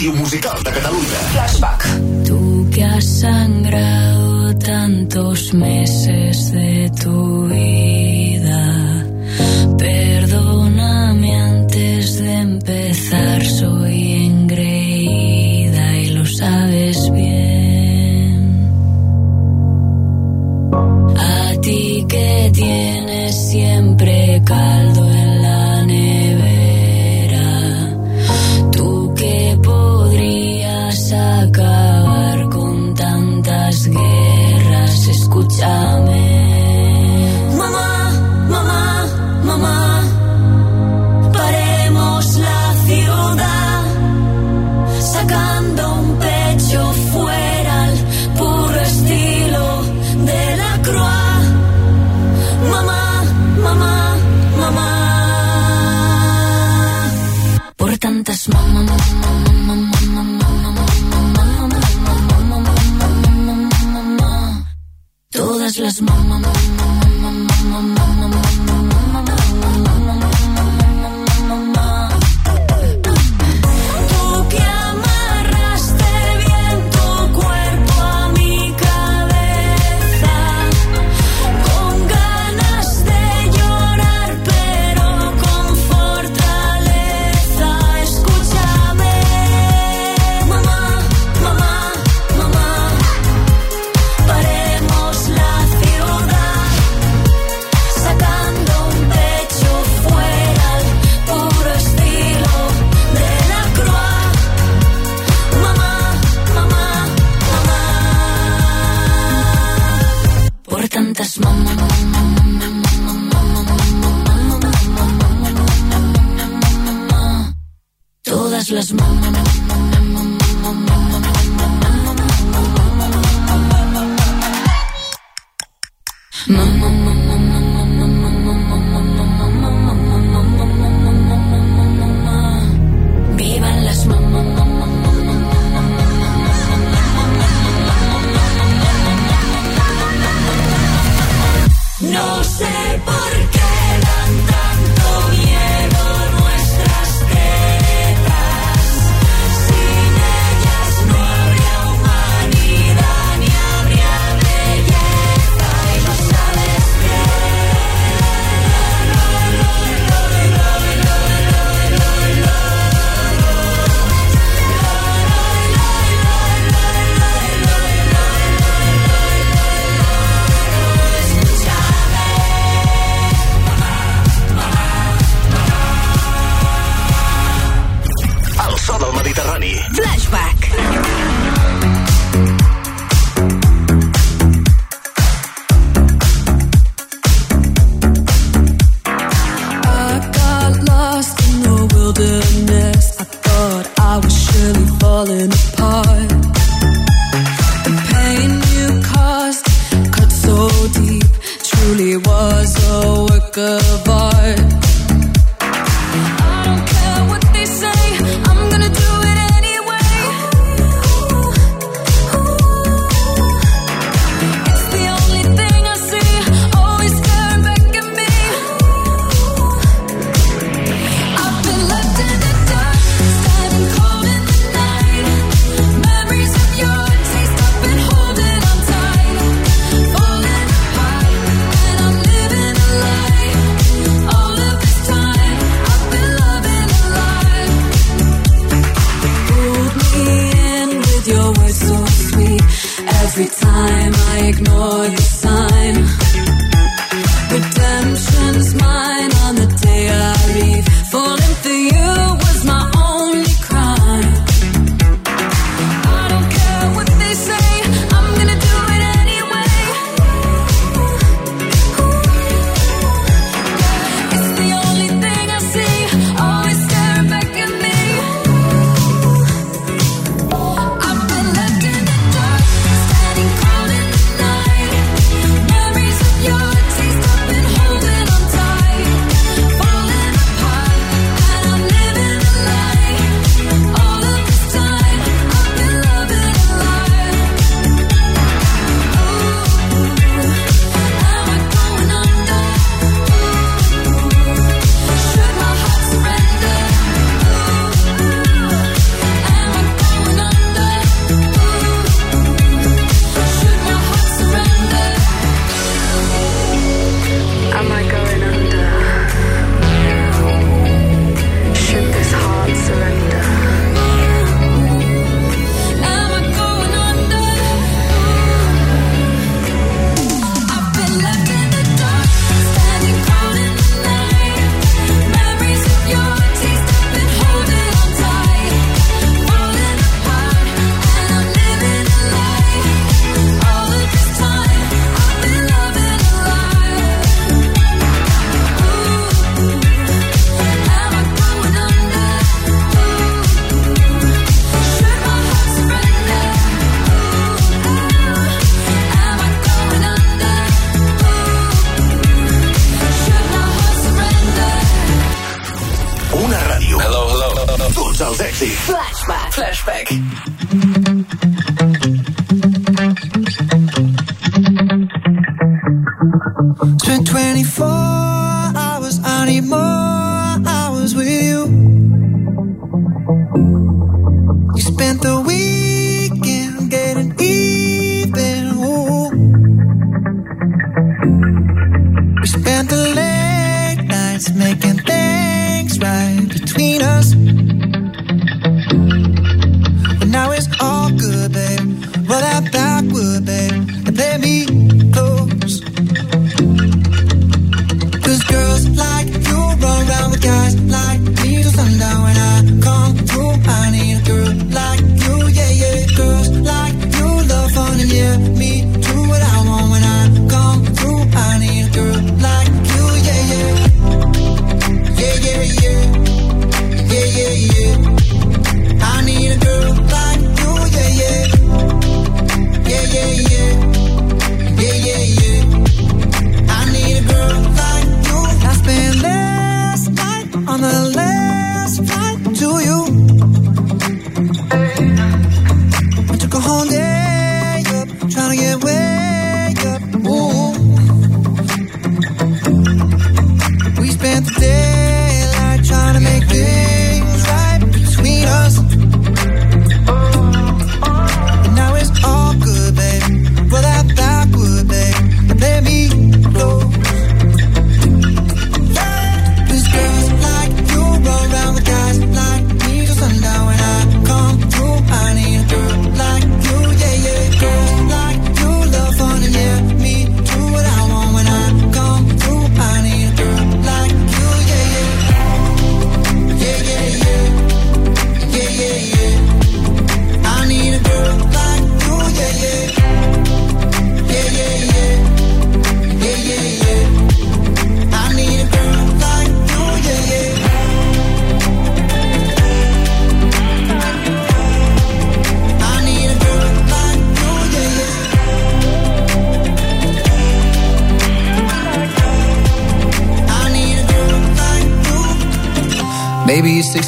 ràdio musical de Catalunya. Flashback. Tu que has sangrado tantos meses de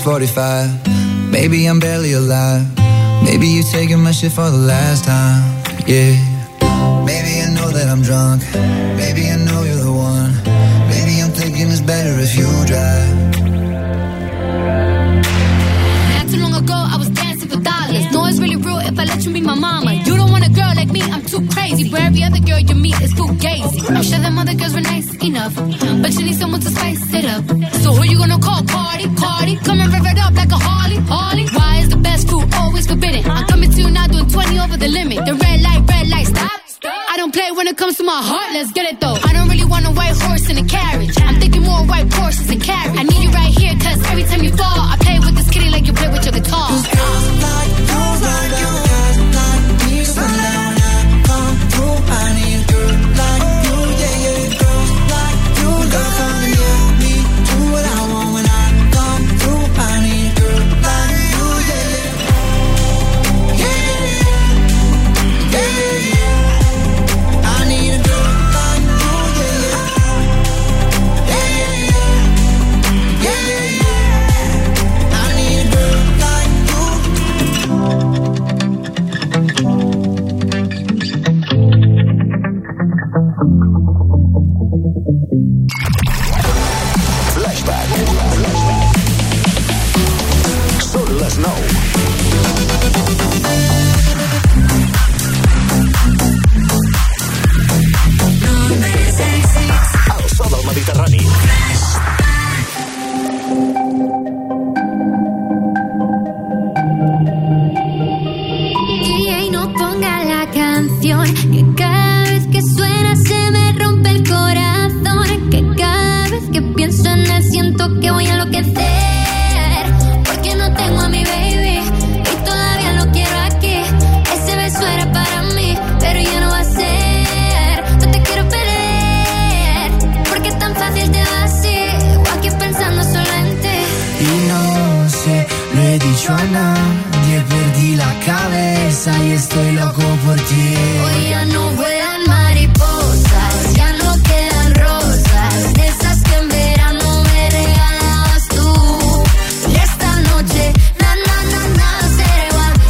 6:45.